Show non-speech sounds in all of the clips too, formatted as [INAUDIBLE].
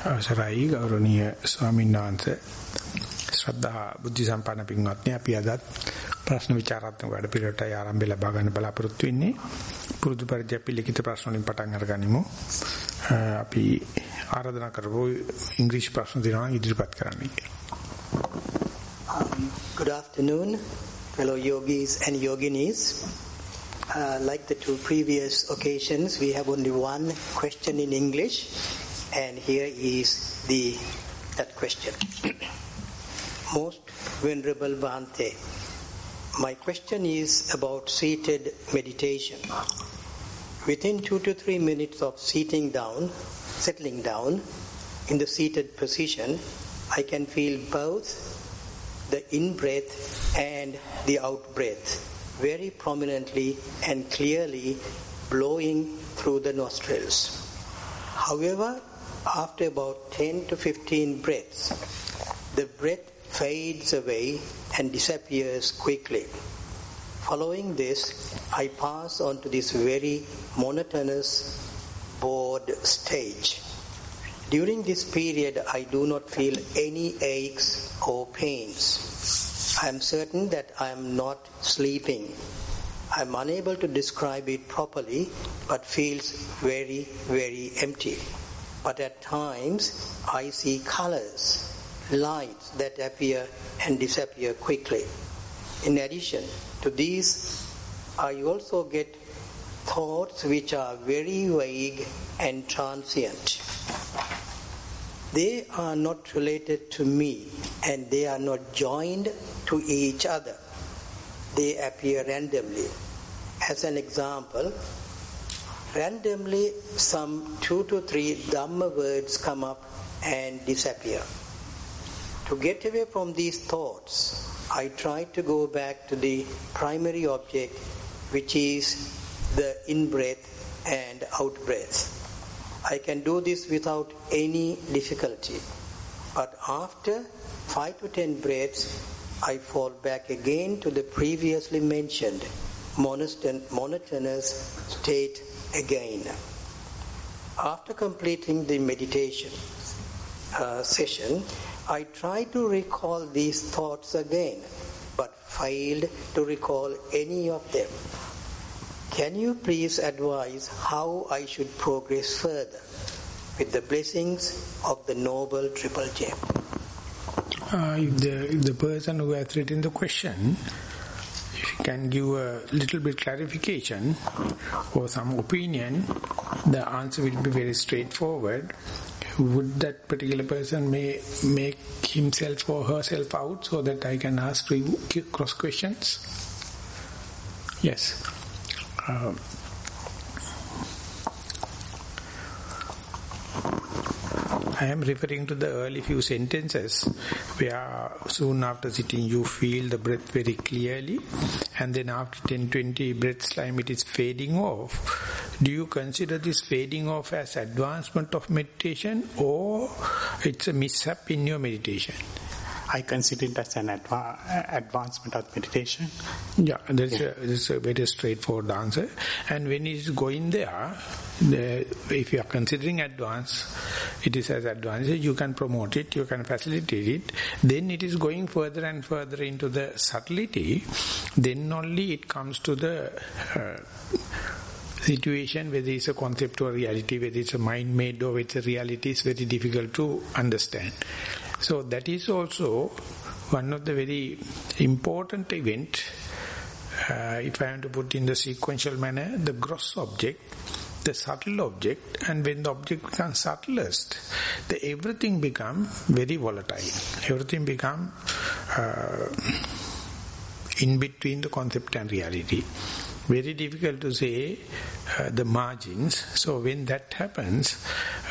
අවසරයි ගෞරවනීය ස්වාමීන් වහන්සේ. ශ්‍රද්ධා බුද්ධ සම්පන්න පින්වත්නි අපි අදත් ප්‍රශ්න විචාරාත්මක වැඩ පිළිවෙලට ආරම්භය ලබා ගන්න බලාපොරොත්තු වෙන්නේ. පුරුදු පරිදි අපි ලිඛිත ප්‍රශ්න වලින් පටන් අරගනිමු. අපි ආරාධනා කරමු ඉංග්‍රීසි ප්‍රශ්න දෙනවා ඉදිරිපත් කරන්න Good afternoon fellow yogis and yoginis. Uh, like the two previous occasions we have only one question in English. And here is the that question. Most Venerable Bhante, my question is about seated meditation. Within two to three minutes of sitting down, settling down in the seated position, I can feel both the in breath and the out breath very prominently and clearly blowing through the nostrils. However, after about 10 to 15 breaths, the breath fades away and disappears quickly. Following this, I pass on to this very monotonous, bored stage. During this period, I do not feel any aches or pains. I am certain that I am not sleeping. I am unable to describe it properly, but feels very, very empty but at times I see colors, lights that appear and disappear quickly. In addition to these, I also get thoughts which are very vague and transient. They are not related to me and they are not joined to each other. They appear randomly. As an example, randomly some two to three Dhamma words come up and disappear. To get away from these thoughts, I try to go back to the primary object, which is the in-breath and out-breath. I can do this without any difficulty. But after five to ten breaths, I fall back again to the previously mentioned monotonous state again. After completing the meditation uh, session, I tried to recall these thoughts again, but failed to recall any of them. Can you please advise how I should progress further with the blessings of the Noble Triple Gem? Uh, the, the person who has written the question can give a little bit clarification or some opinion, the answer will be very straightforward. Would that particular person may make himself or herself out so that I can ask cross questions? Yes. Um, I am referring to the early few sentences where soon after sitting you feel the breath very clearly and then after 10-20 breaths time it is fading off. Do you consider this fading off as advancement of meditation or it's a mishap in your meditation? I consider it as an adva advancement of meditation. Yeah, that's, yeah. A, that's a very straightforward answer. And when it is going there, the, if you are considering advance, it is as advanced, you can promote it, you can facilitate it. Then it is going further and further into the subtlety. Then only it comes to the... Uh, situation whether it's a concept or reality, whether it's a mind-made or it's a reality is very difficult to understand. So that is also one of the very important event, uh, if I am to put in the sequential manner, the gross object, the subtle object, and when the object becomes subtlest, the everything become very volatile. Everything become uh, in between the concept and reality very difficult to say uh, the margins. So when that happens,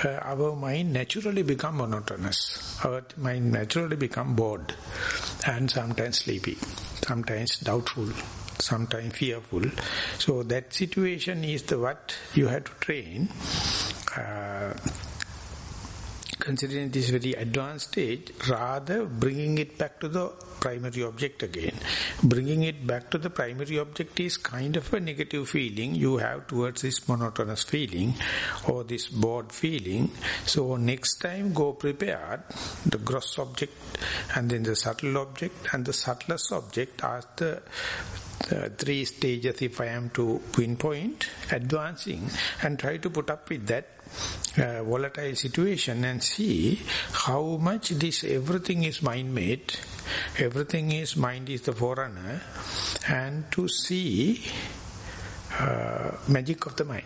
uh, our mind naturally become monotonous. Our mind naturally become bored and sometimes sleepy, sometimes doubtful, sometimes fearful. So that situation is the what you have to train. Uh, considering this very advanced stage, rather bringing it back to the primary object again. Bringing it back to the primary object is kind of a negative feeling you have towards this monotonous feeling or this bored feeling. So next time go prepared, the gross object and then the subtle object and the subtlest object are the the three stages if I am to pinpoint, advancing and try to put up with that uh, volatile situation and see how much this everything is mind made. Everything is mind is the forerunner. And to see uh, magic of the mind.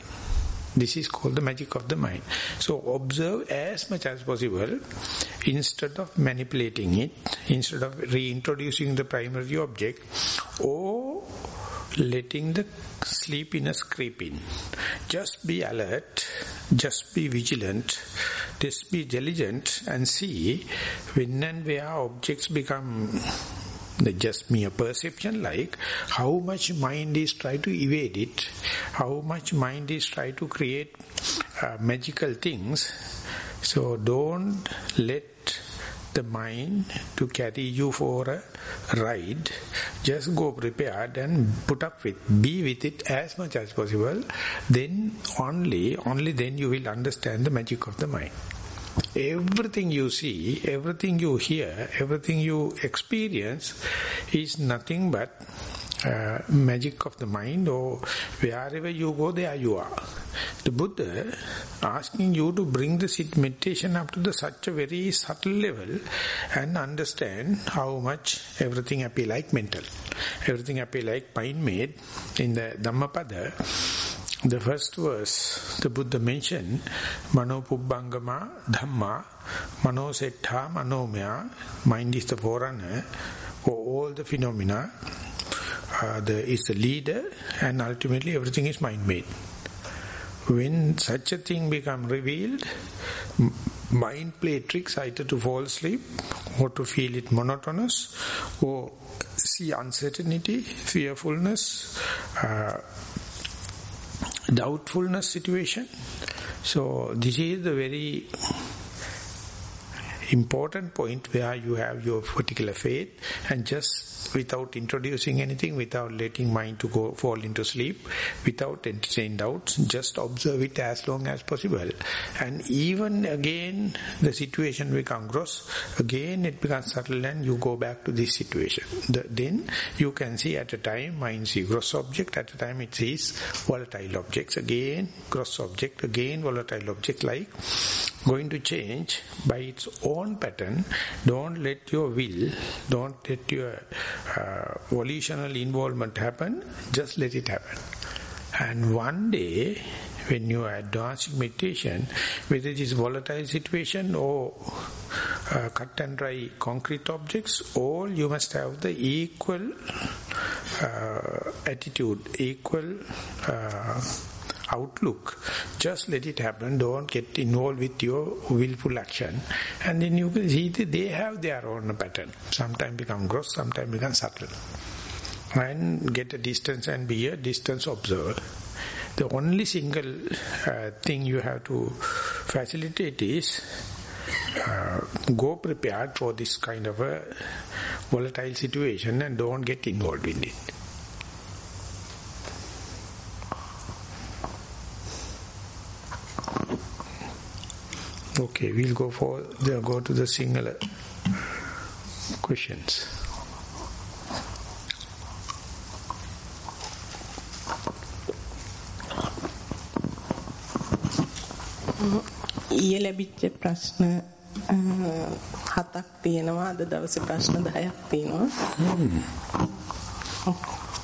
This is called the magic of the mind. So observe as much as possible. Instead of manipulating it instead of reintroducing the primary object or letting the sleepiness creep in. Just be alert, just be vigilant, just be diligent and see when and where objects become just mere perception like how much mind is try to evade it, how much mind is try to create uh, magical things. So don't let the mind to carry you for a ride. Just go prepared and put up with, be with it as much as possible. Then only, only then you will understand the magic of the mind. Everything you see, everything you hear, everything you experience is nothing but uh, magic of the mind or wherever you go there you are. The Buddha asking you to bring the meditation up to the such a very subtle level and understand how much everything appear like mental. Everything appear like mind made in the Dhammapada. The first verse the Buddha mentioned, Mano Pubbangama Dhamma Mano Settha Manomaya Mind is the forerunner for all the phenomena the, is the leader and ultimately everything is mind-made. When such a thing become revealed, mind play tricks either to fall asleep or to feel it monotonous or see uncertainty, fearfulness, uh, doubtfulness situation. So this is the very important point where you have your particular faith and just without introducing anything, without letting mind to go fall into sleep, without entertaining doubts, just observe it as long as possible. And even again, the situation becomes gross, again it becomes subtle and you go back to this situation. The, then you can see at a time, mind see gross object, at a time it sees volatile objects, again gross object, again volatile object like going to change by its own pattern. Don't let your will, don't let your uh, volitional involvement happen, just let it happen. And one day, when you are advancing meditation, whether it is volatile situation or uh, cut and dry concrete objects, all you must have the equal uh, attitude, equal uh, outlook. Just let it happen. Don't get involved with your willful action. And then you can see that they have their own pattern. Sometimes become gross, sometimes become subtle. And get a distance and be a distance observer. The only single uh, thing you have to facilitate is uh, go prepared for this kind of a volatile situation and don't get involved in it. Okay, we'll go for the go to the single questions. ඊයේ ලැබිච්ච ප්‍රශ්න හතක් තියෙනවා අද දවසේ ප්‍රශ්න 10ක් තියෙනවා.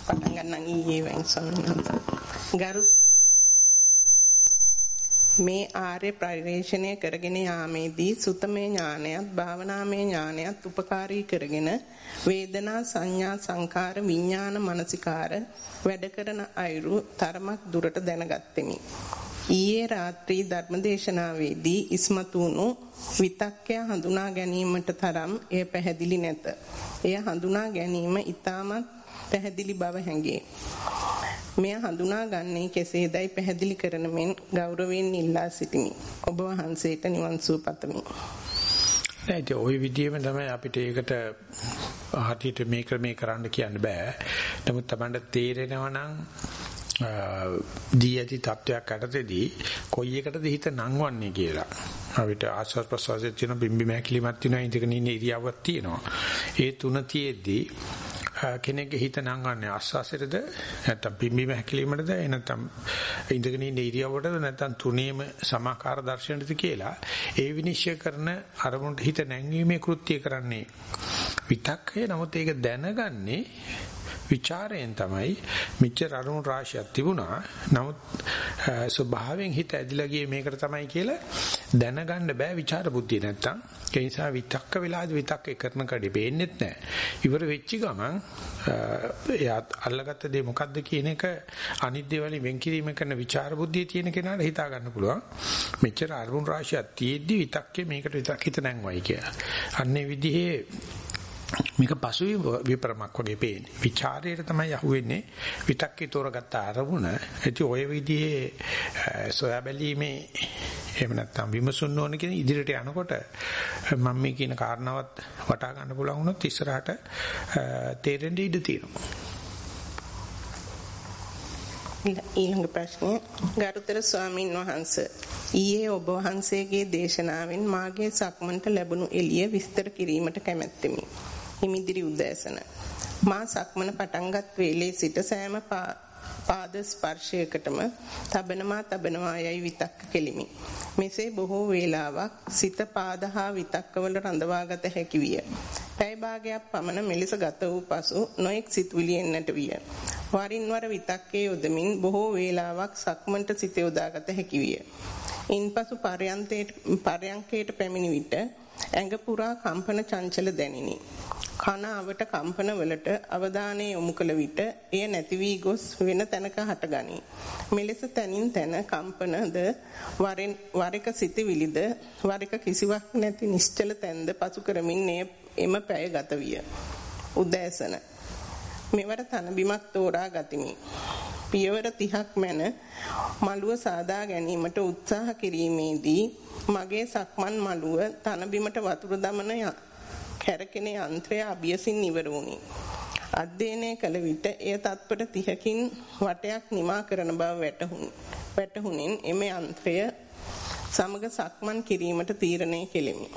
පටන් ගන්න ඊයේ වෙන් සම්මත. ගරු මේ ආර්ය පරිශ්‍රණය කරගෙන යාමේදී සුතමේ ඥානයත් භාවනාමය ඥානයත් උපකාරී කරගෙන වේදනා සංඥා සංකාර විඥාන මනසිකාර වැඩ කරන අයුරු තරමක් දුරට දැනගත්ෙමි. ඊයේ රාත්‍රී ධර්මදේශනාවේදී ඉස්මතු වුණු විතක්කය හඳුනා ගැනීමට තරම් එය පැහැදිලි නැත. එය හඳුනා ගැනීම ඊටමත් පැහැදිලි බව හැඟේ. මෙය හඳුනා ගන්නේ කෙසේදයි පැහැදිලි කරන මෙන් ගෞරවයෙන් ඉල්ලා සිටිමි. ඔබ වහන්සේට නිවන් සුව පතමි. නේද ওই විදිහම තමයි අපිට ඒකට හරියට මේ ක්‍රමේ කරන්න කියන්න බෑ. නමුත් Tamanට තේරෙනවා නම් දී ඇති තත්වයක් යටතේදී කොයි එකටද හිත නංවන්නේ කියලා. අපිට ආස්වාද ප්‍රසවාසයේ තියෙන බිම්බි මහැකිලිමත් තියෙනවා ඉඳගෙන ඉන්න ඉරියව්වක් තියෙනවා. ඒ තුන තියේදී කෙනෙක්ගේ හිත නංගන්නේ ආස්වාසයටද නැත්නම් පිම්බීම හැකිලීමටද නැත්නම් ඉඳගෙන ඉන්න ඉරියව්වටද නැත්නම් තුනේම සමාකාර දර්ශනයටද කියලා ඒ විනිශ්චය කරන අරමුණට හිත නැංවීමේ කෘත්‍ය කරන්නේ විතක්කය. නමුත් ඒක දැනගන්නේ ਵਿචාරයෙන් තමයි මෙච්චර අරුණු රාශියක් තිබුණා. නමුත් ස්වභාවයෙන් හිත ඇදිලා ගියේ මේකට තමයි කියලා දැනගන්න බෑ විචාර බුද්ධිය නැත්තම්. ඒ නිසා විතක්ක වෙලාද විතක්ක කරන කඩේ පේන්නේත් නැහැ. ඉවර වෙච්ච ගමන් එයාත් අල්ලගත්ත දේ මොකද්ද කියන එක අනිද්දේ වලින් වෙන් කිරීම කරන විචාර බුද්ධිය තියෙන කෙනාට හිතා ගන්න පුළුවන්. මෙච්චර අරුණු රාශියක් තියෙද්දි විතක්කේ මේකට විතක් හිත නැංවයි කියලා. අන්නේ විදිහේ මේක පසු විපරමක් වගේ පේන්නේ. ਵਿਚාරයට තමයි අහුවෙන්නේ. විතක්කේ තෝරගත්ත අරමුණ. ඒටි ඔය විදිහේ සොයා බැලීමේ එහෙම නැත්නම් විමසුන්න ඕන කියන ඉදිරියට යනකොට මම මේ කියන කාරණාවත් වටා ගන්න පුළුවන් වුණොත් ඉස්සරහට තේරෙන්න ඉඩ තියෙනවා. ඊළඟ ප්‍රශ්නය ගරුතර ස්වාමින් වහන්සේ ඊයේ ඔබ වහන්සේගේ දේශනාවෙන් මාගේ සක්මන්ට ලැබුණු එළිය විස්තර කිරීමට කැමැත්තෙමි. හිමිදිරි උදෑසන මා සක්මන පටන්ගත් වේලේ සිට සෑම පාද ස්පර්ශයකටම තබනවා තබනවා යයි විතක්ක කෙලිමි. මෙසේ බොහෝ වේලාවක් සිත පාද හා විතක්කවල රඳවාගත හැකි විය. පැය භාගයක් පමණ මෙලෙස ගත වූ පසු නොඑක් සිතුවිලි එන්නට විය. වරින් වර විතක්කේ යොදමින් බොහෝ වේලාවක් සක්මන්ට සිත යොදාගත හැකි විය. ඉන්පසු පරයන්කයට පැමිණි විට ඇඟ පුරා කම්පන චංචල දැනිනි. කන අවට කම්පන වලට අවධානය යොමු කළ විට එය නැති වී ගොස් වෙන තැනක හටගනී. මෙලෙස තනින් තැන කම්පනද වරෙන් වර එක සිටිවිලිද වර එක කිසිවක් නැති නිශ්චල තැන්ද පසු කරමින් එම පැය ගත විය. උදෑසන මෙවර තන බිමක් තෝරා ගතිමි. පියවර 30ක් මැන මළුව සාදා ගැනීමට උත්සාහ කිරීමේදී මගේ සක්මන් මළුව තන බිමට වතුර දමන කැරකෙන යන්ත්‍රය අභියසින් ඉවර වුණි. අධ්‍යයනය කළ විට එය තත්පර 30කින් වටයක් නිමා කරන බව වැටහුණි. වැටහුණින් එම යන්ත්‍රය සමග සක්මන් කිරීමට තීරණය කෙලිමි.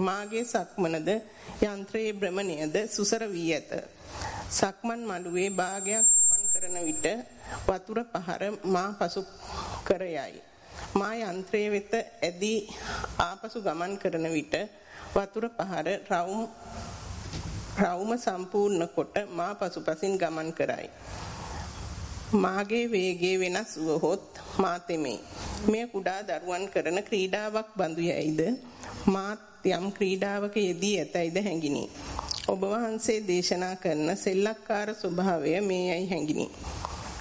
මාගේ සක්මනද යන්ත්‍රයේ භ්‍රමණයද සුසර වී ඇත. සක්මන් මළුවේ භාගයක් ගමන් කරන විට වතුර පහර මා පසු කර යයි. මා යන්ත්‍රයේ වෙත ඇදී ආපසු ගමන් කරන විට වතුර පහර රවුම් රවුම සම්පූර්ණ කොට මා පසුපසින් ගමන් කරයි. මාගේ වේගය වෙනස් වුවහොත් මා තෙමේ. මේ කුඩා දරුවන් කරන ක්‍රීඩාවක් බඳු යයිද මාත් යම් ක්‍රීඩාවක යෙදී ඇතයිද හැඟිනි. ඔබ වහන්සේ දේශනා කරන සෙල්ලක්කාර ස්වභාවය මේයි හැඟිනි.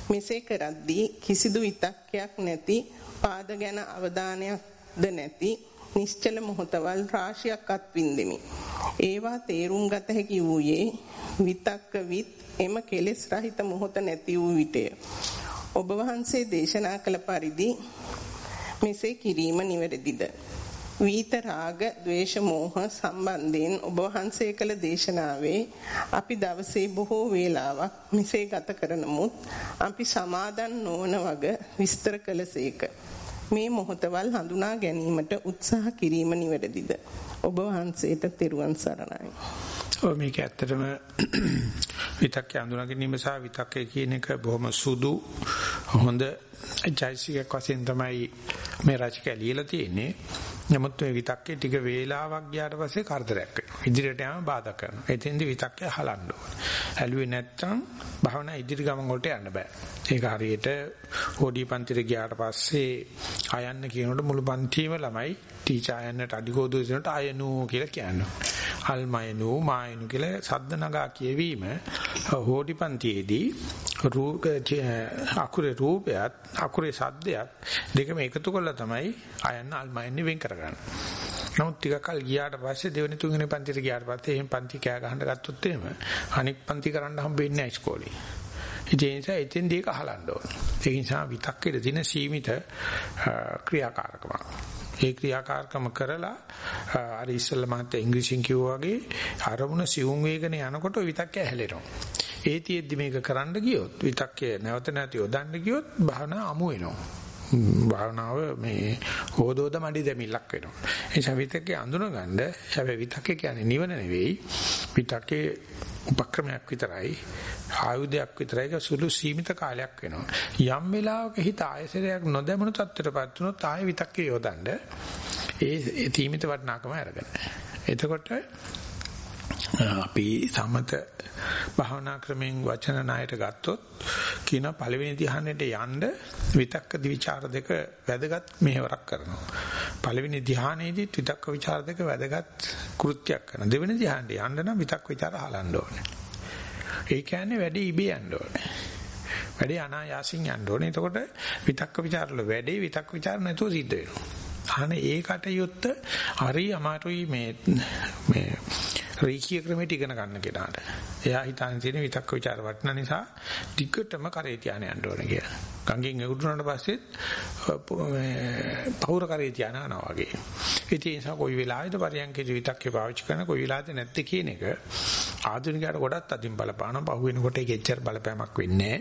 මෙසේ කරද්දී කිසිදු විතක්කයක් නැති පාද ගැන අවධානයක්ද නැති නිශ්චල මොහොතවල් රාශියක් අත්විඳෙමි. ඒවා තේරුම් ගත හැකි වූයේ විතක්ක විත් එම කෙලෙස් රහිත මොහොත නැති වූ විටය. ඔබ වහන්සේ දේශනා කළ පරිදි මෙසේ කිරීම නිවැරදිද? වීත රාග, ద్వේෂ, මෝහ සම්බන්ධයෙන් ඔබ වහන්සේ කළ දේශනාවේ අපි දවසේ බොහෝ වේලාවක් මෙසේ ගත කරනමුත් අපි සමාදන් නොවන වග විස්තර කළසේක. මේ මොහොතවල් හඳුනා ගැනීමට උත්සාහ කිරීම නිවැරදිද? ඔබ වහන්සේට තෙරුවන් සරණයි. ඔව් මේක ඇත්තටම විතක්කේ හඳුනා ගැනීම සහ විතක්කේ කියන එක බොහොම සුදු හොඳ චෛසිකයක් වශයෙන් තමයි මේ රචකය ලියලා තියෙන්නේ. නමුත් මේ විතක්කේ ටික වේලාවක් ගියාට පස්සේ කරදරයක් වෙනවා. ඉදිරියට යෑම බාධා කරනවා. එතෙන්දි විතක්කේ හලන්න ඕනේ. ඇලුවේ නැත්තම් භාවනා ඉදිරි ගමන් වලට යන්න බෑ. ඒක හරියට හොඩි පන්තිර ගියාට පස්සේ ආයන්න කියනකොට මුළු පන්තියම ළමයි ටීචර් ආයන්නට අඩිගෝදු දෙනට ආයනෝ කියලා කියනවා. අල්මයනෝ මායනෝ කියලා සද්ද නගා කියවීම හොඩි පන්තියේදී රූප අකුරේ රූපයත් අකුරේ සද්දයක් දෙකම එකතු කරලා තමයි ආයන්න අල්මයන්නේ වෙන් කරගන්නේ. නමුත් ටිකක් කල් ගියාට පස්සේ දෙවෙනි තුන්වෙනි පන්තිට ගියාට පස්සේ එහෙම පන්ති කෑ ගහන්න ගත්තොත් එහෙම අනික් පන්ති කරන්න හම්බෙන්නේ නැහැ ඉස්කෝලේ. ඒ නිසා එතෙන්දී ඒක අහලන්න ඕනේ. ඒ නිසා විතක්කේට තියෙන සීමිත ක්‍රියාකාරකම. ඒ ක්‍රියාකාරකම කරලා අර ඉස්සෙල්ලා මාත් ඉංග්‍රීසියෙන් කිව්වා වගේ අරමුණ සිවුම් වේගන යනකොට විතක්කය හැලෙනවා. ඒ තියෙද්දි මේක කරන්න ගියොත් විතක්කය නැවත නැති යොදන්න ගියොත් භාවනා අමු වෙනවා. භාවනාව මේ හොදෝද මඩි දෙමිල්ලක් වෙනවා. ඒ නිසා විතක්කේ අඳුනගන්න හැබැයි විතක්කේ කියන්නේ නිවන නෙවෙයි. විතක්කේ උපක්‍රමයක් විතරයි ආයුධයක් විතරයි. ඒක සුළු සීමිත කාලයක් වෙනවා. යම් වෙලාවක හිත ආයසරයක් නොදැමුණු තත්ත්වයටපත් වුණොත් ආයෙ විතක්කේ යොදන්න. ඒ තීමිත වටනාකම අරගෙන. එතකොට අපි සමත භාවනා ක්‍රමෙන් වචන ණයට ගත්තොත් කියන පළවෙනි ධ්‍යානෙට යන්න විතක්ක දිවිචාර දෙක වැදගත් මෙහෙවරක් කරනවා. පළවෙනි ධ්‍යානයේදී විතක්ක ਵਿਚාර දෙක වැදගත් කෘත්‍යයක් කරන. දෙවෙනි ධ්‍යානෙට යන්න නම් විතක් ਵਿਚාර හලන්න ඕනේ. ඒ කියන්නේ වැඩි ඉබේ යන්න ඕනේ. වැඩි අනායාසින් යන්න ඕනේ. එතකොට විතක්ක ਵਿਚාර වල වැඩි විතක්ක ਵਿਚාර නැතුව සිද්ධ වෙනවා. අනේ ඒකට යොත්ත හරි අමාරුයි මේ මේ රීකිය ක්‍රමයට ඉගෙන ගන්න කෙනාට. එයා හිතන්නේ තියෙන විතක්ක ਵਿਚාර වටන නිසා ටිකටම කරේ තියාන යන්න ඕනේ කියලා. ගංගෙන් එගුරුනාට පස්සෙත් පෞර කරේ තියාන යනවා වගේ. ඉතින් ඒ නිසා කොයි වෙලාවෙද පරියන්කේ විතක්කේ පාවිච්චි කරන කොයි වෙලාවෙද නැත්තේ කියන එක ආධුනිකයට ගොඩක් අදින් බලපාන පහු වෙනකොට ඒක එච්චර බලපෑමක් වෙන්නේ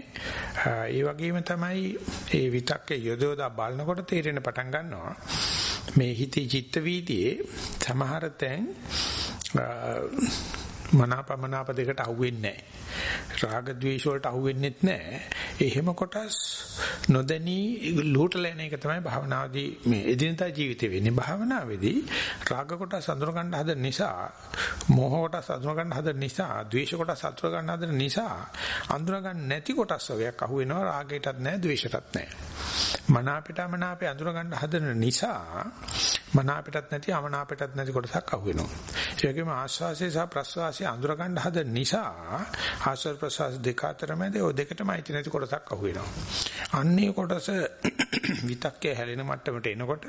ඒ වගේම තමයි ඒ විතක්කේ යොදවලා බලනකොට තේරෙන පටන් ගන්නවා මේ හිතේ චිත්ත වීදියේ සමහර තැන් මනාපමනාප දෙකට අහුවෙන්නේ නැහැ. රාග ద్వේෂ වලට අහු වෙන්නෙත් නැහැ. එහෙම කොටස් නොදැනී ලූටලා යන එක තමයි භාවනාදී මේ එදිනදා ජීවිතේ වෙන්නේ. භාවනාවේදී රාග කොටස් අඳුර ගන්න හදන නිසා, මෝහ කොටස් අඳුර ගන්න හදන නිසා, ద్వේෂ කොටස් අඳුර ගන්න හදන නිසා අඳුර ගන්න නැති කොටස් වගේක් අහු වෙනවා. රාගයටත් නැහැ, ద్వේෂයටත් නැහැ. මනාපිට අමනාපේ අඳුර ගන්න හදන නිසා මනාපිටත් නැති අමනාපිටත් නැති කොටසක් අහු වෙනවා. ඒ වගේම ආස්වාසේ සහ ප්‍රස්වාසේ අඳුර ගන්න හදන නිසා ආස්වාද ප්‍රසවාස දෙක අතර මැද ඔය දෙකටම අයිති නැති කොටසක් අහු වෙනවා. අන්නේ කොටස [CLEARS THROAT] විතක්කේ හැලෙන මට්ටමට එනකොට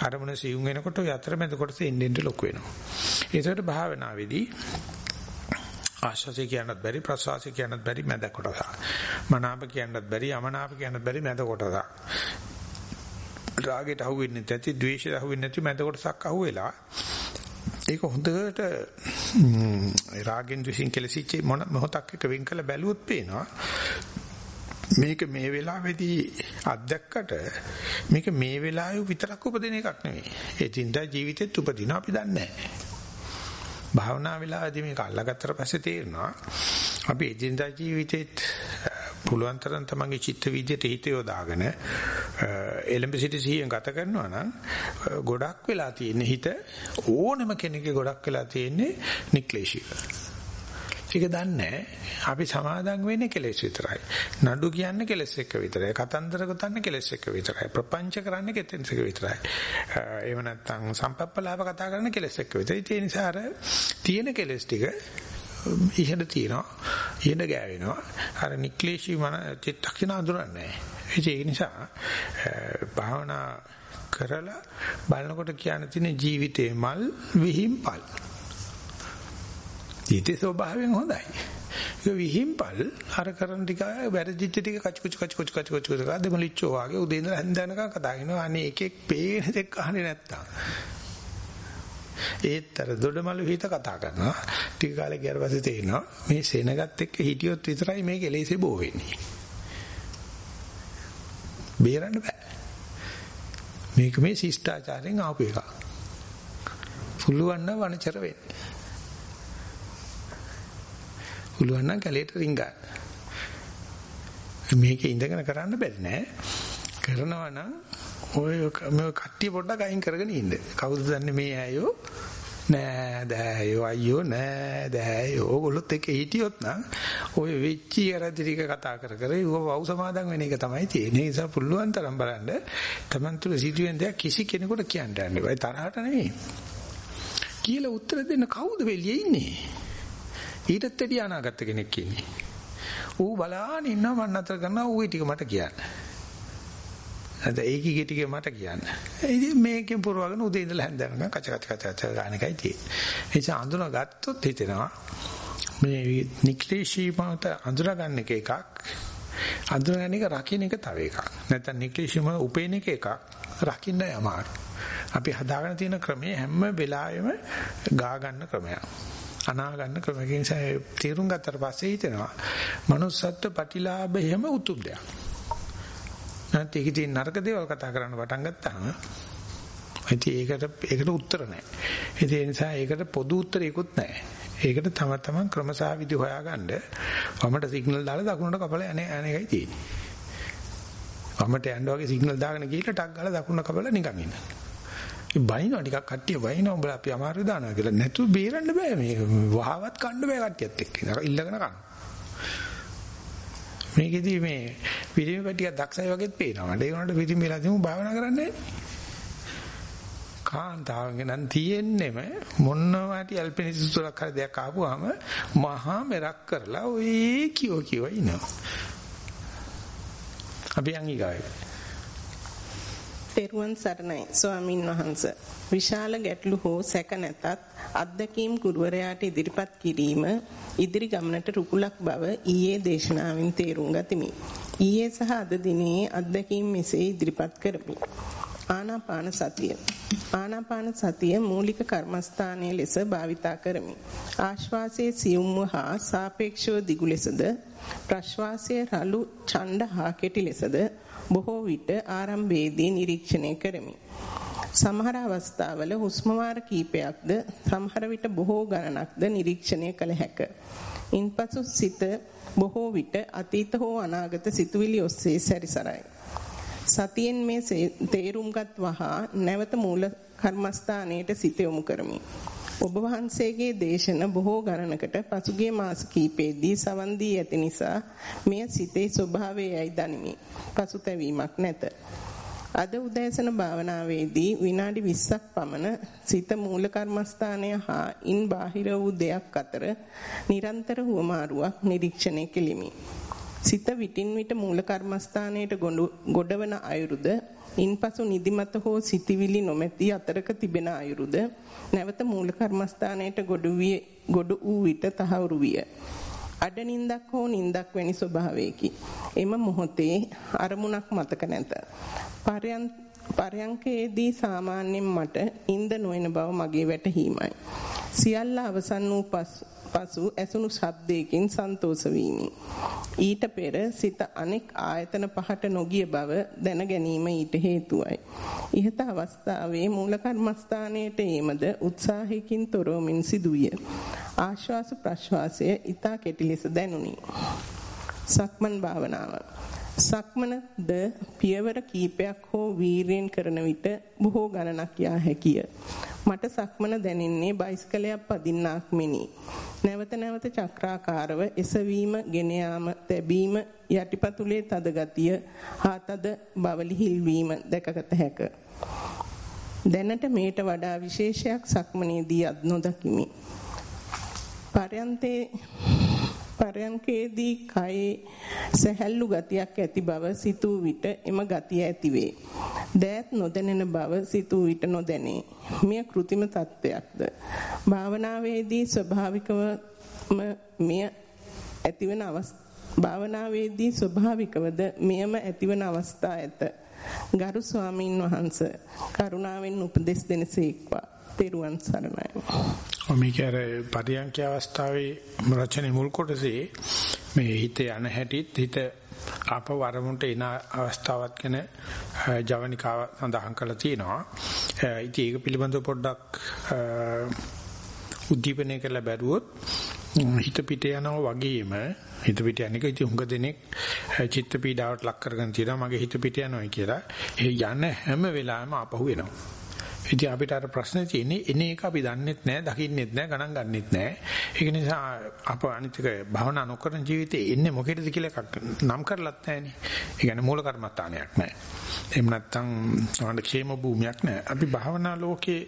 අරමුණ සියුම් වෙනකොට ඔය අතර මැද කොටස එන්න එන්න ලොකු වෙනවා. ඒකට භාවනාවේදී ආශ්වාසය කියන්නත් බැරි ප්‍රශ්වාසය කියන්නත් බැරි මැද කොටස. මනාප කියන්නත් බැරි අමනාප කියන්නත් බැරි මැද කොටස. රාගයට අහු වෙන්නේ නැති, ද්වේෂයට අහු වෙන්නේ නැති මැද කොටසක් අහු වෙලා ඒක හොඳට රාගෙන් දුසින් කෙලසිච්ච මොන මොහොතක් එක වෙන් කළ බැලුවොත් පේනවා මේක මේ වෙලාවේදී අත්දැක්කට මේක මේ වෙලාවේ විතරක් උපදින එකක් නෙවෙයි. ඒ තින්දා ජීවිතෙත් උපදින අපි දන්නේ නැහැ. භාවනා වෙලාවේදී මේක අල්ලගත්තට පස්සේ තේරෙනවා අපි එදිනදා ජීවිතෙත් පුළුවන් තරම් තමන්ගේ චිත්ත විද්‍යට හිත යොදාගෙන එලඹ සිට සිහියෙන් ගත කරනවා නම් ගොඩක් වෙලා තියෙන හිත ඕනම කෙනෙක්ගේ ගොඩක් වෙලා තියෙන්නේ නික්ලේශීව. ඒක දන්නේ අපි සමාදන් වෙන්නේ කෙලෙස් විතරයි. නඩු කියන්නේ කෙලෙස් එක්ක විතරයි. කතන්දර ගොතන්නේ කෙලෙස් එක්ක විතරයි. ප්‍රපංච කරන්නේ කෙලෙස් එක්ක විතරයි. එහෙම නැත්නම් සම්පප්පලාප කතා කරන්නේ කෙලෙස් එක්ක විතරයි. ඒ නිසා අර තියෙන කෙලෙස් ටික ඉහෙන තියනවා. ඉහෙන ගෑවෙනවා. අර නික්ලේශී මන චිත්තක්ෂණ අඳුරන්නේ ඒ නිසා භාවනා කරලා බලනකොට කියන්න තියෙන ජීවිතේ මල් විහිම්පල් ජීවිතේ ස්වභාවයෙන් හොඳයි. ඒක විහිම්පල් අර කරන ටික වැරදිච්ච ටික කච කුච කච කුච කච කුච කුච දෙමලිච්චෝ වගේ උදේ ඉඳලා හැන්දනක කතා කරනවා. අනේ එකෙක් පේන දෙයක් අහන්නේ නැත්තම්. ඒත් අර දොඩමලු හිත කතා කරනවා. ටික කාලෙක ගියාට පස්සේ තේරෙනවා මේ සෙනගත් එක්ක හිටියොත් විතරයි මේක එලෙසේ බෝ වෙන්නේ. බේරන්න බෑ. මේක මේ ශිෂ්ටාචාරයෙන් ආපු එකක්. පුළුවන් නම් වනචර වෙන්න. පුළුවන් නම් කැලේට රිංගන්න. මේක ඉඳගෙන කරන්න බැරි නෑ. කරනවා නම් ඔය මේ කට්ටිය පොඩ්ඩක් අයින් කරගෙන ඉන්න. කවුද දන්නේ මේ ඇයෝ? නෑ දෑයෝ අයියෝ නෑ දෑයෝ ඕගොල්ලොත් එක්ක හිටියොත් නම් ඔය වෙච්චි යරදි ටික කතා කර කර ඌව වව් සමාදන් වෙන එක තමයි තියෙන්නේ. ඒ නිසා පුළුවන් තරම් බලන්න Taman තුල සිදුවෙන දේ කිසි කෙනෙකුට කියන්න යන්න බෑ. තරහට නෙවෙයි. කියලා උත්තර දෙන්න කවුද වෙලියේ ඉන්නේ? ඊටත් වැඩි අනාගත කෙනෙක් ඉන්නේ. ඌ බලාගෙන ඉන්නවා මම නතර කරනවා ඌ ටික මට කියන්න. අද ඒකී ටික මට කියන්න. ඉතින් මේකෙන් පුරවගෙන උදේ ඉඳලා හැන්දනකම් කච කච කච කච ගාන එකයි තියෙන්නේ. ඒ නිසා අඳුනගත්තොත් හිතෙනවා මේ නික්ලේශී මත අඳුරගන්න එක එකක් අඳුරගන්න එක රකින්න එක තව එකක්. නැත්තම් නික්ලිෂිම උපේන එක එකක්. රකින්න යමාරු. අපි හදාගෙන තියෙන ක්‍රමයේ හැම වෙලාවෙම ගා ගන්න ක්‍රමයක්. අනා ගන්න ක්‍රමයක නිසා තීරුම් ගත්තට පස්සේ හිතෙනවා manussත්ත්ව ප්‍රතිලාභයම උතුම් දෙයක්. නැත්නම් ඒකේ තියෙන නරක දේවල් කතා කරන්න පටන් ගත්තාම ඉතින් ඒකට ඒකට උත්තර නැහැ. ඉතින් ඒ නිසා ඒකට පොදු උත්තරයකුත් නැහැ. ඒකට තම තමන් ක්‍රමසහ විදි හොයාගන්න වමට සිග්නල් දාලා දකුණට කපලා යන්නේ අනේකයි තියෙන්නේ. වමට යන්න වගේ සිග්නල් දාගෙන ගිහලා ටක් ගාලා දකුණ කපලා නිකන් ඉන්න. ඒ බයිනවා ටිකක් කට්ටිය බයිනවා උඹලා අපි අමාරු දානවා කියලා. නැතු බේරන්න බෑ මේක. වහවත් කන්න බෑ කට්ටියත් එක්ක. ඉල්ලගෙන කනවා. මේකෙදි මේ පිරිමි කට්ටිය දක්ෂයි වගේත් පේනවා. ඒ වුණාට පිරිමිලා දිමු භාවනා කරන්නේ කාන්තාවගේ නම් තියෙන්නෙම මොනවා හරි ඇල්පිනිසි සුසලක් හරි දෙයක් ආපුවාම මහා මෙරක් කරලා ඔය කියෝ කියෝ ඉනවා. අපි අංගිකාවේ තෙරුවන් සරණයි ස්වාමින් වහන්ස විශාල ගැටලු හෝ සැක නැතත් අත්දැකීම් ගුරුවරයාට ඉදිරිපත් කිරීම ඉදිරි ගමනට රුකුලක් බව ඊයේ දේශනාවෙන් තේරුම් ගතිමි. ඊයේ සහ අද දිනේ අත්දැකීම් මෙසේ ඉදිරිපත් කරමි. ආනාපාන සතිය. ආනාපාන සතිය මූලික කර්මස්ථානයේ ලෙස භාවිතා කරමි. ආශ්වාසයේ සියුම්ව හා සාපේක්ෂව දිගු ලෙසද ප්‍රශ්වාසයේ රළු ඡණ්ඩ හා කෙටි ලෙසද බොහෝ විට ආරම්භයේදී නිරීක්ෂණය කරමි. සමහර අවස්ථාවල හුස්ම වාර කීපයක්ද සමහර විට බොහෝ ගණනක්ද නිරීක්ෂණය කළ හැක. ඉන්පසු සිත බොහෝ විට අතීත හෝ අනාගත සිතුවිලි ඔස්සේ සැරිසරයි. සතියෙන් මේ තේරුම්ගත් වහා නැවත මූල කර්මස්ථානයට සිත යොමු කරමි. ඔබ වහන්සේගේ දේශන බොහෝ ගණනකට පසුගිය මාස කිහිපෙදී සවන් දී ඇති නිසා මෙය සිතේ ස්වභාවයයි දනිමි. පසුතැවීමක් නැත. අද උදෑසන භාවනාවේදී විනාඩි 20ක් පමණ සිත මූල කර්මස්ථානය හා ඉන් බාහිර වූ දෙයක් අතර නිරන්තර හුවමාරුවක් නිරීක්ෂණය කෙලිමි. සිත විටින් විට මූල කර්මස්ථානයට ගොඩවන අයුරුද ඉන්පසු නිදිමත හෝ සිටිවිලි නොමැති අතරක තිබෙන අයුරුද නැවත මූල කර්මස්ථානයට ගොඩ ගොඩ වූ විට තහවුරු විය. අඩ නින්දක් හෝ නින්දක් වැනි ස්වභාවයකි. එම මොහොතේ අරමුණක් මතක නැත. පරයන්කේදී සාමාන්‍යයෙන් මට ඉන්ද නොවන බව මගේ වැටහීමයි. සියල්ල අවසන් වූ පසු ඇසුණු ශබ්දයකින් සන්තෝෂ වීමි. ඊට පෙර සිත අනෙක් ආයතන පහට නොගිය බව දැන ගැනීම ඊට හේතුවයි. ඉහත අවස්ථාවේ මූල කර්මස්ථානයට ඒමද උත්සාහයකින් තොරවමින් සිදුවිය. ආශ්වාස ප්‍රශ්වාසය ඊතා කෙටි ලෙස දැනුනි. සක්මන් භාවනාව සක්මනද පියවර කීපයක් හෝ වීරයෙන් කරන විට බොහෝ ගණනක් යා හැකිය. මට සක්මන දැනෙන්නේ බයිසිකලයක් පදින්නාක් මෙනි. නැවත නැවත චක්‍රාකාරව එසවීම, ගෙන යාම, තැබීම, යටිපතුලේ තද ගතිය, හා තද බවලි හිල්වීම දැකගත හැක. දැනට මේට වඩා විශේෂයක් සක්මනේදී අත් නොදකිමි. පරයන්තේ පරයන්කේදී කයේ සැහැල්ලු ගතියක් ඇති බව සිතූ විට එම ගතිය ඇතිවේ. දෑත් නොදැනෙන බව සිතූ විට නොදැනේ. මෙය કૃතිම තත්වයක්ද. භාවනාවේදී ස්වභාවිකවම මෙය ඇතිවන භාවනාවේදී ස්වභාවිකවද මෙයම ඇතිවන අවස්ථා ඇත. ගරු ස්වාමීන් වහන්ස කරුණාවෙන් උපදෙස් දෙනසේක්වා. තෙරුවන් සරණයි. මේක අර පරියන්ක අවස්ථාවේ රචනයේ මුල් කොටසේ මේ හිත යන හැටිත් හිත ආපව අරමුණට එන අවස්ථාවක් ගැන ජවනිකාව සඳහන් කරලා තියෙනවා. ඉතින් ඒක පිළිබඳව පොඩ්ඩක් උද්දීපනය කරලා බැලුවොත් හිත පිට යනවා වගේම හිත පිට යන එක ඉතින් හුඟ දෙනෙක් චිත්ත පීඩාවට ලක් කරගෙන තියෙනවා මගේ හිත පිට යනවා කියලා. ඒ යන හැම වෙලාවෙම ආපහු එනවා. ඉතින් අපිට අර ප්‍රශ්නේ තියෙන්නේ එන එක අපි දන්නෙත් නැහැ, දකින්නෙත් නැහැ, ගණන් ගන්නෙත් නැහැ. ඒක නිසා අප අනිතික භවනා නොකරන ජීවිතේ එන්නේ මොකේද කියලා එකක් නම් කරලත් නැහැනේ. ඒ කියන්නේ මූල කර්මස්ථානයක් නැහැ. එහෙම නැත්නම් සමහර ക്ഷേම භූමියක් නැහැ. අපි භවනා ලෝකේ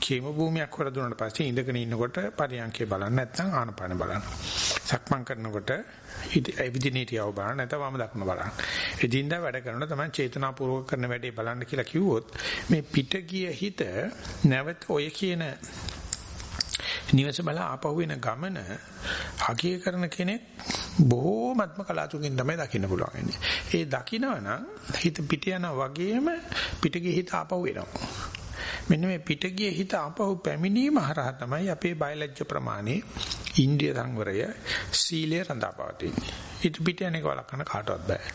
ക്ഷേම භූමියක් හොර දුන්නාට පස්සේ ඉඳගෙන ඉන්නකොට පරියන්කේ බලන්න නැත්නම් ආනපාන බලන්න. සක්මන් කරනකොට එවිදිනේටියව බලන්න නැත්නම් වම දකුණ බලන්න. එදින්දා වැඩ කරනකොට තමයි චේතනාපූර්වක කරන වැඩේ බලන්න කියලා කිව්වොත් මේ පිට ගිය හිත නැවත ඔය කියන නිවස බල ආපහු වෙන ගමන අගය කරන කෙනෙක් බොහෝමත්ම කලාතුරකින් තමයි දකින්න පුළුවන් වෙන්නේ. ඒ දකිනවනම් හිත පිට යනවා වගේම පිටගේ හිත ආපහු එනවා. මෙන්න මේ පිටගිය හිත ආපහු පැමිණීම හරහා තමයි අපේ බයලජ්‍ය ප්‍රමාණය ඉන්ද්‍රිය සංවරය සීලය රඳාපවතින්නේ. ඊට පිට යන්නේ වලකන කාටවත් බෑ.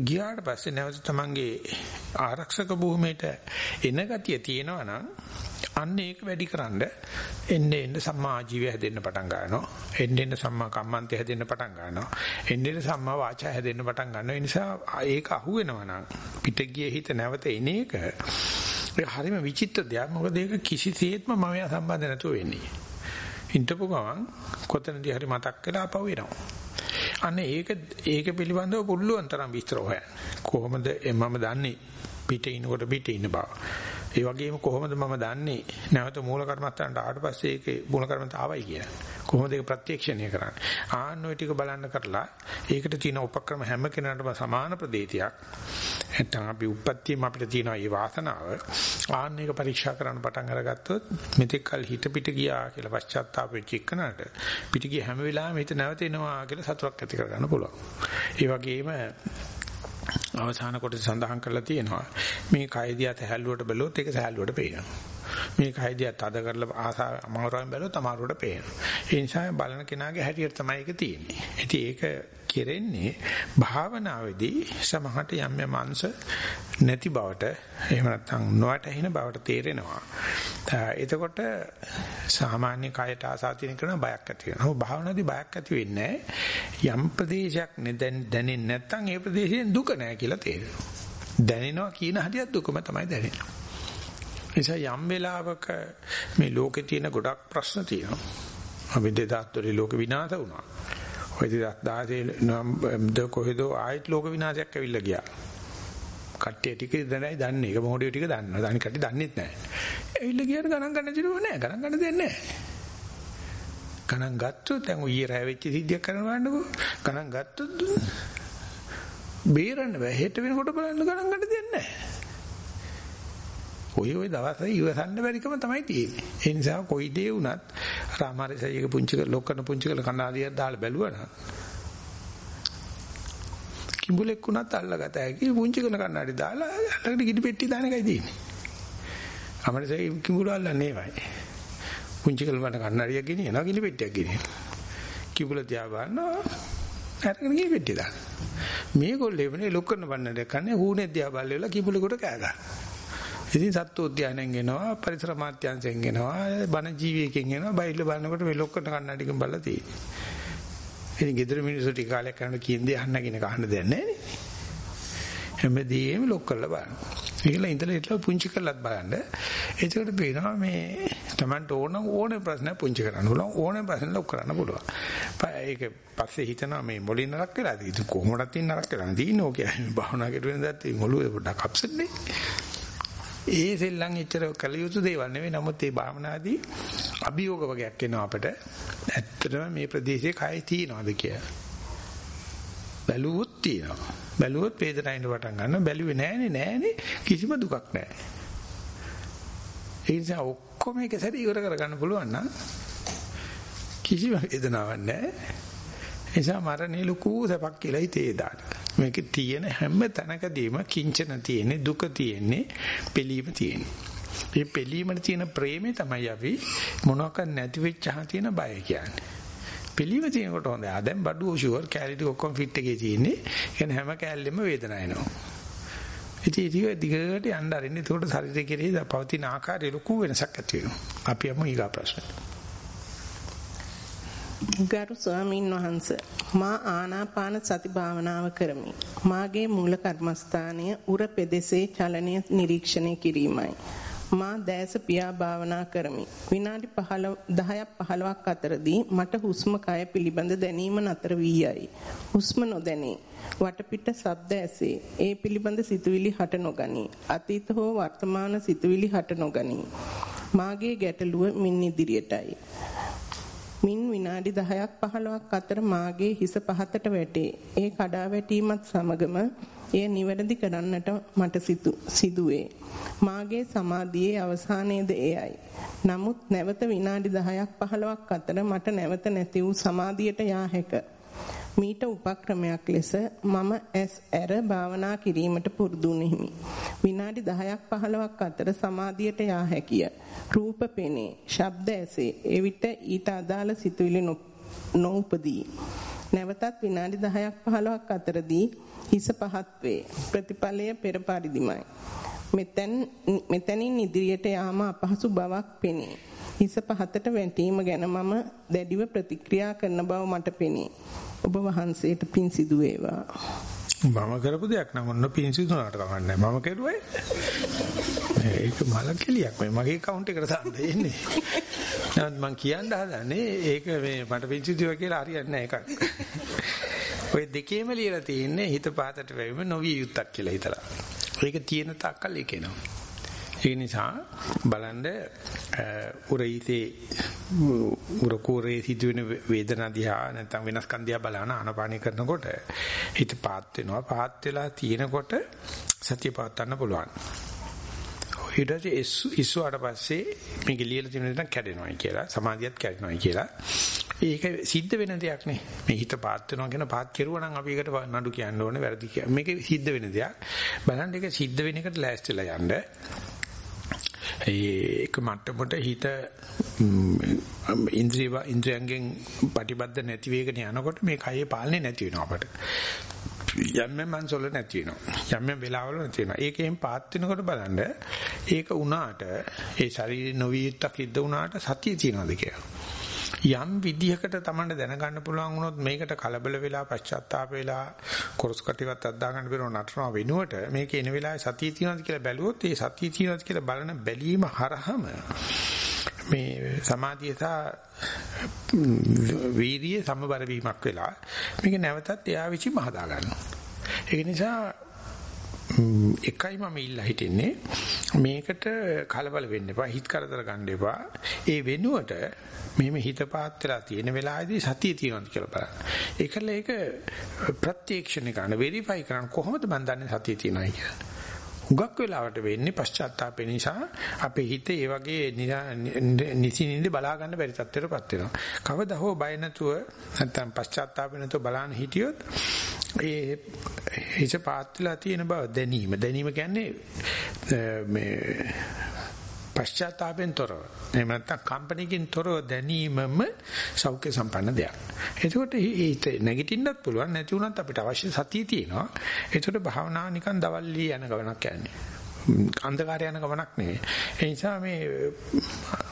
ගියාට පස්සේ නැවත තමන්ගේ ආරක්ෂක භූමියට එන ගතිය තියෙනවා නම් අන්න ඒක වැඩිකරනද එන්නේ එන්නේ සම්මා ආජීවය හැදෙන්න පටන් ගන්නවා. එන්නේ එන්නේ සම්මා කම්මන්තය හැදෙන්න පටන් ගන්නවා. එන්නේ එන්නේ සම්මා වාචා හැදෙන්න පටන් ගන්නවා. ඒ නිසා ඒක අහුවෙනවා නම් පිට ගියේ හිත නැවත එන එක ඒක හරිම විචිත්‍ර දෙයක්. මොකද ඒක කිසිසේත්ම මම යා සම්බන්ධ නැතුව වෙන්නේ. හිටපු ගමන් කොතනදී හරි මතක් වෙලා ආපහු එනවා. අන්න ඒක ඒක පිළිබඳව පුළුවන් තරම් විස්තර හොයන්න. කොහොමද මම දන්නේ පිටේ ඉනකොට පිටේ ඉන්න බව. ඒ වගේම කොහොමද මම දන්නේ නැවත මූල කර්මස්ථානට ආවට පස්සේ ඒකේ මූල කර්මන්ත ආවයි කියලා. කොහොමද ඒක ප්‍රත්‍යක්ෂණය කරන්නේ? ආන්න ඔය ටික බලන්න කරලා ඒකට තියෙන උපක්‍රම හැම කෙනාටම සමාන ප්‍රදේතියක්. නැත්තම් අපි උප්පත්තියම අපිට තියෙන මේ වාසනාව ආන්න එක පරීක්ෂා කරන්න පටන් අරගත්තොත් මෙතෙක් කල හිත පිට ගියා කියලා පශ්චාත්තාප වෙච්ච එකනට පිට ගිය හැම වෙලාවෙම හිත නැවතෙනවා කියලා සතුටක් ඇති කරගන්න පුළුවන්. ඒ වගේම අවසාන කොටස සඳහන් කරලා තියෙනවා. මේ කය දිහා තැහැල්ලුවට බැලුවොත් ඒක සැහැල්ලුවට පේනවා. මේ කය දිහා තද කරලා ආසා අමාරුවෙන් බැලුවොත් අමාරුවට පේනවා ඒ නිසා බලන කෙනාගේ හැටියට තමයි ඒක තියෙන්නේ ඉතින් ඒක කෙරෙන්නේ භාවනාවේදී සමහරට යම් යම් අංශ නැති බවට එහෙම නැත්නම් නොවැටහින බවට තේරෙනවා. එතකොට සාමාන්‍ය කයට ආසාතින කරන බයක් ඇති වෙනවා. භාවනාවේදී බයක් ඇති වෙන්නේ යම් ප්‍රදේශයක් දැනෙන්නේ නැත්නම් ඒ ප්‍රදේශයෙන් දුක නැහැ කියලා තේරෙනවා. දැනෙනවා කියන හදියක් දුකම තමයි දැනෙන්නේ. නිසා යම් වෙලාවක මේ ලෝකේ තියෙන ගොඩක් ප්‍රශ්න තියෙනවා. අපි 2003 ලෝක විනාශ වුණා. ඔය 2016 කොහෙද ආයෙත් ලෝක විනාශයක් ඇවිල්ලා ගියා. කට්ටිය ටික දැනයි දන්නේ. ඒක මොහොඩිය ටික දන්නවා. අනික කට්ටිය දන්නෙත් නැහැ. ඇවිල්ලා ගියාට ගණන් ගන්න දිනුව නැහැ. ගණන් ගන්න දෙන්නේ නැහැ. ගණන් ගත්තොත් දැන් ඊයේ රැ වෙච්ච සිද්ධියක් කරන බලන්නකෝ. ගණන් ගත්තොත් බේරන්න බෑ. හෙට වෙනකොට බලන්න ගණන් ගන්න දෙන්නේ නැහැ. ඔය ඔය දවසේ ඉවසන්න බැරිකම තමයි තියෙන්නේ. ඒ නිසා කොයි දේ වුණත් රාමාරිසයක පුංචි ලොක්කන පුංචි කළ කණ්ණාඩියක් දාලා බැලුවා නම් කිඹුලෙක් වුණත් අල්ලගත හැකි පුංචි කළ කණ්ණාඩි දාලා අල්ලගෙන ගිනි පෙට්ටි දාන එකයි තියෙන්නේ. අමරසය කිඹුල අල්ලන්නේ වයි. පුංචි කළ මට කණ්ණාඩියක් ගෙනියනවා ගිනි පෙට්ටියක් ගෙනියනවා. කිඹුල තියා බලනවා අරගෙන ගිනි පෙට්ටිය දාන. මේගොල්ලෝ එවනේ ලොක්කන බන්නට කන්නේ හුනේ දිහා බලලා කිඹුලෙකුට කෑ ගන්නවා. ඉතින් සත්තු උද්‍යානයෙන් එනවා පරිසර මාත්‍යංශයෙන් එනවා බන ජීවියකින් එනවා බයිල බලනකොට මේ ලොක්කට කන්නඩිකම් බලලා තියෙන්නේ. ඉතින් ගෙදර මිනිස්සු ටික කාලයක් යනකොට කියන දේ අහන්න කියන කහන්න දෙයක් නැහැ හැමදේම ලොක් කරලා බලන්න. ඒකල ඉඳලා ඉట్లా පුංචි කරලත් බලන්න. එතකොට පේනවා මේ Tamanට ඕන ඕනේ ප්‍රශ්න පුංචි කරන්න පුළුවන් ඕනේ ප්‍රශ්න ලොක් කරන්න පුළුවන්. ඒක පස්සේ හිතනවා මේ මොළේ නරක් වෙලාද? ඉතින් කොහොමදත් ඉන්න නරක් වෙලා තියෙන්නේ ඕකේ. භාවනා කරුවෙන් දැත් මොළුවේ පොඩ්ඩක් අප්සෙට් නේ. ඒ සෙල්ලම් එච්චර කළ යුතු දේවල් නෙවෙයි. නමුත් මේ භාවනාදී අභියෝග වගේක් එනවා අපිට. ඇත්තටම මේ ප්‍රදේශයේ කය තියනවාද කියලා. බැලුවොත් තියෙනවා. බැලුවොත් වේදනায়න පටන් ගන්නවා. බැලුවේ නෑනේ නෑනේ කිසිම දුකක් නෑ. ඒ නිසා ඔක්කොම එක සැරේ ඉවර කරගන්න පුළුවන් නම් කිසිම වේදනාවක් නෑ. ඒ නිසා මරණේ ලুকু සපක් කියලා හිතේ දාන්න. මේකේ තියෙන හැම තැනකදීම කිංචන තියෙන්නේ දුක තියෙන්නේ පිළීම තියෙන්නේ. මේ පිළීමට තියෙන ප්‍රේමේ තමයි අපි මොනවාක් නැති වෙච්චහම තියෙන බය කියන්නේ. පිළීම තියෙනකොට හොඳයි. ආ දැන් බඩුව ෂුවර් කැලිටි ඔක්කොම ෆිට එකේ තියෙන්නේ. කියන්නේ හැම කැලෙම වේදනාව එනවා. ඉතින් ඒක දිගට යන්න ආරින්නේ. ඒකට ශරීරය කෙරෙහි පවතින ආකාරය ලොකු වෙනසක් ඇති වෙනවා. අපි යමු ඊගා ප්‍රශ්නට. ගරු ස්වාමින් වහන්ස මා ආනාපාන සති භාවනාව කරමි. මාගේ මූල කර්මස්ථානය උර පෙදෙසේ චලනය නිරීක්ෂණය කිරීමයි. මා දැස පියා භාවනා කරමි. විනාඩි 15 10ක් 15ක් අතරදී මට හුස්ම කය පිළිබඳ දැනීම නතර වී යයි. හුස්ම නොදැනේ. වටපිට ශබ්ද ඇසේ. ඒ පිළිබඳ සිතුවිලි හට නොගනී. අතීත හෝ වර්තමාන සිතුවිලි හට නොගනී. මාගේ ගැටලුව මින් ඉදිරියටයි. මින් විනාඩි 10ක් 15ක් අතර මාගේ හිස පහතට වැටේ. ඒ කඩා වැටීමත් සමගම එය නිවැරදි කරන්නට මට සිදුවේ. මාගේ සමාධියේ අවසානයේද එයයි. නමුත් නැවත විනාඩි 10ක් 15ක් අතර මට නැවත නැති වූ සමාධියට යා හැක. මීට උපක්‍රමයක් ලෙස මම ඇස් ඇර භාවනා කිරීමට පුරුදු වෙමි. විනාඩි 10ක් 15ක් අතර සමාධියට යා හැකිය. රූප පෙනේ, ශබ්ද ඇසේ. එවිට ඊට අදාළ සිතුවිලි නොඋපදී. නැවතත් විනාඩි 10ක් 15ක් අතරදී හිස පහත් වේ. ප්‍රතිඵලය පෙර පරිදිමයි. මෙතෙන් මෙතනින් ඉදිරියට යාම අපහසු බවක් පෙනේ. හිස පහතට වැටීම ගැන මම දැඩිව ප්‍රතික්‍රියා කරන බව මට පෙනේ. ඔබ වහන්සේට පින් සිදු වේවා. මම කරපු දෙයක් නම් ඔන්න පින් සිදුනාට කමන්නේ මම කෙරුවයි ඒක මල කෙලියක් මේ මගේ account එකට දාන්න දෙන්නේ. නමුත් මං කියන්න හදන්නේ ඒක මේ මට පින් සිදුවා කියලා හරියන්නේ නැහැ එකක්. ඔය දෙකේම ලියලා තියෙන්නේ හිත පාතට වැවීම නොවිය යුත්තක් කියලා හිතලා. ඒක තියෙන තාක්කල් ඒක එනවා. ඒ නිසා බලන්න උරයිතේ උරකෝරේ සිදුවෙන වේදනා දිහා නැත්නම් වෙනස්කම් දිහා බලන ආනපානය කරනකොට හිත පාත් වෙනවා පාත් වෙලා තියෙනකොට සතිය පවත්වන්න පුළුවන්. ඊට පස්සේ ඉස්සුවාට පස්සේ මේක ලියලා තියෙන දේ කැඩෙනවායි කියලා සමාධියත් කැඩෙනවායි කියලා. ඒක සිද්ධ වෙන දෙයක් නේ. මේ හිත පාත් වෙනවා කියන පාත් කෙරුවා නම් අපි ඒකට නඩු කියන්න ඕනේ වැරදි කියලා. මේක සිද්ධ වෙන දෙයක්. බලන්න ඒක සිද්ධ වෙන එකට ලෑස්තිලා යන්න. ඒක මට්ටමට හිත ඉන්ද්‍රිය ඉන්ද්‍රයන්ගෙන් ප්‍රතිබද්ධ නැති වේගන යනකොට මේ කයේ පාලනේ නැති වෙනවා අපට. යම් යම් මන්සොල නැති වෙනවා. යම් යම් වෙලාවල නැති වෙනවා. ඒකෙන් පාත් වෙනකොට බලන්න ඒක උනාට ඒ ශරීරේ නොවියුත්තක් ඉද්ද උනාට සතිය තියනවාද කියලා. යම් විදිහකට Tamanne දැනගන්න පුළුවන් වුණොත් මේකට කලබල වෙලා පශ්චාත්තාප වෙලා කොරස් කටිවත් අද්දා ගන්න බැරුව නටනවා වෙනුවට මේක එන වෙලාවේ සතිය තියනවාද කියලා බැලුවොත් ඒ සතිය තියනවාද කියලා බලන බැලීම හරහම මේ සමාධිය සහ වීර්යය සමබර වීමක් වෙලා මේක නැවතත් එයා විසින්ම හදා ගන්නවා. ඒ නිසා එකයි මම ඉල්ලා හිටින්නේ මේකට කලබල වෙන්න එපා හිත කරදර ගන්න එපා ඒ වෙනුවට මෙහෙම හිත පාත් වෙලා තියෙන වෙලාවේදී සතිය තියෙනවද කියලා බලන්න. ඒකල ඒක ප්‍රත්‍යක්ෂණය කරන වෙරිෆයි කරන කොහොමද මන් දන්නේ සතිය තියෙනවයි කියලා. හුඟක් වෙලාවට වෙන්නේ පශ්චාත්තාපය නිසා අපේ හිත ඒ වගේ නිසින්ින්ද බලා ගන්න බැරි තත්ත්වයකටපත් වෙනවා. කවදා හෝ බය නැතුව නැත්තම් පශ්චාත්තාප නැතුව බලන්න හිටියොත් ඒ හිත පාත් වෙලා තියෙන බව දැනීම. දැනීම කියන්නේ මේ පශ්චාත්තාපෙන් තොරව එහෙම නැත්නම් කම්පැනිකින් තොරව දැනීමම සෞඛ්‍ය සම්පන්න දෙයක්. එතකොට ඒක නැගිටින්නත් පුළුවන් නැති වුණත් අපිට අවශ්‍ය සතිය තියෙනවා. එතකොට භාවනාව නිකන් දවල්ලි යන ගමනක් යන්නේ. අන්ධකාරය යන ගමනක් නෙවෙයි. ඒ නිසා මේ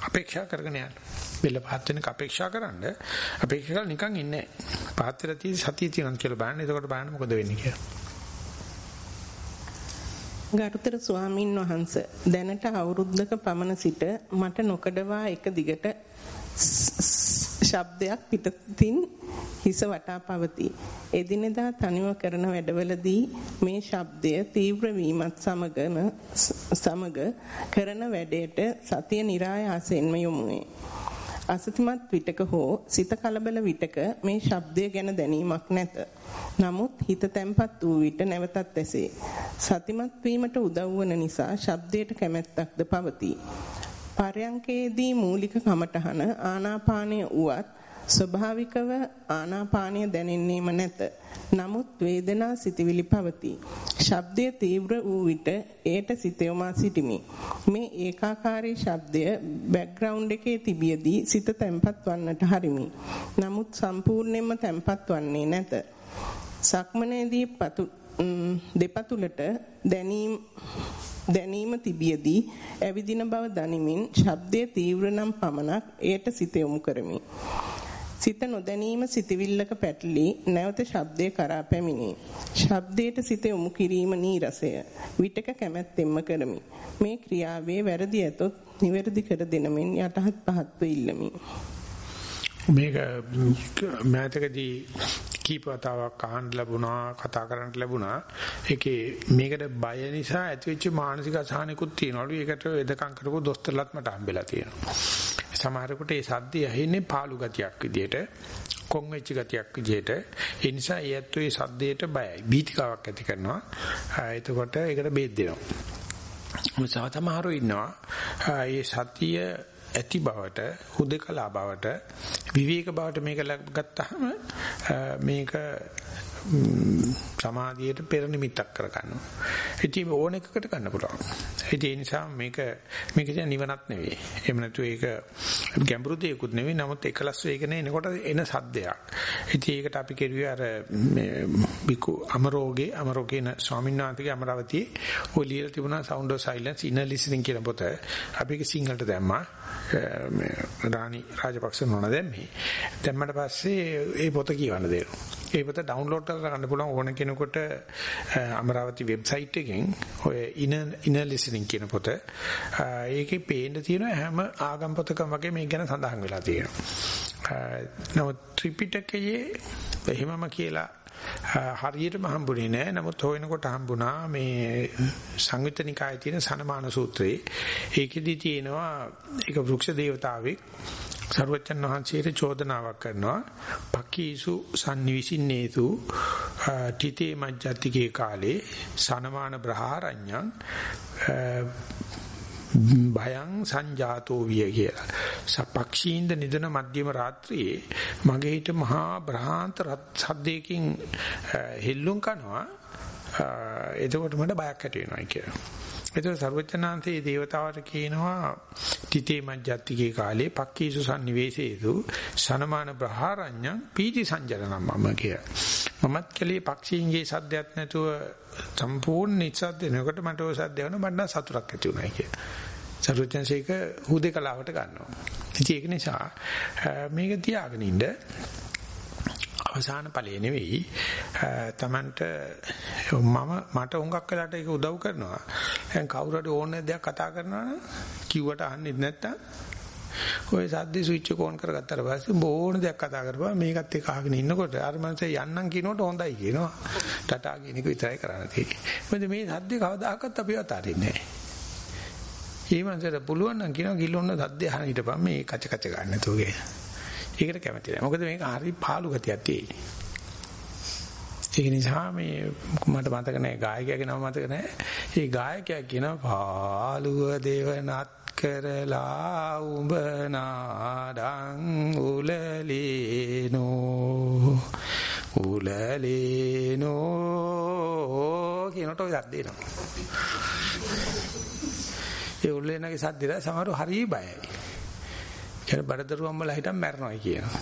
අපේක්ෂා කරගෙන යන්න. බෙල්ල පහත් වෙනක අපේක්ෂා කරන්න අපේක්ෂා කරලා නිකන් ඉන්නේ නැහැ. පහත් වෙලා තියෙන සතිය තියෙනවා කියලා බලන්න. එතකොට බලන්න මොකද වෙන්නේ කියලා. ගරුතර ස්වාමින් වහන්ස දැනට අවුරුද්දක පමණ සිට මට නොකඩවා එක දිගට ශබ්දයක් පිටතින් හිස වටා පවතී. එදිනෙදා තනිව කරන වැඩවලදී මේ ශබ්දය තීව්‍ර වීමත් සමගම සමග කරන වැඩේට සතිය નિરાයාසයෙන්ම යොමු වේ. අසතිමත් විටක හෝ සිත කලබල විටක මේ ශබ්දය ගැන දැනීමක් නැත. නමුත් හිත තැම්පත් වූ විට නැවතත් ඇසේ. සතිමත් වීමට උදව් වන නිසා ශබ්දයට කැමැත්තක්ද පවතී. පරයන්කේදී මූලික කමටහන ආනාපානය උවත් ස්වභාවිකව ආනාපානය දැනෙන්නේම නැත. නමුත් වේදනා සිතවිලි පවතී. ශබ්දය තීව්‍ර වූ විට ඒට සිත යොමා සිටිමි. මේ ඒකාකාරී ශබ්දය බෑග්ග්‍රවුන්ඩ් එකේ තිබියදී සිත තැම්පත් වන්නට හරිමි. නමුත් සම්පූර්ණයෙන්ම තැම්පත් වන්නේ නැත. සක්මනේදී පතු දෙපතුලට දැනීම දැනීම තිබියදී ඇවිදින බව දනිමින් ශබ්දයේ තීව්‍ර නම් පමණක් එයට සිත යොමු කරමි. සිත නොදැනීම සිතවිල්ලක පැටලී නැවත ශබ්දේ කරා පැමිණේ. ශබ්දයට සිත යොමු කිරීම නීරසය. විටක කැමැත්තෙන්ම කරමි. මේ ක්‍රියාවේ වැරදි ඇතොත් නිවැරදි කර දෙනමින් යටහත් පහත්ව ඉල්ලමි. මේක මෑතකදී කීපවතාවක් අහන්න ලැබුණා කතා කරන්න ලැබුණා ඒකේ මේකට බය නිසා ඇතිවෙච්ච මානසික අසහනකුත් තියෙනවලු ඒකට වෙදකම් කරපු දොස්තරලත් මට හම්බෙලා තියෙනවා සමහරකට ඒ සද්දය ඇහෙන්නේ පාළු ගතියක් විදියට කොන් වෙච්ච ගතියක් විදියට. ඒ නිසා ඒත් ඒ සද්දයට බයයි. බීතිකාවක් ඇති කරනවා. එතකොට ඒකට බේත් දෙනවා. සමහරව ඉන්නවා. ඒ සතිය ඇති බවට හුදකලා බවට විවේක බවට මේක ගත්තාම මේක සමාධියට පෙර නිමිත්තක් කරගන්නවා. ඉතින් ඕන එකකට ගන්න පුළුවන්. ඉතින් ඒ නිසා මේක මේක කියන්නේ නිවනක් නෙවෙයි. එහෙම නැතු ඒක ගැඹුරු දෙයක්ුත් නෙවෙයි. නමුත් එකලස් වේගන එනකොට එන සද්දයක්. ඉතින් ඒකට අපි කෙරුවේ අර මේ බිකු අමරෝගේ අමරෝගේන ස්වාමීන් වහන්සේගේ අමරවතියේ ඔය ලියලා තිබුණා sound of silence inner listening කියන පොත. අපි ඒක සිංහලට දැම්මා. මේ රාණි රාජපක්ෂ නෝනා දැම්මේ. දැම්මට පස්සේ ඒ පොත කියවන්න දෙනවා. ඒ පොත ඩවුන්ලෝඩ් කරගන්න පුළුවන් ඕන කෙනෙකුට අමරාවති වෙබ්සයිට් එකෙන් ඔය inner inner listening කියන පොත. ඒකේ පේන්න තියෙන හැම ආගම් පොතකම වගේ මේක ගැන සඳහන් වෙලා තියෙනවා. නමුත් ත්‍රිපිටකයේ එහෙමම කියලා හරියටම හම්බුනේ නෑ. නමුත් හොයනකොට හම්බුණා මේ සංයුත්ත නිකායේ තියෙන සනමාන සූත්‍රයේ ඒකෙදි තියෙනවා ඒක වෘක්ෂ දේවතාවෙක් සර්වචන් වහන්සේට චෝදනාවක් කරනවා. පකීසු sannivisinneetu තිතේ මජ්ජතිකේ කාලේ සනමාන බ්‍රහාරඤ්ඤං භයං සංජාතෝ විය කියලා. සපක්ෂීන්ද නිදන මධ්‍යම රාත්‍රියේ මගේ හිත මහා බ්‍රහාන්ත සද්දයකින් හෙල්ලුම් කරනවා. එතකොට මට බයක් ඇති වෙනවා කියලා. එතකොට සර්වචනාන්තයේ දේවතාවට කියනවා තිතේ මජ්ජත්තිකේ කාලේ පක්කීසු sanniveseetu සනමාන බ්‍රහාරඤ්ඤං පීති සංජනනම් මම කිය. මමත් කලේ පක්ෂීන්ගේ සද්දයක් නැතුව සම්පූර්ණ නිස්සද්ද වෙනකොට මට ඔය සද්ද වෙන මට සතුටක් ඇති වුණා කිය. සර්වචන්සේක හුදේකලාවට ගන්නවා. ඉතින් ඒක නිසා මේක තියාගෙන ඉන්න අවසාන ඵලය නෙවෙයි. තමන්ට මම මට හුඟක් වෙලාට ඒක උදව් කරනවා. දැන් කවුරු හරි ඕන දෙයක් කතා කරනවා නම් කිව්වට අහන්නේ නැත්තම් ඔය සද්දේ ස්විච් එක ඔන් කරගත්තාට පස්සේ බෝන දෙයක් කතා කරපුවා. මේකත් එක්ක අහගෙන ඉන්නකොට අර මනසේ යන්නම් කියනකොට හොඳයි කියනවා. ටටා කියන එක විතරයි කරන්න තියෙන්නේ. මොකද මේ සද්දේ කවදාකවත් අපි අතාරින්නේ නැහැ. මේ මනසට පුළුවන් නම් කියනවා කිල්ලොන්න සද්දේ අහන්න හිටපන් මේ කච කච ගන්න නැතුව කියලා ඒකට කැමති නැහැ. මොකද මේක හරි පාළු ගතියක් තියෙන්නේ. ඒක නිසා මේ මට මතක නැහැ ගායකයාගේ නම මතක නැහැ. ඒ ගායකයා කියනවා පාළුව දේවනත් කරලා උඹ නාඩං උලලේනෝ උලලේනෝ කියනට ඔය සද්ද එනවා. ඒ උලේනගේ සද්දේට සමහරව හරි බයයි. කියන බඩදරු අම්මලා හිටන් මැරනවා කියනවා.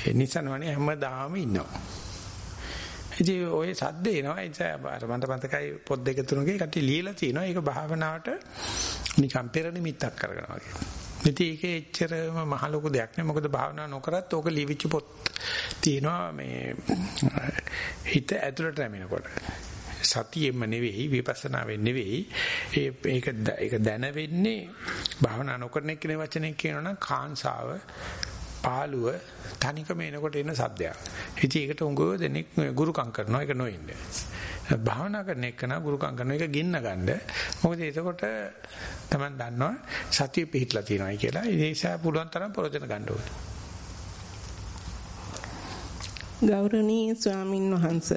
ඒ නිසනවනේ හැමදාම ඉන්නවා. ඉතින් ඔය සද්ද එනවා ඒ මට මතකයි පොත් දෙක තුනක කටි ලියලා තිනවා ඒක භාවනාවට නිකම් පෙර නිමිත්තක් කරගෙනවා කියලා. ඉතින් ඒකේ එච්චරම මහ ලොකු දෙයක් නෙවෙයි මොකද භාවනා නොකරත් ඕක ලිවිච්ච පොත් තියෙනවා මේ හිත ඇතුළට නැමිනකොට. සතියෙම නෙවෙයි විපස්සනාවෙන් නෙවෙයි ඒ ඒක ඒක දැන වෙන්නේ භාවනා නොකරන එක්කනේ වචනේ කියනවනම් කාංසාව පාළුව තනිකම එනකොට එන සද්දයක්. ඉතින් ඒකට උංගව දෙනෙක් ගුරුකම් කරනවා ඒක නොඉන්නේ. භාවනා කරන එක නා ගුරුකම් කරන එක ගින්න ගන්න. මොකද එතකොට තමයි දන්නවා සතිය පිහිටලා තියෙනවායි කියලා. ඒ නිසා පුළුවන් තරම් ප්‍රයෝජන ගන්න ඕනේ. ගෞරවනීය ස්වාමින් වහන්ස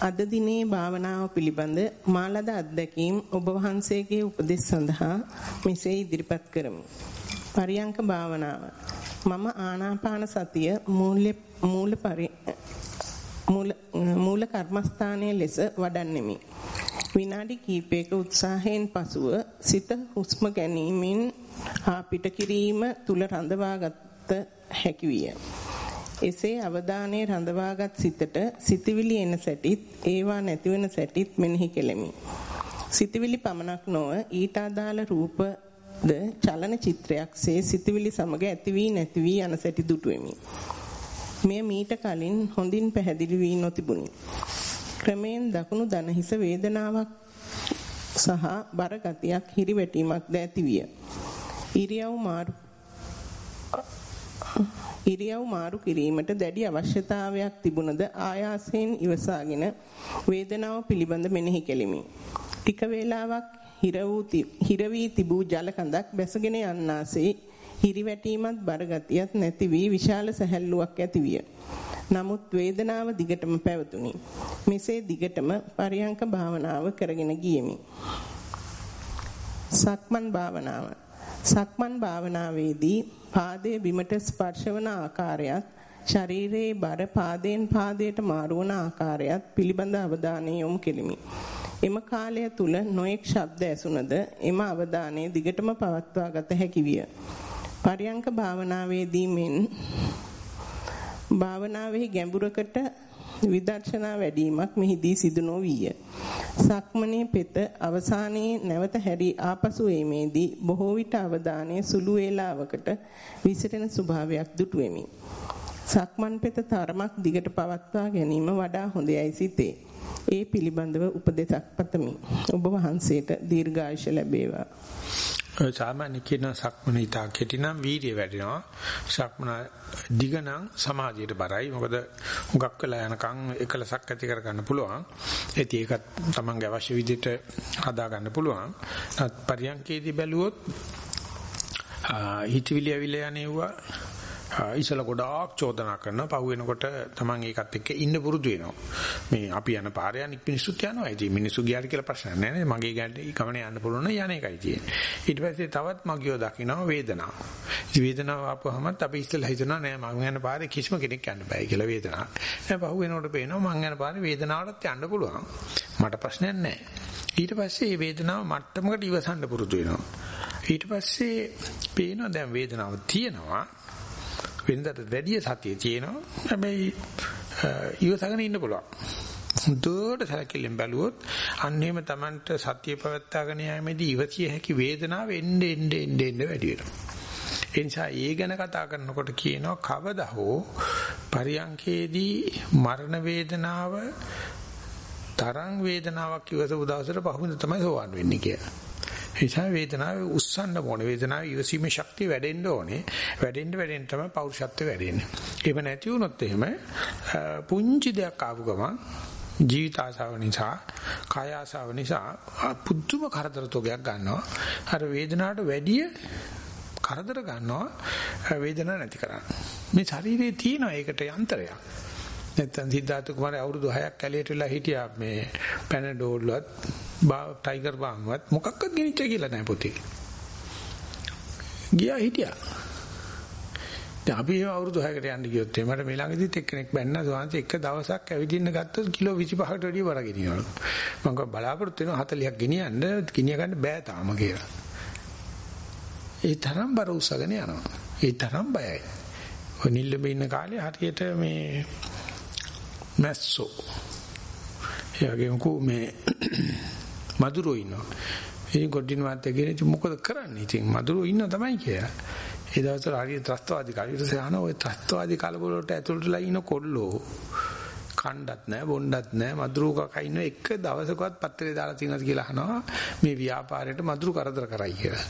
අද දිනේ භාවනාව පිළිබඳ මාලද අත්දැකීම් ඔබ වහන්සේගේ උපදෙස් සඳහා මෙසේ ඉදිරිපත් කරමි. පරියංක භාවනාව මම ආනාපාන සතිය මූල්‍ය මූල පරි මූල කර්මස්ථානයේ ලෙස වඩන්නෙමි. විනාඩි කිහිපයක උත්සාහයෙන් පසුව සිත හුස්ම ගැනීමෙන් හා පිට කිරීම තුල රඳවාගත හැකි විය. එසේ අවධානයේ රඳවාගත් සිතට සිතවිලි එන සැටිත් ඒවා නැතිවෙන සැටිත් මෙනෙහි කෙලෙමි. සිතවිලි පමණක් නොව ඊට අදාළ රූපද චලන චිත්‍රයක්සේ සිතවිලි සමග ඇති වී නැති වී යන සැටි දුටුවෙමි. මෙය මීට කලින් හොඳින් පැහැදිලි වී නොතිබුණි. ක්‍රමෙන් දකුණු දන හිස වේදනාවක් සහ බර ගතියක් හිරිවැටීමක් ද ඇති විය. ඉරියව් මාරු ඉරියව් මාරු කිරීමට දැඩි අවශ්‍යතාවයක් තිබුණද ආයාසයෙන් ඉවසාගෙන වේදනාව පිළිබඳ මෙනෙහි කෙලිමි. ටික වේලාවක් හිර වූ හිර වී තිබූ ජල කඳක් බැසගෙන යන්නාසේ හිරිවැටීමත් බරගතියත් නැති වී විශාල සැහැල්ලුවක් ඇති විය. නමුත් වේදනාව දිගටම පැවතුණි. මෙසේ දිගටම පරියංක භාවනාව කරගෙන ගියෙමි. සක්මන් භාවනාව සක්මන් භාවනාවේදී පාදයේ බිමට ස්පර්ශවන ආකාරයත් ශරීරයේ බර පාදයෙන් පාදයට මාරු වන ආකාරයත් පිළිබඳ අවධානය යොමු කෙලිමි. එම කාලය තුල නොඑක් ශබ්ද ඇසුනද එම අවධානය දිගටම පවත්වා ගත හැකි විය. පරියංක භාවනාවේදී මෙන් භාවනාවෙහි ගැඹුරකට විදර්ශනා වැඩිමක් මෙහිදී සිදු නොවිය. සක්මනේ පෙත අවසානයේ නැවත හැරි ආපසු එීමේදී බොහෝ විට අවධානයේ සුළු වේලාවකට විසිරෙන ස්වභාවයක් දුටුවෙමි. සක්මන් පෙත තරමක් දිගට පවත්වා ගැනීම වඩා හොඳයයි සිතේ. ඒ පිළිබඳව උපදේශක් පතමි. ඔබ වහන්සේට දීර්ඝායුෂ ලැබේවා. සාමාන්‍ය කියන සක්මන ඊට කෙටිනම් වීර්ය වැඩෙනවා. සක්මන දිගනම් සමාධියට බරයි. මොකද හුඟක් වෙලා යනකම් එකලසක් ඇති කරගන්න පුළුවන්. ඒත් ඒකත් තමන්ගේ අවශ්‍ය විදිහට හදා ගන්න පුළුවන්. පරියන්කේදී බැලුවොත් හිතවිලි ඇවිල්ලා යන්නේවා ඉසල ගොඩාක් චෝදනා කරනවා. පහු වෙනකොට Taman ඒකත් එක්ක ඉන්න පුරුදු වෙනවා. මේ අපි යන පාරේ අනික් මිනිස්සුත් යනවා. ඉතින් මිනිස්සු ගියාට කියලා ප්‍රශ්නයක් නැහැ නේද මගේ ගමනේ යන්න පුළුවන් නම් යන එකයි තියෙන්නේ. ඊට පස්සේ තවත් මගියෝ දකිනවා වේදනාව. ඉතින් වේදනාව ආපුවමත් අපි ඉස්සෙල්ලා හිතනවා නෑ මම යන පාරේ කිසිම කෙනෙක් යන්න බෑ කියලා වේදනාව. දැන් පහු වෙනකොට පේනවා මම යන පාරේ වේදනාවටත් යන්න පුළුවන්. මට ප්‍රශ්නයක් නැහැ ඊට පස්සේ මේ වේදනාව මට්ටමකට ඉවසන්න පුරුදු වෙනවා. ඊට පස්සේ පේනවා දැන් වේදනාව තියෙනවා. වෙනදට වැඩි සතිය තියෙනවා. හැබැයි ඉවසගෙන ඉන්න පුළුවන්. හොඳට සැලකිල්ලෙන් බැලුවොත් අන්න එහෙම Tamanට සතිය පවත්වාගෙන යෑමේදී ඉවසිය හැකි වේදනාව එන්නේ එන්නේ එන්නේ වැඩි වෙනවා. ඒ නිසා ඒ ගැන කතා කරනකොට කියනවා කවදා හෝ පරියංකේදී මරණ වේදනාව තරං වේදනාවක් ඉවසපු දවසට පහුවෙන්ද තමයි සෝවන් වෙන්නේ කියලා. නිසා වේදනාව උස්සන්න ඕනේ. වේදනාව ඉවසීමේ ශක්තිය වැඩෙන්න ඕනේ. වැඩෙන්න වැඩෙන්න තමයි පෞරුෂත්වය වැඩෙන්නේ. එහෙම නැති වුණොත් එහෙම පුංචි දෙයක් ආපු ගමන් ජීවිත ආසාව නිසා, කාය ආසාව නිසා පුදුම කරදර තෝගයක් ගන්නවා. අර වේදනාවට වැඩිය කරදර ගන්නවා වේදනාව නැති කරන්න. මේ ශරීරයේ තියෙන ඒකට යන්ත්‍රයක්. නැත්තම් සිද්ධාර්ථ කුමාරය අවුරුදු 6ක් කැලේට වෙලා හිටියා මේ පැනඩෝල්වත් ටයිගර් බාම්වත් මොකක්වත් ගෙනිච්ච කියලා නැහැ පොතේ. ගියා හිටියා. දැන් අපි අවුරුදු 6කට යන්න ගියොත් මට මේ ළඟදිත් එක්කෙනෙක් බැන්න සෝවාන්ස එක දවසක් ඇවිදින්න ගත්තොත් කිලෝ 25කට වැඩිය බර ගෙනියනවා. මම බලාපොරොත්තු වෙනවා 40ක් ගෙනියන්න ගෙනිය ගන්න බෑ තාම කියලා. ඒ තරම් බර උසගෙන යනවා. ඒ තරම් බයයි. ඔය නිල්ලඹ ඉන්න කාලේ හරියට මේ මැස්සෝ. එයාගේ මේ මදුරෝ ඉන්නවා. ඉතින් ගොඩින් මාත්‍ය කියන ඉතින් මොකද කරන්නේ? ඉතින් මදුරෝ ඉන්න තමයි කියලා. ඒ දවස්වල හරිය ත්‍රස්තවාදී කාලේ සහන ඔය ත්‍රස්තවාදී කාලවල වලට ඇතුළටලා ඉන්න කොල්ලෝ කණ්ඩත් නැහැ බොණ්ඩත් නැහැ මදුරු කකා ඉන්න එක දවසකවත් පත්‍රේ දාලා තියෙනවද කියලා අහනවා මේ ව්‍යාපාරයට මදුරු කරදර කරයි කියලා.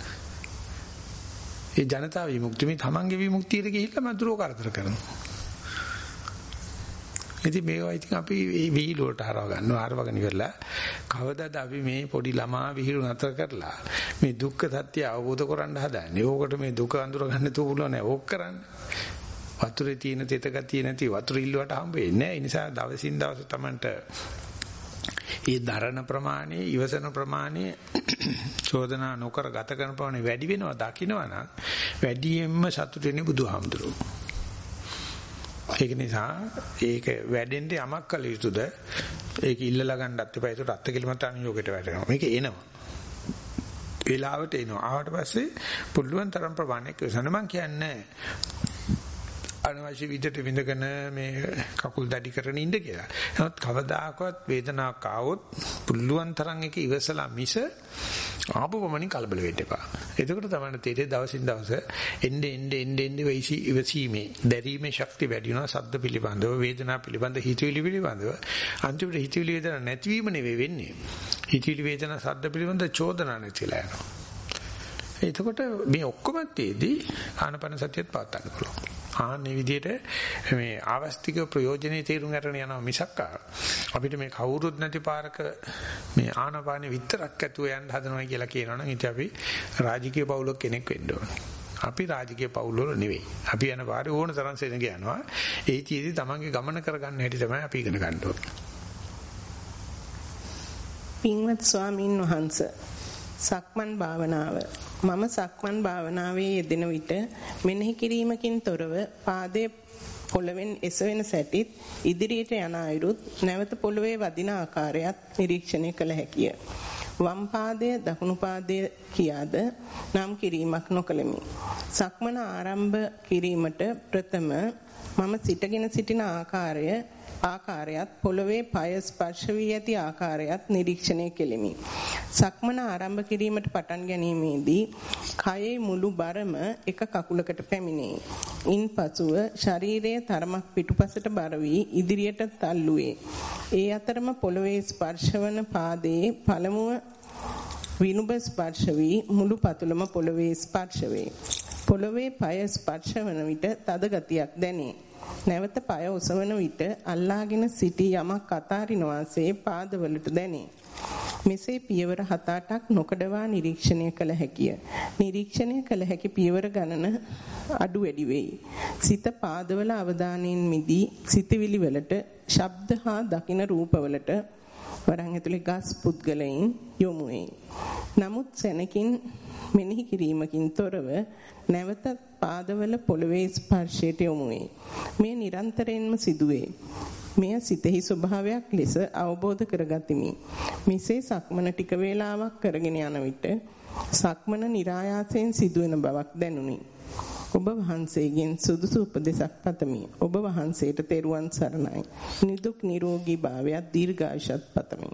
ඒ ජනතා විමුක්තිය මේ තමන්ගේ විමුක්තියට ගිහිල්ලා මදුරු කරදර කරනවා. ඉතින් මේවා ඉතින් අපි මේ විහිළු වලට හරව ගන්නවා හරවගෙන ඉවරලා කවදාද අපි මේ පොඩි ළමා විහිළු නතර කරලා මේ දුක්ඛ සත්‍ය අවබෝධ කරගන්න හදන්නේ. ඕකට මේ දුක අඳුර ගන්න තුබුල නැහැ. ඕක කරන්න. වතුරේ තියෙන තෙත ගතිය නැති වතුර ඉල්ලුවට හම්බ වෙන්නේ නැහැ. ඒ නිසා දවසින් දවස Tamanට ඒ දරණ ප්‍රමාණය, ඉවසන ප්‍රමාණය [COUGHS] චෝදනා නොකර ගත කරන ප්‍රමාණය වැඩි වෙනවා දකින්නවනම් වැඩියෙන්ම සතුට වෙන්නේ බුදුහාමුදුරුවෝ. ඒක නිසා ඒක වැඩෙන්න යමක් කළ යුතුද? ඒක ඉල්ලලා ගන්නත් එපා. ඒකට අත්කලමත් අනුയോഗයට වැටෙනවා. මේක එනවා. වෙලාවට එනවා. ආවට පස්සේ පුළුවන් තරම් ප්‍රමාණයක් විසඳ මම කියන්නේ අනවශ්‍ය විදිහට විඳගෙන මේ කකුල් දැඩි කරගෙන ඉන්න කියලා. නමුත් කවදාකවත් වේදනාවක් ආවොත් පුළුවන් තරම් එක ඉවසලා මිස ආපු පමණින් කලබල වෙන්න එපා. එතකොට තමයි තේරෙන්නේ දවසින් දවස එන්නේ එන්නේ එන්නේ එන්නේ වෙයිසි ඉවසීමේ දැරීමේ ශක්තිය වැඩි වෙනවා සද්ද පිළිබඳව වේදනා පිළිබඳව හිතවිලි පිළිබඳව අන්තිමට හිතවිලි වේදනා නැතිවීම නෙවෙයි වෙන්නේ. හිතවිලි වේදනා සද්ද පිළිබඳව චෝදනා නැතිලා යනවා. එතකොට මේ ඔක්කොම තියේදී ආනපන සතියත් පවත් ගන්න පුළුවන්. ආන්නේ විදිහට මේ ආවස්තික ප්‍රයෝජනේ තේරුම් ගන්න යනවා මිසක් අපිට මේ කවුරුත් නැති පාරක මේ ආනපානෙ විතරක් ඇතුව යන්න හදනවා කියලා කියනවනම් ඉතින් අපි රාජකීය පවුලක කෙනෙක් වෙන්න ඕනේ. අපි රාජකීය පවුල් වල නෙවෙයි. අපි යන පාරේ ඕන තරම් සෙනග යනවා. ඒ චීදී තමන්ගේ ගමන කරගන්න හැටි තමයි අපි ඉගෙන ගන්න ඕනේ. පින්වත් ස්වාමින් වහන්සේ සක්මන් භාවනාව මම සක්මන් භාවනාවේ යෙදෙන විට මෙනෙහි කිරීමකින් තොරව පාදයේ පොළවෙන් එසවෙන සැටිත් ඉදිරියට යන අයුරුත් නැවත පොළවේ වදින ආකාරයත් නිරීක්ෂණය කළ හැකිය. වම් පාදය දකුණු පාදය කියාද නම් කිරීමක් නොකළෙමි. සක්මන ආරම්භ කිරීමට ප්‍රථම මම සිටගෙන සිටින ආකාරය ආකාරයත් පොළවේ පය ස්පර්ශ වී ඇති ආකාරයත් නිරීක්ෂණය කෙලිමි. සක්මන ආරම්භ කිරීමට පටන් ගැනීමේදී කයේ මුළු බරම එක කකුලකට පැමිණේ. ඉන්පසුව ශරීරයේ තරමක් පිටුපසට බර වී ඉදිරියට තල්ලුවේ. ඒ අතරම පොළවේ ස්පර්ශවන පාදයේ පළමුව විනුබ ස්පර්ශ වී මුළු පතුලම පොළවේ ස්පර්ශ වේ. පොළවේ පය ස්පර්ශ වන විට තද ගතියක් දැනේ. නැවත পায় ඔසවන විට අල්ලාගෙන සිටි යමක් අතාරින වාසේ පාදවලට දැනේ. මෙසේ පියවර 7-8ක් නොකඩවා නිරීක්ෂණය කළ හැකිය. නිරීක්ෂණය කළ හැකි පියවර ගණන අඩු වැඩි වෙයි. සිත පාදවල අවධානයෙන් මිදී සිතවිලි වලට, ශබ්ද හා දකින රූපවලට වරන් ඇතුලේ ගස් පුද්ගලයන් යොමු වෙයි. නමුත් සැනකින් මෙනෙහි කිරීමකින් තොරව නැවත පාදවල පොළවේ ස්පර්ශයට යොමු වේ. මේ නිරන්තරයෙන්ම සිදුවේ. මෙය සිතෙහි ස්වභාවයක් ලෙස අවබෝධ කරගතිමි. මෙසේ සක්මන ටික වේලාවක් කරගෙන යන විට සක්මන નિરાයාසයෙන් සිදුවෙන බවක් දැනුනි. ඔබ වහන්සේගෙන් සුදුසු උපදෙසක් පතමි. ඔබ වහන්සේට තෙරුවන් සරණයි. නිදුක් නිරෝගී භාවයත් දීර්ඝායුෂත් පතමි.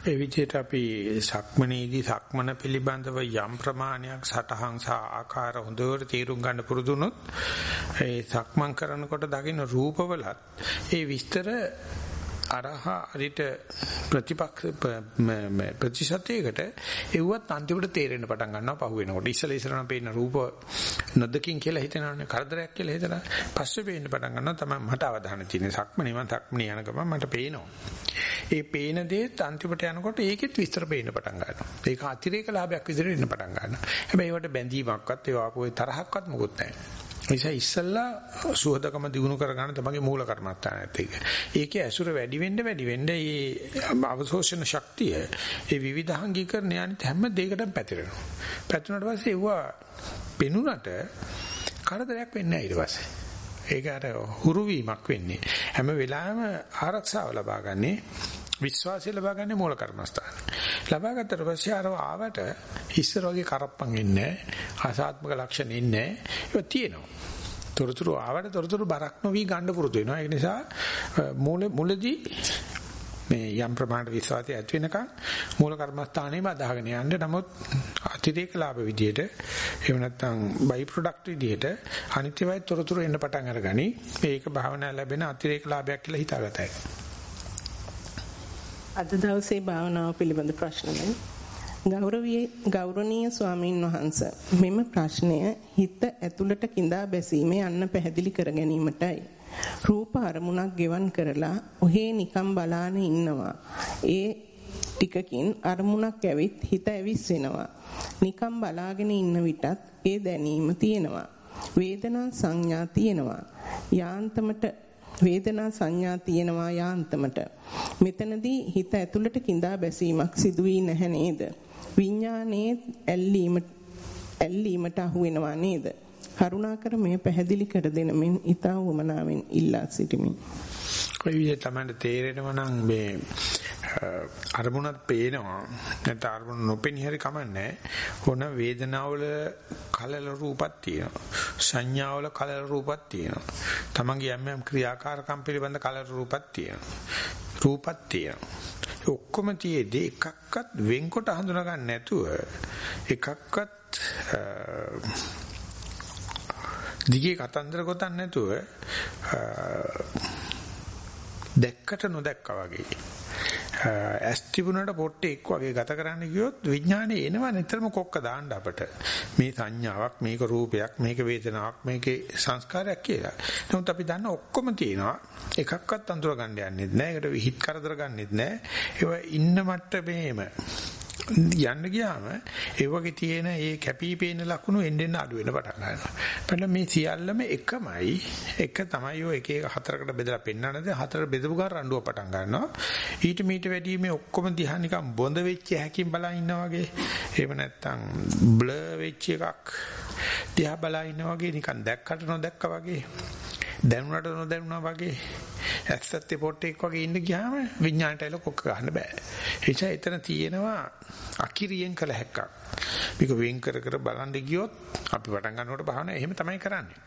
ඒ විදිහට අපි සක්මනේදී සක්මන පිළිබඳව යම් ප්‍රමාණයක් සටහන් සහ ආකාර හොඳට තේරුම් ගන්න පුරුදු වුණොත් ඒ සක්මන් කරනකොට දකින්න රූපවලත් ඒ විස්තර අරහ අරිට ප්‍රතිපක්ෂ ප්‍රතිශතයකට එව්වත් අන්තිමට තේරෙන්න පටන් ගන්නවා පහු වෙනකොට. ඉස්සල ඉස්සරහම පේන රූප නොදකින් කියලා හිතනවානේ කරදරයක් කියලා හිතලා. පස්සේ පේන්න පටන් ගන්නවා තමයි මට අවධානය තියෙන සක්මනේ මම සක්මනේ යන ගමන් මට පේනවා. ඒ පේන දේත් අන්තිමට යනකොට ඒකෙත් විස්තර පේන්න පටන් ගන්නවා. ඒක අතිරේක ලාභයක් විදිහට එන්න පටන් ගන්නවා. හැබැයි ඒවට බැඳීමක්වත් ඒවා අපෝ තරහක්වත් මොකුත් නැහැ. නිසා ඉස්සල්ලා සුහදකම දිනු කරගන්න තමගේ මූල කර්මස්ථානයත් එක්ක. ඒකේ ඇසුර වැඩි වෙන්න වැඩි වෙන්න මේ අවශෝෂණ ශක්තිය ඒ විවිධාංගීකරණය අනිත් හැම දෙයකටම පැතිරෙනවා. පැතුනට පස්සේ ඒවා පෙනුනට කරදරයක් වෙන්නේ නැහැ ඊට පස්සේ. ඒක අර හුරු වීමක් වෙන්නේ. හැම වෙලාවෙම ආරක්ෂාව ලබා ගන්නේ විශ්වාසය ලබා ගන්න මූල කර්මස්ථාන. ලබා ගත්තට පස්සේ අර ආවට ඉස්සර වගේ කරප්පන් ඉන්නේ ආසාත්මක ලක්ෂණ ඉන්නේ ඒක තියෙනවා. තොරතුරු ආවට තොරතුරු බරක් නොවි ගන්න පුරුදු වෙනවා. ඒ නිසා මූල මුලදී මේ යම් ප්‍රමාණයට විශ්වාසය ඇති වෙනකන් මූල කර්මස්ථානෙම අදාගෙන යන්න. නමුත් අතිරේක ලාභ විදියට එහෙම නැත්නම් බයි ප්‍රොඩක්ට් විදියට අනිත්‍යවයි තොරතුරු එන්න පටන් අරගනි. මේක භාවනා ලැබෙන අතිරේක ලාභයක් කියලා හිතාගතයි. අද දවසේ භාවනාව පිළිබඳ ප්‍රශ්නයි. ගෞරවීය ගෞරවනීය ස්වාමීන් වහන්ස මෙම ප්‍රශ්නය හිත ඇතුළට கிඳා බැසීමේ අන්න පැහැදිලි කර ගැනීමටයි. රූප අරමුණක් ගෙවන් කරලා ඔහේ නිකම් බලාන ඉන්නවා. ඒ ටිකකින් අරමුණක් ඇවිත් හිත ඇවිස් වෙනවා නිකම් බලාගෙන ඉන්න විටත් ඒ දැනීම තියෙනවා. වේදනා සංඥා තියෙනවා. යාන්තමට වේදනා සංඥා තියෙනවා යාන්තමට. මෙතනදී හිත ඇතුළට கிඳා බැසීමක් සිදු වී නැහැ නේද? විඥානයේ ඇල්ලීමට ඇල්ලීමට අහු වෙනවා නේද? කරුණාකර මේ පැහැදිලි කර දෙන මෙන් ඊතා වමනාවෙන් ඉල්ලා සිටිමි. ඔය විදිහට තමයි තේරෙනවා නම් මේ අරමුණක් පේනවා. නැත්නම් අරමුණ නොපෙනී හරි කමන්නේ ඕන වේදනාවල කලල රූපක් තියෙනවා. සංඥාවල කලල රූපක් තියෙනවා. තමන්ගේ යම් යම් ක්‍රියාකාරකම් පිළිබඳ කලල රූපක් තියෙනවා. රූපක් තියෙනවා. ඔක්කොම තියේදී එකක්වත් වෙන්කොට හඳුනා ගන්න නැතුව එකක්වත් දිගේ කතන්දර ගොතන්න නැතුව දැක්කට නොදැක්කා වගේ ඇස් තිබුණාට පොට්ටේ එක් වගේ ගත කරන්න ගියොත් විඥානේ එනවා නිතරම කොක්ක දාන්න අපට. මේ සංඥාවක්, මේක රූපයක්, මේක වේදනාවක්, මේකේ සංස්කාරයක් කියලා. නමුත් අපි දන්න ඔක්කොම තියෙනවා. එකක්වත් අඳුර ගන්න යන්නෙත් නෑ. ඒකට හිත කරදර ගන්නෙත් නෑ. ඒවා ඉන්න මට්ටමේම යන්න ගියාම ඒ වගේ තියෙන ඒ කැපිපේන ලකුණු එන්න එන්න අඩු වෙන පටන් ගන්නවා. බලන්න මේ සියල්ලම එකමයි. එක තමයි ඔය එක එක හතරකට බෙදලා පෙන්නනද හතර බෙදපු ගාන රණ්ඩුව පටන් ගන්නවා. ඊට මීට වැඩි මේ ඔක්කොම දිහා නිකන් බොඳ වෙච්ච හැකින් බලා ඉන්නා වගේ. එහෙම නැත්තම් බ්ලර් වෙච්ච එකක් දිහා බලා ඉන්නා වගේ නිකන් දැක්කට නොදැක්කා වගේ. දැනුණට නොදැනුණා වගේ ඇක්සත් පොට්ටෙක් වගේ ඉන්න ගියාම විඥාණයට එල කොක්ක ගන්න බෑ. ඒ නිසා එතන තියෙනවා අකිරියෙන් කළ හැක්කක්. මේක වෙන් කර කර බලන්න ගියොත් අපි පටන් ගන්නකොට බහන එහෙම තමයි කරන්නේ.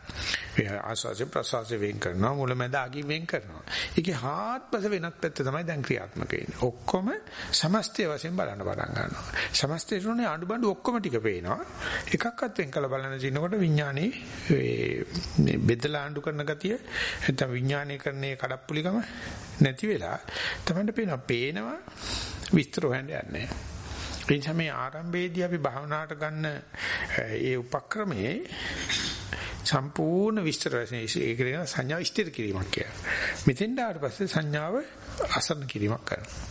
මේ ආස්වාසේ ප්‍රසවාසේ වෙන් කරනවා මුලමැද අගින් වෙන් කරනවා. ඒකේ හාත්පස වෙනත් පැත්ත තමයි දැන් ක්‍රියාත්මක වෙන්නේ. ඔක්කොම සමස්තය වශයෙන් බලන්න පටන් ගන්නවා. සමස්තයට උනේ අඬබඬු ඔක්කොම ටික පේනවා. එකක්වත් වෙන් කළ බලන දිනකොට විඥානේ මේ බෙදලා අඬු කරන ගතිය නැත්නම් විඥානීය කරන්නේ කඩප්පුලිකම නැති වෙලා තමයි පේනවා. පේනවා විස්තර හොයන්න යන්නේ. ඒ නිසා මේ ආරම්භයේදී අපි භාවනාවට ගන්න ඒ උපක්‍රමයේ සම්පූර්ණ විස්තර වශයෙන් ඒක කියන සංඥා ස්ථිර කිරීමක් කියලා. මෙතෙන් ඩාට පස්සේ සංඥාව අසරණ කිරීමක් කරනවා.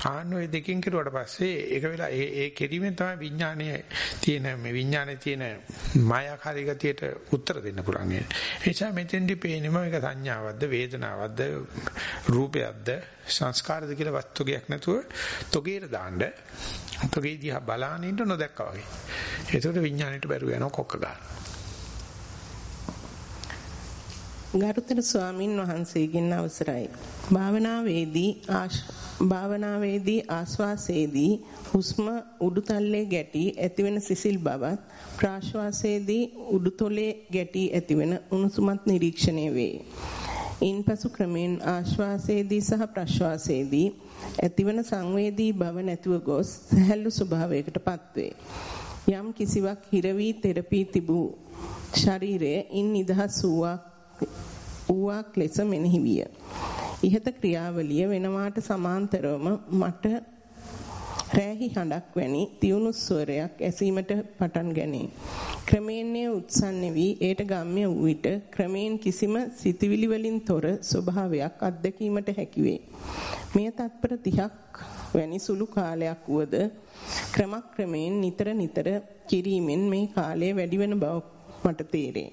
ආන්න ඔය දෙකෙන් කෙරුවට පස්සේ ඒක වෙලා ඒ ඒ කෙරීමෙන් තමයි විඥානයේ තියෙන මේ විඥානයේ තියෙන මායාකාරී ගතියට උත්තර දෙන්න පුළුවන්. ඒ නිසා මෙතෙන්දි පේනම මේක සංඥාවක්ද වේදනාවක්ද රූපයක්ද සංස්කාරද කියලා වස්තුකයක් නැතුව තොගේට දාන්න තොගේ දිහා බලාගෙන ඉන්න නොදැක්කා වගේ. ඒකට විඥාණයට බැරුව යනවා කොක්ක ගන්න. ගරුතර ස්වාමින් වහන්සේගෙන් අවසරයි. භාවනාවේදී භාවනාවේදී ආස්වාසේදී හුස්ම උඩුතල්ලේ ගැටි ඇතිවෙන සිසිල් බවත් ප්‍රාශ්වාසයේදී උඩුතොලේ ගැටි ඇතිවෙන උණුසුමත් නිරීක්ෂණය වේ. ඉන්පසු ක්‍රමෙන් ආශ්වාසයේදී සහ ප්‍රශ්වාසයේදී ඇතිවන සංවේදී බව නැතුව ගොස් සැහැල්ලු ස්වභාවයකටපත් වේ. යම් කිසිවක් හිරවි තෙරපී තිබූ ශරීරය ඉන් නිදහස් වූවක් ඌවක් ලෙස මෙනෙහි විය. ඉහත ක්‍රියාවලිය වෙනවාට සමාන්තරවම මට රෑහි හඬක් වැනි තියුණු ස්වරයක් ඇසීමට පටන් ගැනේ. ක්‍රමයෙන් උත්සන්න වී ඒට ගම්ම්‍ය වූ විට ක්‍රමයෙන් කිසිම සිතවිලි වලින් තොර ස්වභාවයක් අත්දැකීමට හැකිවේ. මෙය තත්පර 30ක් වැනි සුළු කාලයක් වුවද ක්‍රමක්‍රමයෙන් නිතර නිතර කිරීමෙන් මේ කාලය වැඩි වෙන බව මට තේරේ.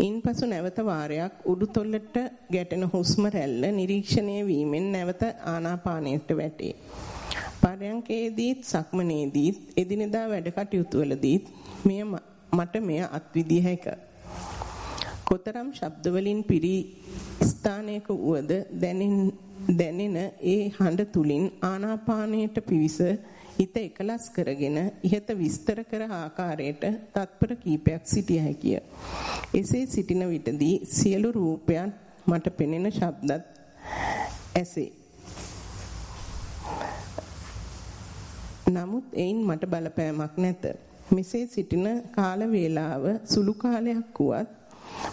ඉන්පසු නැවත වාරයක් උඩුතොල්ලට ගැටෙන හුස්ම රැල්ල නිරීක්ෂණය වීමෙන් නැවත ආනාපානයට වැටේ. පරයන්කේදීත් සක්මනේදීත් එදිනෙදා වැඩ කටයුතු වලදීත් මෙය මට මෙය අත්විදිය හැක. කොතරම් ශබ්ද වලින් පිරි ස්ථානයක වුවද දැනෙන දැනෙන ඒ හඬ තුලින් ආනාපානයට පිවිස හිත එකලස් කරගෙන ඉහත විස්තර කර ආකාරයට තත්පර කීපයක් සිටිය හැකිය. එසේ සිටින විටදී සියලු රූපයන් මට පෙනෙන ශබ්දත් ඇසේ. නමුත් එයින් මට බලපෑමක් නැත. මෙසේ සිටින කාල වේලාව සුළු කාලයක් වුවත්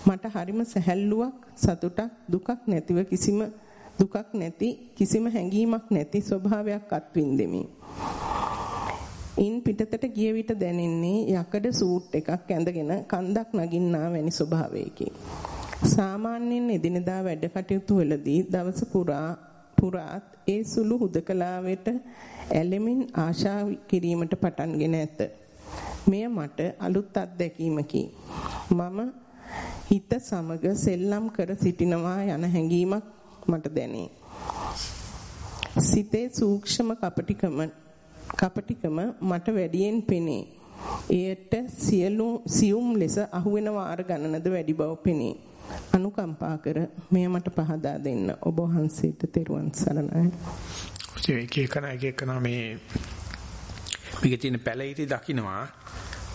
මට හරිම සැහැල්ලුවක් සතුටක් දුකක් නැතිව කිසිම දුකක් නැති කිසිම හැඟීමක් නැති ස්වභාවයක් අත්විඳෙමි. ඉන් පිටතට ගිය විට දැනෙන්නේ යකඩ සූට් එකක් ඇඳගෙන කන්දක් නගින්නා වැනි ස්වභාවයකි. සාමාන්‍යයෙන් එදිනදා වැඩ කටයුතු වලදී දවස පුරා පුරාත් ඒ සුළු හුදකලාවට ඇලෙමින් ආශා කිරීමට පටන්ගෙන ඇත. මෙය මට අලුත් අත්දැකීමකි. මම හිත සමග සෙල්ලම් කර සිටිනවා යන හැඟීමක් මට දැනේ. සිතේ සූක්ෂම කපටිකම කපටිකම මට වැඩියෙන් පෙනේ. එයට සියලු සියුම් ලෙස අහුවෙන වාර ගණනද වැඩි බව පෙනේ. අනුකම්පා කර මෙය මට පහදා දෙන්න. ඔබ වහන්සේට තෙරුවන් සරණයි. ඒක එකන එක එකන මේ මේකේ තියෙන පැලිරි දකින්නවා.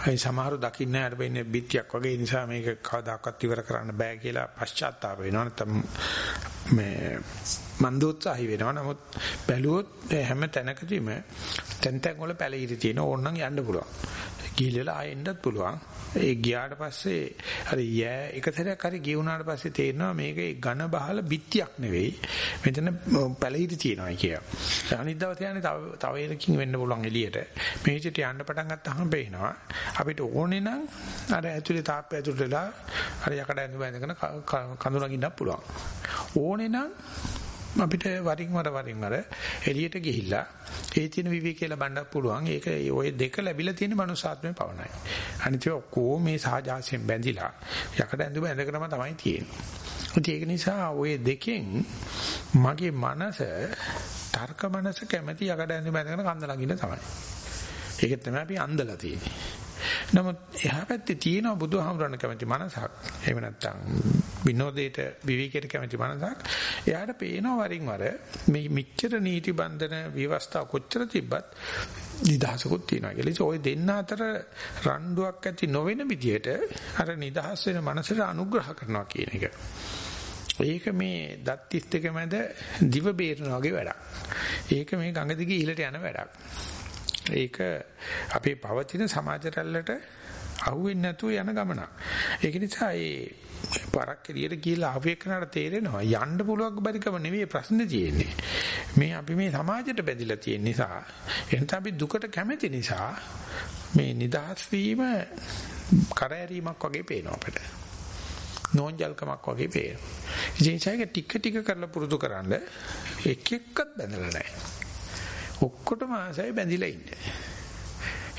ඒ සමහරව දකින්න යට වෙන්නේ බිත්තියක් වගේ. නිසා මේක කවදාකවත් ඉවර කරන්න බෑ කියලා පශ්චාත්තාප වෙනවා. නැත්නම් මේ මන්දෝත්සාහි වෙනවා. නමුත් බැලුවොත් හැම තැනකදීම තැන් තැන් වල පැලිරි තියෙන ඕනනම් යන්න පුළුවන්. ගිහිල්ලා ආයෙ එන්නත් පුළුවන් ඒ ගියාට පස්සේ අර යෑ එක සැරයක් හරි ගියුණාට පස්සේ තේරෙනවා මේක ඝන බහල බිත්තියක් නෙවෙයි මෙතන පැලිරි තියෙනවා කිය. අනිත් දවසේ යන්නේ තව තව එකකින් වෙන්න පුළුවන් එළියට. මේ විදිහට යන්න පටන් ගත්තාම පේනවා අපිට ඕනේ නම් අර ඇතුලේ තාප්පය ඇතුලට වෙලා අර යකඩ ඇඳුම ඇඳගෙන කඳුරකින්නත් පුළුවන්. ඕනේ නම් අපිට වරින් වර වරින් වර එළියට ගිහිල්ලා ඒ තියෙන විවේකී කියලා බණ්ඩක් පුළුවන්. ඒක ওই දෙක ලැබිලා තියෙන මනුස්සාත්මේ පවණයි. අනිත් ඔක්කොම මේ සාජාසයෙන් බැඳිලා යකඩ ඇඳුම ඇඳගෙනම තමයි තියෙන්නේ. ඒක නිසා ওই දෙකෙන් මගේ මනස තර්ක මනස කැමැති යකඩ ඇඳුම ඇඳගෙන කන්ද ළඟින් තමයි. ඒක තමයි අපි අන්දලා තියෙන්නේ. නමුත් එහා පැත්තේ තියෙන බුදුහාමුදුරන් කැමති මනසක්. එහෙම නැත්නම් විනෝදයට විවේකයට කැමති මනසක්. එයාට පේනවා වරින් වර මේ මිච්ඡර නීති බන්ධන විවස්ථා කොච්චර තිබ්බත් නිදහසකුත් තියෙනවා කියලා. ඒ ඔය දෙන්න අතර රණ්ඩුවක් ඇති නොවන විදියට අර නිදහස් වෙන මනසට අනුග්‍රහ කරනවා කියන එක. ඒක මේ දත් 32 මැද දිව බේරන වගේ වැඩක්. ඒක මේ ගඟ දිගේ ඉහළට යන වැඩක්. ඒක අපේ පවතින සමාජ රැල්ලට අහුවෙන්නේ නැතුව යන ගමනක්. ඒක නිසා ඒ පරක් එළියට ගිහලා ආපු එකනට තේරෙනවා යන්න පුළුවන් බරිකම නෙවෙයි ප්‍රශ්නේ තියෙන්නේ. මේ අපි මේ සමාජයට බැඳිලා තියෙන නිසා එහෙනම් අපි දුකට කැමති නිසා මේ නිදහස් වීම කරදරීමක් වගේ පේනවා අපිට. නෝන්ජල්කමක් වගේ පේනවා. ඉතින් ඒක ටික ටික කරලා පුරුදු කරන්න එක එක්කත් බැඳලා නැහැ. ඔක්කොටම ආසයි බැඳිලා ඉන්නේ.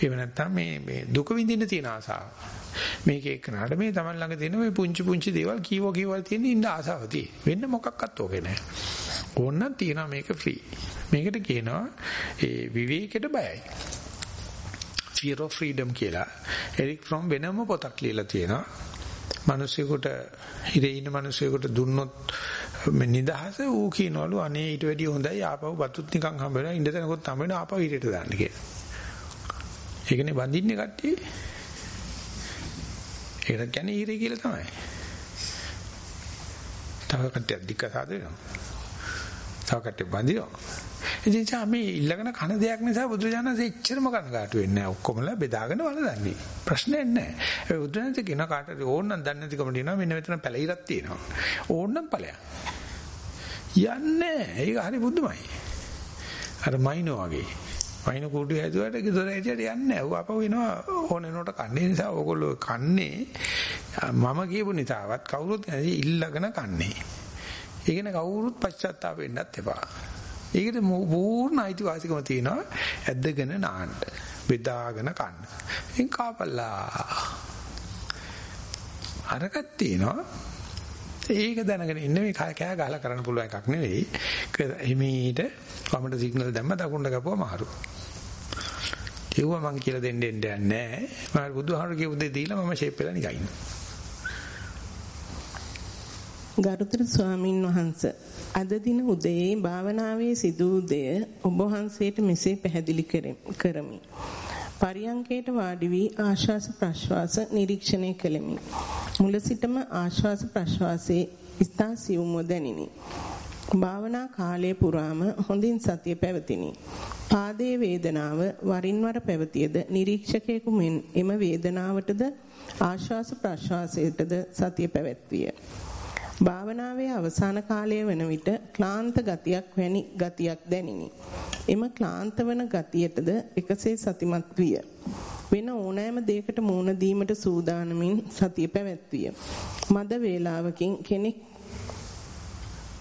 ඒව නැත්තම් මේ මේ දුක විඳින්න තියෙන ආසාව. මේක එක්කනට මේ Taman ළඟ තියෙන මේ පුංචි පුංචි දේවල් කීවෝ කීවල් තියෙන ඉන්න ආසාව තියෙන. වෙන්න මොකක්වත් ඕකේ නැහැ. ඕනනම් තියනවා මේක ෆ්‍රී. මේකට කියනවා ඒ විවේකයට බයයි. Fear of Freedom කියලා. එරික් ෆ්‍රොම් වෙනම පොතක් ලියලා තියෙනවා. මිනිස්සුෙකුට හිරේ ඉන්න මිනිස්සුෙකුට දුන්නොත් මේ නිදහස ඌ කියනවලු අනේ ඊට වැඩිය හොඳයි ආපහු බතුත් නිකන් හම්බ වෙනවා ඉඳ තැනකොත් හම්බ වෙනවා ආපහු ඊටට දාන්න කියලා. ඒකනේ බඳින්නේ කට්ටිය. ඒකට කියන්නේ ඊරේ කියලා තමයි. තව කට්ටියක් දික්ක සාද වෙනවා. තව කට්ටිය බඳිනවා. ඉතින් මේ ඉල්ලගෙන කන දෙයක් නිසා බුදුරජාණන් එච්චරම කනගාටු වෙන්නේ නැහැ. ඔක්කොමලා බෙදාගෙන වලදන්නේ. ප්‍රශ්නයක් නැහැ. ඒ බුදුරජාණන් කියන කාටද ඕනනම් දන්නේ නැතිකම දිනවා මෙන්න මෙතන පැලිරක් තියෙනවා. ඕනනම් ඵලයක්. යන්නේ ඒක හරි බුදුමයි. අර මයින්ෝ වගේ. මයින්ෝ කුඩු හැදුවට ගෙදර හිටියට යන්නේ නැහැ. ඌ අපව වෙනවා ඕන එනකොට කන්නේ නිසා ඕගොල්ලෝ කන්නේ මම කියපු නිසාවත් කවුරුත් ඉල්ලගෙන කන්නේ. ඒකන කවුරුත් පශ්චාත්තාප වෙන්නත් එපා. ඒකට පූර්ණ අයිතිවාසිකම තියෙනවා ඇද්දගෙන නාන්න. බෙදාගෙන කන්න. එන් කාපල්ලා. අරකට තියෙනවා ඒක දැනගෙන ඉන්න මේ කෑ ගහලා කරන්න පුළුවන් එකක් නෙවෙයි. එමීට වමට සිග්නල් දැම්ම දකුණට ගපුවා මාරු. ඒව මං කියලා දෙන්න දෙන්නේ නැහැ. මම බුදුහාමුදුරු කියපු දේ දීලා මම ෂේප් වෙලා නිකන් ඉන්නවා. ගරුතර ස්වාමින් වහන්සේ අද දින උදේ භාවනාවේ සිදු දෙය ඔබ වහන්සේට මෙසේ පැහැදිලි කරමි. පරියංකේට වාඩි වී ආශ්වාස ප්‍රශ්වාස නිරීක්ෂණය කළෙමි. මුල සිටම ආශ්වාස ප්‍රශ්වාසයේ ස්ථා සියුම්ව දැනිනි. භාවනා කාලය පුරාම හොඳින් සතිය පැවතිනි. පාදයේ වේදනාව වරින් වර පැවතියද නිරීක්ෂකයෙකු මෙන් එම වේදනාවටද ආශ්වාස ප්‍රශ්වාසයටද සතිය පැවැත්විය. භාවනාවේ අවසාන කාලය වන විට ක්ලාන්ත ගතියක් වැනි ගතියක් දැනිනි. එම ක්ලාන්ත වන ගතියටද එකසේ සතිමත් විය. වෙන ඕනෑම දෙයකට මුහුණ දීමට සූදානමින් සතිය පැවැත්විය. මද වේලාවකින් කෙනෙක්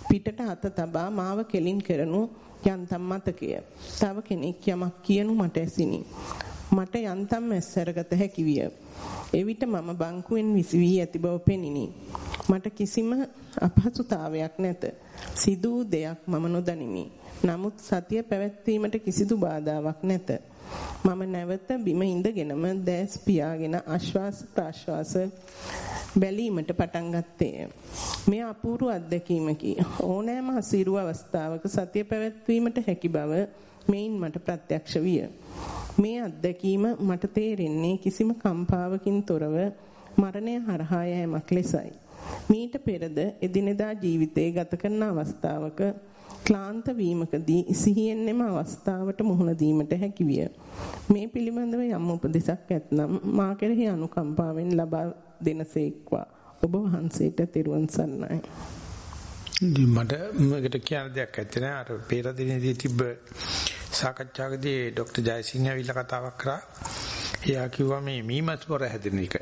පිටට අත තබා මාව කෙලින් කරනු යන්තම් මතකය. තව කෙනෙක් යමක් කියනු මට ඇසිනි. මට යන්තම් ඇස්සරගත හැකි විය. එවිට මම බංකුවෙන් විසි වී ඇති බව පෙනිනි. මට කිසිම අපහසුතාවයක් නැත. සිදු දෙයක් මම නොදනිමි. නමුත් සතිය පැවැත්වීමට කිසිදු බාධාවක් නැත. මම නැවත බිම ඉඳගෙනම දැස් පියාගෙන ආශ්වාස ප්‍රාශ්වාස බැලීමට පටන් ගත්තේය. මේ අපූර්ව අත්දැකීමකි. ඕනෑම අසීරු අවස්ථාවක සතිය පැවැත්වීමට හැකි බව මෙයින් මට ප්‍රත්‍යක්ෂ විය. මේ අත්දැකීම මට තේරෙන්නේ කිසිම කම්පාවකින් තොරව මරණය හරහා යෑමක් ලෙසයි. මීට පෙරද එදිනෙදා ජීවිතයේ ගත කරන අවස්ථාවක ක්ලාන්ත වීමකදී සිහියෙන්ම අවස්ථාවට මුහුණ දීමට හැකිවිය. මේ පිළිබඳව යම් උපදෙසක් ඇතනම් මා කෙරෙහි අනුකම්පාවෙන් ලබා දෙනසේක්වා. ඔබ වහන්සේට තෙරුවන් සරණයි. මට මේකට කියන්න දෙයක් ඇත්තේ නෑ. අර පෙර දිනේදී තිබ්බ සාකච්ඡාවකදී ડોક્ટર ජයසිංහ අවිල්ලා කතාවක් කරා. එයා කිව්වා මේ මීමස්පොර හැදෙන එක.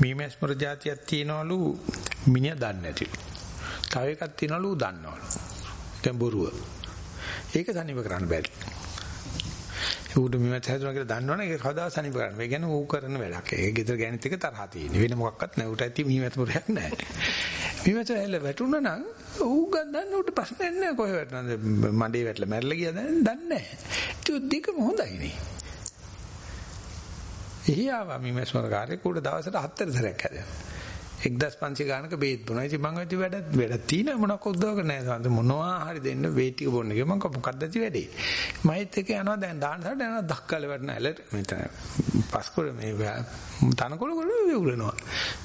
මීමස්පොර જાතියක් තියනවලු මිනිහ දන්නේ නැතිලු තව එකක් තියනවලු දන්නවලු. ඒකෙන් බොරුව. ඒක සනීප කරන්න බැරි. ඌට මීමස් හැදුණා කියලා දන්නවනේ. ඒක කවදා සනීප කරන්න. ඒ කියන්නේ ඌ කරන වැඩක්. ඒක ගෙදර ගෑනිත් එක තරහ තියෙන වෙන මොකක්වත් නෑ. ඌට ඇති මීමස්පොරයක් නෑ. නැහැ. මිහිමැත හැල්ල වැටුණා නම් ඌ ගන්න ඌට ප්‍රශ්නයක් නැහැ කොහෙ වැටුණාද මඩේ වැටලා මැරලා ගියාද දන්නේ නැහැ. ඒක දෙකම හොඳයිනේ. එහි ආවා මිහිමැස්මර කාර්යයක් ඌට දවසට හතර සැරයක් හැදෙනවා. 1500 ගානක බේත් බොනවා. ඉතින් මම හිතුව වැඩ වැඩ තියෙන මොනක් උද්දවක නැහැ. සාන්ත මොනවා හරි දෙන්න බේත් ටික බොන්න කිව්ව මම මොකක්ද ඇති වැඩේ. මයිත් එක යනවා දැන් දාන්න සාරට යනවා දක්කල වටන ඇලට මෙතන පස්කොල මේ තනකොළ වල වෙවුලනවා.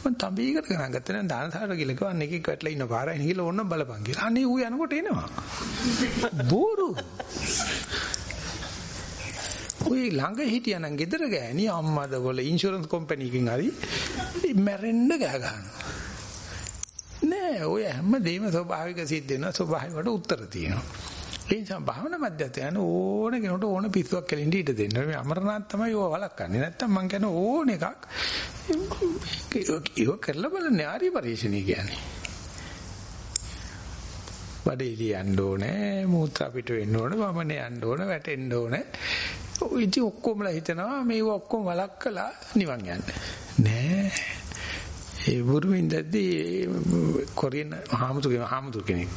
මම තඹීකට ගණන් ගත්තා නම් දාන්න සාරට ගිහලා කිව්වා එකෙක් වැටලා ඉන්න පාරයි නිහිලා ඕන්න බලපන් කියලා. අනේ ඌ යනකොට එනවා. බෝරු ඔය ළඟ හිටියනම් ගෙදර ගෑණි අම්මද වල ඉන්ෂුරන්ස් කම්පැනි එකකින් හරි මැරෙන්න ගහ ගන්නවා. නෑ ඔය හැම දෙයක්ම ස්වභාවික සිද්ධ වෙනවා ස්වභාවයට උත්තර තියෙනවා. ඒ නිසා භාවනා මධ්‍යස්ථ යන ඕන කෙනෙකුට ඕන පිස්සුවක් කෙලින්ද ඉඩ දෙන්න. මේ අමරනාත් තමයි ඔය වලක්වන්නේ. නැත්තම් මං කියන ඕන එකක් ඒක කරලා බලන්නේ ආර්ය පරිශ්‍රණය කියන්නේ. බඩේ ලියන්න ඕනේ, මූත්‍රා පිට වෙන්න ඕනේ, වමනේ යන්න ඕනේ, වැටෙන්න ඕනේ. ඉතින් ඔක්කොමලා හිතනවා මේව ඔක්කොම වලක්කලා නිවන් යන්න. නෑ. ඒ වුරුමින් දැද්දී කොරියන් හාමුදුරුවෝ හාමුදුරු කෙනෙක්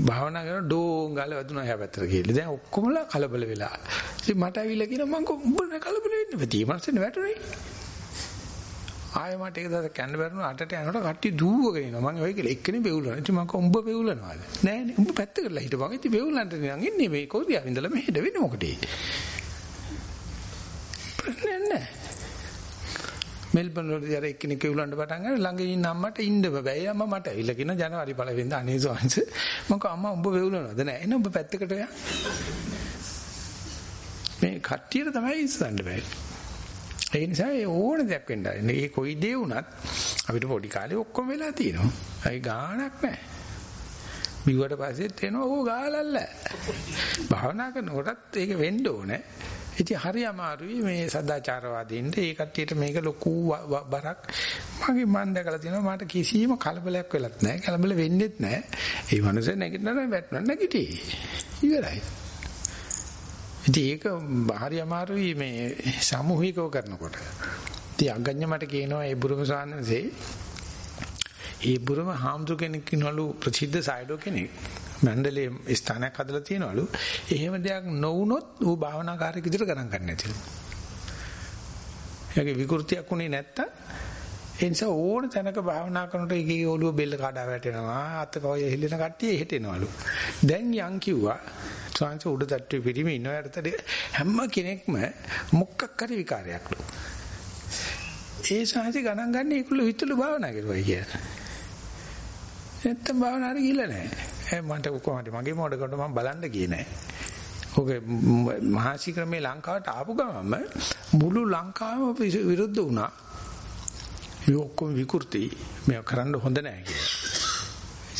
භාවනා කරන ඩෝං ගාල වැදුනා හැපැත්තට කියලා. දැන් ඔක්කොමලා කලබල වෙලා. ඉතින් මට ඇවිල්ලා කියනවා මං උඹ නේ කලබල වෙන්නේ. මෙතී මනසෙන් වැටුනේ. ආයෙ මට ඒක දැස කන්න බැරුණා අටට යනකොට කට්ටිය දූවගෙන එනවා. මම ඔය කියලා එක්කෙනේ බෙවුලනවා. ඉතින් මං කව උඹ බෙවුලනවාද? නෑනේ උඹ පැත්ත කරලා හිටපන්. ඉතින් බෙවුලන්ට නිකන් ඉන්නේ මේ කොරියාවෙන් ඉඳලා මෙහෙට වෙන්නේ මොකටේ? ප්‍රශ්නයක් නෑ. මෙල්බන් වල ඉතින් එක්කෙනෙක් කෙවුලන්න පටන් ගන්න ළඟ ඉන්න අම්මට ඉන්න බෑ. අම්මා මට ඇවිල්ලා කියන ජනවාරි පළවෙනිදා අනේ සෝන්ස මම කව අම්මා උඹ වෙවුලනවද නෑ. එන්න උඹ පැත්තකට යන්න. මේ කට්ටියට තමයි ඉස්සන්න බෑ. ඒ නිසා ඒ ඕන දෙයක් වෙන්න ආරෙන්නේ. ඒ කොයි දේ වුණත් අපිට පොඩි කාලේ ඔක්කොම වෙලා තියෙනවා. ඒ ගාණක් නැහැ. බිව්වට පස්සෙත් එනවා ඕ ගාලල්ල. භාවනා කරනකොටත් ඒක වෙන්න ඕනේ. ඉතින් හරි අමාරුයි මේ සදාචාරවාදීන්ට ඒ කට්ටියට මේක ලොකු බරක් මගේ මන් දැකලා තියෙනවා මට කිසිම කලබලයක් වෙලත් නැහැ කලබල වෙන්නෙත් නැහැ ඒ මනුස්සය නැගිටිනවා වැටෙනවා නැගිටි ඉවරයි ඉතින් ඒක හරි අමාරුයි මේ සමූහිකව කරනකොට. ඉතින් අගඤ්ඤ මට කියනවා ඒ බුරුම සාන්නසේ ඒ බුරුම හාමුදුර කෙනෙක් ඉන්නවලු ප්‍රසිද්ධ සයිඩෝ කෙනෙක්. මණ්ඩලයේ ස්ථානයක් හදලා තියෙනවලු. එහෙම දෙයක් නොවුනොත් ඌ භාවනාකාරයෙක් විදිහට ගණන් ගන්න නැතිලු. එයාගේ විකෘතියක් උනේ නැත්තම් ඒ නිසා ඕන තැනක භාවනා කරනකොට ඒකේ ඔළුව බෙල්ල කඩා වැටෙනවා අත පය හෙල්ලෙන කට්ටිය එහෙට එනවලු දැන් යන් කිව්වා සංස උඩ තට්ටුවේ පිටිමේ ඉන්නවට හැම කෙනෙක්ම මොකක් හරි විකාරයක්ලු ඒ සාහිත්‍ය ගණන් ගන්න ඒගොල්ලෝ හිතලු භාවනා කරුවයි කියලා. නැත්තම් භාවනාවට ගිහිල්ලා නැහැ. මට කොහොමද මගේ මොඩකට මම බලන්න ගියේ නැහැ. ඔගේ මහසි ක්‍රමේ ලංකාවට ආපු ගමම මුළු ලංකාවම විරුද්ධ වුණා. මේ ඔක්කොම විකෘති. මේක කරන්න හොඳ නැහැ කියලා.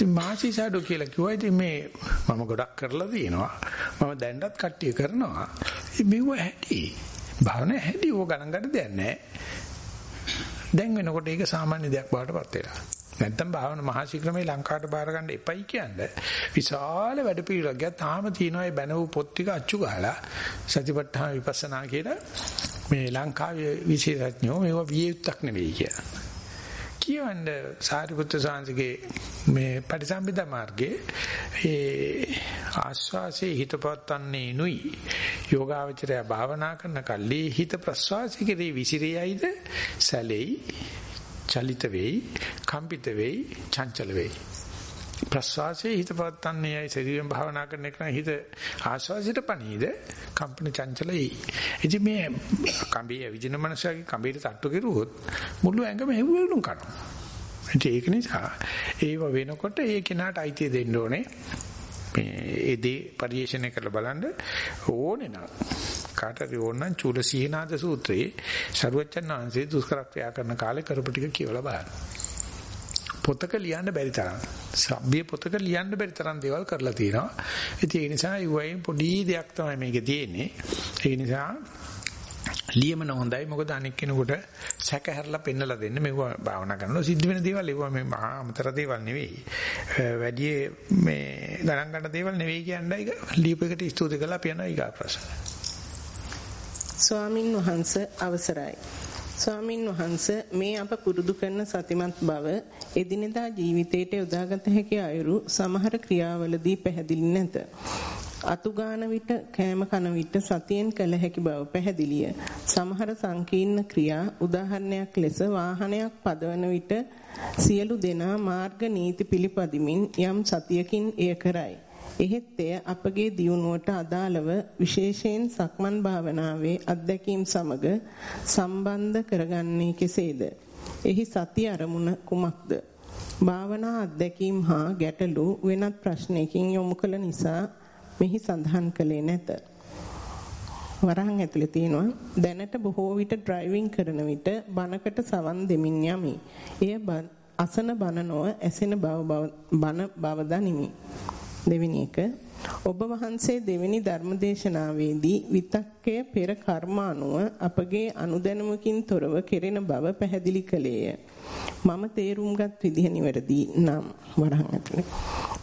ඉතින් මාසිසඩෝ කියලා කිව්වා ඉතින් මේ මම ගොඩක් කරලා තියෙනවා. මම දැන්වත් කට්ටිය කරනවා. මේව හැටි. භාවනා හැටි ඕක ගණන් ගන්න දෙයක් නැහැ. දැන් වෙනකොට ඒක සාමාන්‍ය දෙයක් බාටපත් වෙලා. නැත්තම් භාවනා මහශීක්‍රමේ ලංකාවට බාර ගන්න එපයි කියන්නේ. විශාල වැඩ පිළිවෙලක් ගියා. තාම තියෙනවා මේ බැනවු පොත් ටික අච්චු ගහලා සතිපට්ඨාන විපස්සනා කියලා මේ ලංකාවේ විශේෂඥයෝ මේවා විය යුක්තක් නෙවෙයි කියලා. කියවන්න සාරිපුත්‍ර සාංශගේ මේ පටිසම්භිදා මාර්ගයේ ඒ ආස්වාසේ හිතපවත්තන්නේ නුයි. යෝගාවචරය භාවනා කරන කල්ලි හිත ප්‍රස්වාසිකේ විසිරියයිද සැලෙයි චලිත වෙයි කම්පිත වෙයි චංචල වෙයි. ප්‍රස්වාසයේ හිත පවත්තන්නේ අය ශරීරයෙන් භාවනා කරන එක හිත ආස්වාසයට පණීද කම්පන චංචලයි. ඉතින් මේ කම්බිය විජින මනසගේ කම්බියට තට්ටු කෙරුවොත් මුළු ඇඟම හෙව්වෙලුම් කරනවා. ඒක නිසා ඒව වෙනකොට ඒ කෙනාට අයිතිය දෙන්න ඕනේ. මේ ඒ දේ පරිේශණය කරලා බලන්න ඕනේ නා. කාටරි ඕනනම් චූල සීනාද සූත්‍රයේ සරුවච්චන් වහන්සේ දුෂ්කර ක්‍රියා කරන කාලේ කරපු ටික කියවලා බලන්න. පොතක ලියන්න බැරි තරම් සබ්බිය පොතක ලියන්න බැරි තරම් දේවල් කරලා තියෙනවා. ඉතින් ඒ නිසා යුවයින් පොඩි දෙයක් තමයි මේකේ තියෙන්නේ. ඒ නිසා ලියමන හොඳයි මොකද අනික් කෙනෙකුට සැකහැරලා පෙන්නලා දෙන්න මේව භාවනා කරනවා සිද්ධ වෙන දේවල් ඒවා මේ මහා අමතර දේවල් නෙවෙයි. වැඩි මේ ගණන් ගන්න දේවල් නෙවෙයි කියන්නයි ලියපු එකට ස්තුති කරලා අපි යනවා ඊගා ප්‍රශ්න. ස්වාමින් වහන්සේ අවසරයි. ස්වාමින් වහන්ස මේ අප පුරුදු කරන සතිමත් බව එදිනෙදා ජීවිතයට යොදාගත හැකි අයුරු සමහර ක්‍රියාවලදී පැහැදිලි නැත. අතුගාන විට කෑම කන විට සතියෙන් කළ හැකි බව පැහැදිලිය. සමහර සංකීර්ණ ක්‍රියා උදාහරණයක් ලෙස වාහනයක් පදවන විට සියලු දෙනා මාර්ග නීති පිළිපදිමින් යම් සතියකින් එය කරයි. එහෙත් එය අපගේ දියුණුවට අදාළව විශේෂයෙන් සක්මන් භාවනාවේ අත්දැකීම් සමග සම්බන්ධ කරගන්නේ කෙසේද? එහි සති අරමුණ කුමක්ද? භාවනා අත්දැකීම් හා ගැටලු වෙනත් ප්‍රශ්නයකින් යොමු කළ නිසා මෙහි සඳහන් කළේ නැත. වරහන් ඇතුලේ තියෙනවා දැනට බොහෝ විට ඩ්‍රයිවිං කරන විට බනකට සවන් දෙමින් යමි. එය අසන බන නොව ඇසෙන බව බන බව දනිමි. දෙවෙනි එක ඔබ වහන්සේ දෙවෙනි ධර්මදේශනාවේදී විතක්කය පෙර කර්මානුව අපගේ අනුදැනුමකින් තොරව කෙරෙන බව පැහැදිලි කළේය. මම තේරුම්ගත් විදිහ නිවැරදි නම් වරහන් ඇතුලේ.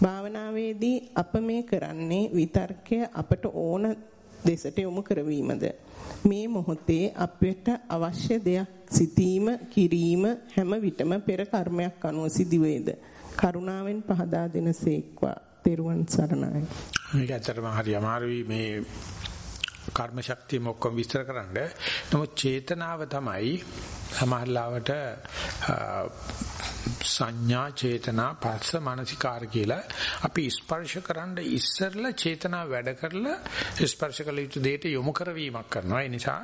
භාවනාවේදී අප මේ කරන්නේ විතර්කය අපට ඕන දෙසට යොමු කරවීමද මේ මොහොතේ අපට අවශ්‍ය දෙයක් සිතීම කිරීම හැම විටම පෙර කර්මයක් අනුව සිදුවේද කරුණාවෙන් පහදා දෙනසේක්වා තෙරුවන් සරණයි. මේක ඇත්තටම හරි අමාරුයි මේ කර්ම ශක්තිය මොක්කම විස්තර කරන්න. නමුත් චේතනාව තමයි සමහරලාවට සංඥා චේතනා පස්ස මානසිකාර කියලා අපි ස්පර්ශ කරන්න ඉස්සරලා චේතනා වැඩ කරලා ස්පර්ශ කළ යුතු දෙයට යොමු කරවීමක් කරනවා ඒ නිසා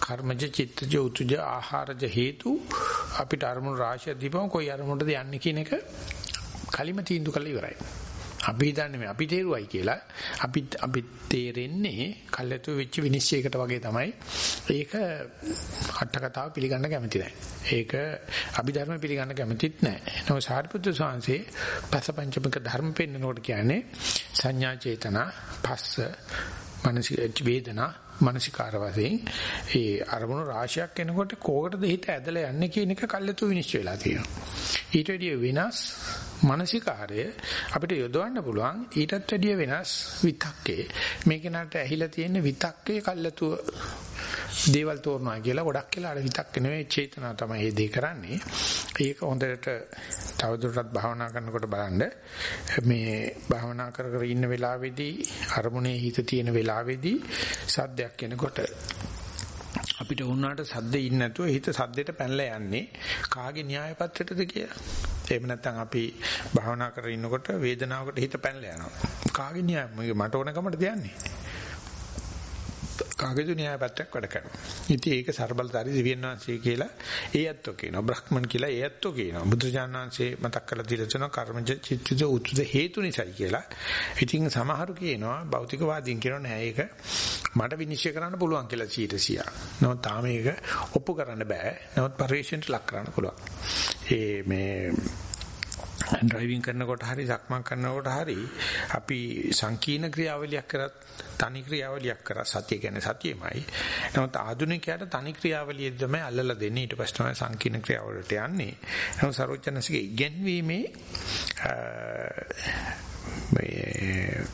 කර්මජ චිත්තජ උතුජ ආහාරජ හේතු අපිට අරමුණු රාශිය දීපම කොයි අරමුණටද යන්නේ කියන එක කලිම තීන්දුව කළ ඉවරයි අපි හිතන්නේ මේ අපි තේරුවයි කියලා අපි අපි තේරෙන්නේ කල්ැතු වෙච්ච විනිශ්චයකට වගේ තමයි ඒක අට කතාව පිළිගන්න කැමති නැහැ. ඒක අභිධර්ම පිළිගන්න කැමතිත් නැහැ. නමුත් සාරිපුත්‍ර ස්වාමීන් පසපංචමික ධර්ම පෙන්නනකොට කියන්නේ සංඥා චේතනා පස්ස මනසික වේදනා මානසිකාර වශයෙන් ඒ අරමුණු රාශියක් එනකොට කෝකටද හිත ඇදලා යන්නේ කියන එක කල්ැතු විනිශ්චය වෙලා තියෙනවා. ඊට වැඩිය වෙනස් මානසිකාරය අපිට යොදවන්න පුළුවන් ඊටත් වැඩිය වෙනස් විතක්කේ. මේක නට ඇහිලා තියෙන විතක්කේ කල්ැතුව දේවල් තෝරනවා කියලා ගොඩක් වෙලා අර විතක්ක නෙවෙයි චේතනා තමයි මේ දේ කරන්නේ. ඒක හොඳට තවදුරටත් භාවනා කරනකොට බලන්න මේ භාවනා කර කර ඉන්න වෙලාවේදී අරමුණේ හිත තියෙන වෙලාවේදී සද්දයක් එනකොට අපිට වුණාට සද්දේ ඉන්නේ නැතුව හිත සද්දෙට පැනලා යන්නේ කාගේ න්‍යාය පත්‍රයටද කියලා. එහෙම නැත්නම් අපි භාවනා කරගෙන ඉන්නකොට වේදනාවකට හිත පැනලා යනවා. කාගේ න්‍යාය මට ඕන කමටද යන්නේ? කාගේද න්‍යාය පත්‍රයක් වැඩ කරනවා. ඉතින් ඒක ਸਰබලතරි දිව්‍යන් වහන්සේ කියලා ඒ ඇත්තෝ කියනවා. බ්‍රහ්මන් කියලා ඒ ඇත්තෝ කියනවා. බුදුරජාණන් වහන්සේ මතක් කරලා දීලා තියෙනවා කර්මජ චිත්තජ උතුද හේතු නිසායි කියලා. ඉතින් සමහරු කියනවා භෞතිකවාදීන් කියනවා නෑ ඒක මට විනිශ්චය කරන්න පුළුවන් කියලා 100%. නමුත් තාම ඒක ඔප්පු කරන්න බෑ. නමුත් පරිශ්‍රයට ලක් කරන්න පුළුවන්. ඒ මේ ඩ්‍රයිවිං කරනකොට හරි සක්මන් කරනකොට හරි අපි සංකීර්ණ ක්‍රියාවලියක් කරත් තනි ක්‍රියාවලියක් කරා සතිය කියන්නේ සතියමයි. නමුත් ආධුනිකයාට තනි ක්‍රියාවලිය තමයි අල්ලලා දෙන්නේ ඊට පස්සේ තමයි සංකීර්ණ ක්‍රියාවලට යන්නේ. නමුත් සරෝජනසිකේ ඉගෙනීමේ මේ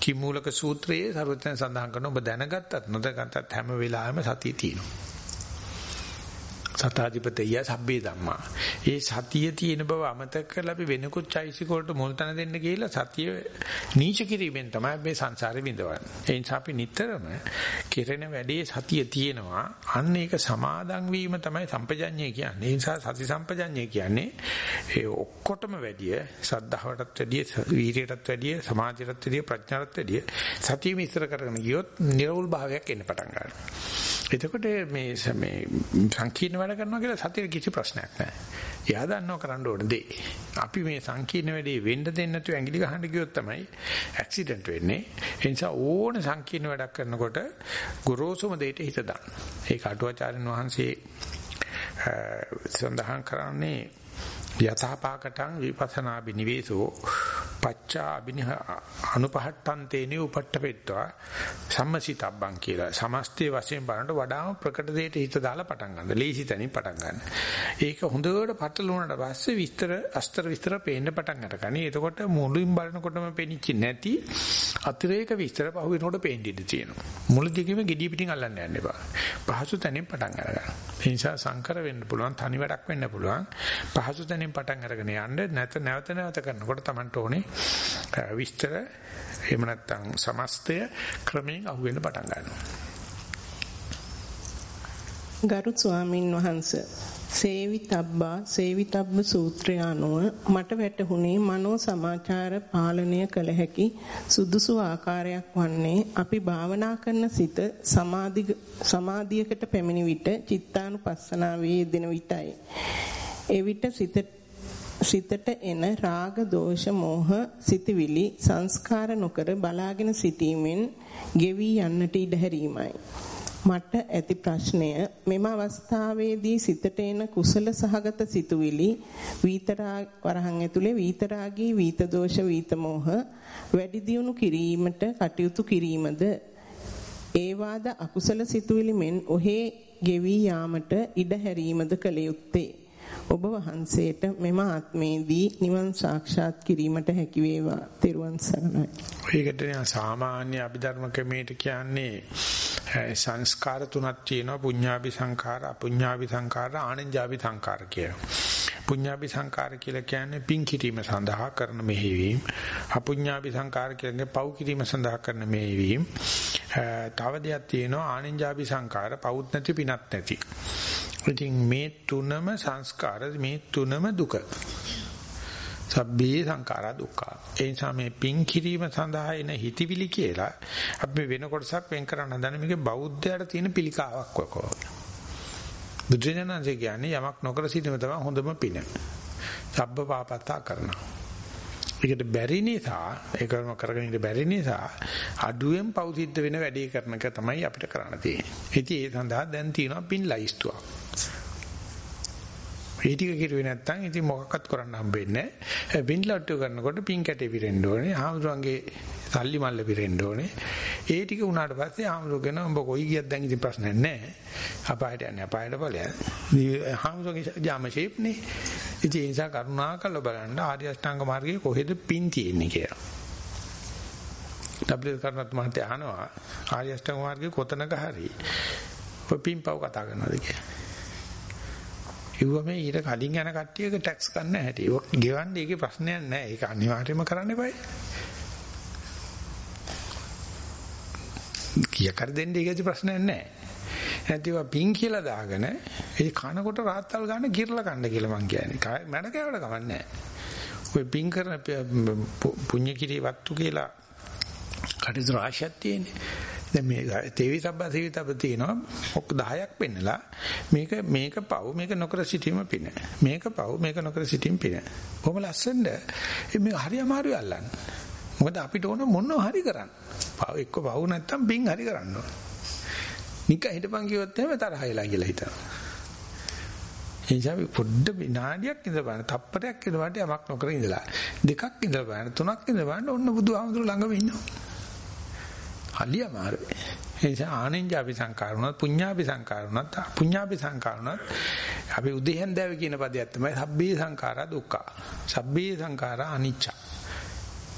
කිමූලක සූත්‍රයේ සරෝජන සඳහන් කරන ඔබ දැනගත්තත් නොදැනගත්තත් හැම වෙලාවෙම සතිය තියෙනවා. සතාධිපතය සබ්බේ ධම්මා. ඒ සතිය තියෙන බව අමතක කරලා අපි වෙනකුත් චෛසික වලට මුල් තැන දෙන්න කියලා සතිය නීච කිරීමෙන් තමයි මේ සංසාරේ විඳවන්නේ. ඒ නිසා අපි නිතරම කෙරෙන වැඩේ සතිය තියෙනවා. අන්න ඒක සමාදන් වීම තමයි සම්පජඤ්ඤය කියන්නේ. ඒ නිසා සති සම්පජඤ්ඤය කියන්නේ ඒ ඔක්කොටම වැඩිය සද්ධාවටත් වැඩිය වීරියටත් වැඩිය සමාධියටත් වැඩිය ප්‍රඥාටත් වැඩිය සතිය මිශ්‍ර කරගෙන ගියොත් නිර්වුල් භාවයක් එන්න පටන් ගන්නවා. එතකොට මේ මේ සංකීර්ණ වැඩ කරනවා කියලා සතියේ කිසි ප්‍රශ්නයක් නැහැ. එයා දන්නව කරන්න ඕන දේ. අපි මේ සංකීර්ණ වැඩේ වෙන්න දෙන්නේ නැතුව ඇඟිලි ගහන්න ගියොත් තමයි ඇක්සිඩන්ට් වෙන්නේ. ඒ නිසා ඕන සංකීර්ණ වැඩක් කරනකොට ගොරෝසුම දෙයට හිත දාන්න. ඒක අටුවාචාර්යන් වහන්සේ සඳහන් කරන්නේ යථාපාකටං විපස්සනා බිනිවේසෝ පච්චා අබිනිහ අනුපහට්ටන්තේනේ උපට්ඨපෙත්වා සම්මසිතබ්බං කියලා. සමස්තයේ වශයෙන් බලනකොට වඩාම ප්‍රකට දෙයට හිත දාලා පටන් ගන්න. ලීසි තැනින් පටන් ගන්න. ඒක හොඳට පටලුණාට පස්සේ විස්තර අස්තර විස්තර පේන්න පටන් අරගනි. එතකොට මුලින් බලනකොටම පෙනිච්ච නැති අතිරේක විස්තර පහු වෙනකොට පේන්න ඉඩ තියෙනවා. මුලදීකම gediy පිටින් අල්ලන්න යන්න එපා. පහසු තැනින් පටන් අරගන්න. ඒ නිසා සංකර වෙන්න පුළුවන්, තනි වැඩක් වෙන්න පුළුවන්. පහසු තැනින් පටන් අරගෙන යන්න නැත නැවත නැවත කරනකොට Tamanට ඕනේ විස්තර එහෙම නැත්නම් සමස්තය ක්‍රමයෙන් අහුවෙන්න පටන් ගන්නවා. ගරු ස්වාමින් වහන්සේ සේවිතබ්බා සේවිතබ්බ සූත්‍රය අනුව මට වැටහුණේ මනෝ සමාචාර පාලනය කළ හැකි සුදුසු ආකාරයක් වන්නේ අපි භාවනා කරන සිත සමාධි සමාධියකට පැමිණි විට චිත්තානුපස්සනාවේ යෙදෙන විටයි. එවිට සිත සිතට එන රාග දෝෂ මෝහ සිතවිලි සංස්කාර නොකර බලාගෙන සිටීමෙන් ගෙවි යන්නට ඉඩ හැරීමයි. මට ඇති ප්‍රශ්නය මෙම අවස්ථාවේදී සිතට එන කුසල සහගත සිතුවිලි වීතරා වරහන් ඇතුලේ වීතරාගී වීත දෝෂ වීත මෝහ වැඩි දියුණු කිරීමට කටයුතු කිරීමද ඒවාද අකුසල සිතුවිලි මෙන් ඔහේ ගෙවි යාමට ඉඩ හැරීමද කළ යුත්තේ ඔබ වහන්සේට මෙම ආත්මේදී නිවන් සාක්ෂාත් කිරීමට හැකි වේවා. තෙරුවන් සරණයි. ඒකට සාමාන්‍ය අභිධර්ම ක්‍රමයට කියන්නේ සංස්කාර තුනක් තියෙනවා පුඤ්ඤාභි සංඛාර, අපුඤ්ඤාභි සංඛාර, ආනන්ජාභි සංඛාර කියලා. පුඤ්ඤාභි සංඛාර කියලා කියන්නේ පින් කිරීම සඳහා කරන මෙහෙවීම. අපුඤ්ඤාභි සංඛාර කියන්නේ පව් කිරීම සඳහා කරන මෙහෙවීම. තව දෙයක් තියෙනවා ආනන්ජාභි සංඛාර, පවුත් නැති පිනත් නැති. ඉතින් මේ තුනම සංස්කාර මේ තුනම දුක. සබ්බේ සංඛාරා දුක්ඛ. ඒ නිසා මේ පින් කිරීම සඳහා එන හිතවිලි කියලා අපි වෙන කොටසක් වෙන් කරන්න හදන මේකේ බෞද්ධයට තියෙන පිළිකාවක් වකෝ. බුදුරජාණන්සේ කියන්නේ යමක් නොකර සිටීම තමයි හොඳම පින. සබ්බ පාපත්තා කරනවා. ඒකට බැරි නිසා ඒකම කරගෙන ඉන්න බැරි නිසා අඩුවෙන් පව් සිද්ධ වෙන වැඩේ කරන එක තමයි අපිට කරන්න තියෙන්නේ. ඉතින් ඒ සඳහා දැන් තියෙනවා පින් ලයිස්තුවක්. ඒ ටික කිරුවේ නැත්නම් ඉතින් මොකක්වත් කරන්න හම්බෙන්නේ නැහැ. පින් ලට්ටු කරනකොට පින් කැටේ පිරෙන්න ඕනේ. ආමුදුරන්ගේ සල්ලි මල්ල පිරෙන්න ඕනේ. ඒ ටික උනාට පස්සේ ආමුදුරගෙන උඹ කොයි ගියත් දැන් ඉතින් ප්‍රශ්නයක් නැහැ. අපායට යන්නේ අපායට ඵලයක්. ආමුදුරගේ ජාම ෂේප්නේ. ඉතින් ඒ නිසා කරුණාකරලා බලන්න ආර්ය අෂ්ටාංග මාර්ගයේ කොහෙද පින් තියෙන්නේ කියලා. ඩබ්ලිව් කරනත් මහත්තයා අහනවා ආර්ය අෂ්ටාංග මාර්ගයේ කොතනක හරි ඔය පින්පව් කතා කරනවාද කියලා. කිව්වම ඊට කලින් යන කට්ටියක ටැක්ස් ගන්න හැටි. ඒක ගෙවන්නේ ඒකේ ප්‍රශ්නයක් නැහැ. ඒක අනිවාර්යයෙන්ම කරන්න eBay. කීයක් හරි දෙන්න ඒකේ ප්‍රශ්නයක් නැහැ. නැතිව පින් කියලා දාගෙන ඒ කනකොට රාත්තල් ගන්න කිරලා කන්න කියලා මං කියන්නේ. මඩ කෑවට කමන්නේ නැහැ. ඔය පින් කරන පුණ්‍ය කිරි වත්තු කියලා කටයුතු රාශියක් තියෙන්නේ. දැන් මේ තේවි සබ්බා තේවි තබ තියෙනවා. ඔක් 10ක් පෙන්නලා මේක මේක පව් මේක නොකර සිටීම පින. මේක පව් මේක නොකර සිටීම පින. කොහොම ලස්සනද? මේ හරි අමාරුයි අල්ලන්න. මොකද අපිට ඕන මොනව හරි කරන්න. පව් එක්ක පව් නැත්තම් පින් හරි කරන්න ඕන. නික හිටපන් කිව්වොත් එහෙම තරහයිලා කියලා හිතනවා. එනිසා පොඩ්ඩ විනාඩියක් ඉඳලා බලන්න තප්පරයක් ඉඳලා බලන්න යමක් නොකර ඉඳලා. දෙකක් ඉඳලා බලන්න තුනක් ඉඳලා බලන්න ඔන්න බුදුහාමුදුරු ළඟම ඉන්නවා. හරි අමාරුයි. ඒ නිසා ආනෙන්ජාපි සංකාරුණත් පුඤ්ඤාපි සංකාරුණත් පුඤ්ඤාපි සංකාරුණත් අපි උදේහෙන්දාව කියන පදයක් තමයි සබ්බේ සංඛාරා දුක්ඛ. සබ්බේ සංඛාරා අනිච්ච.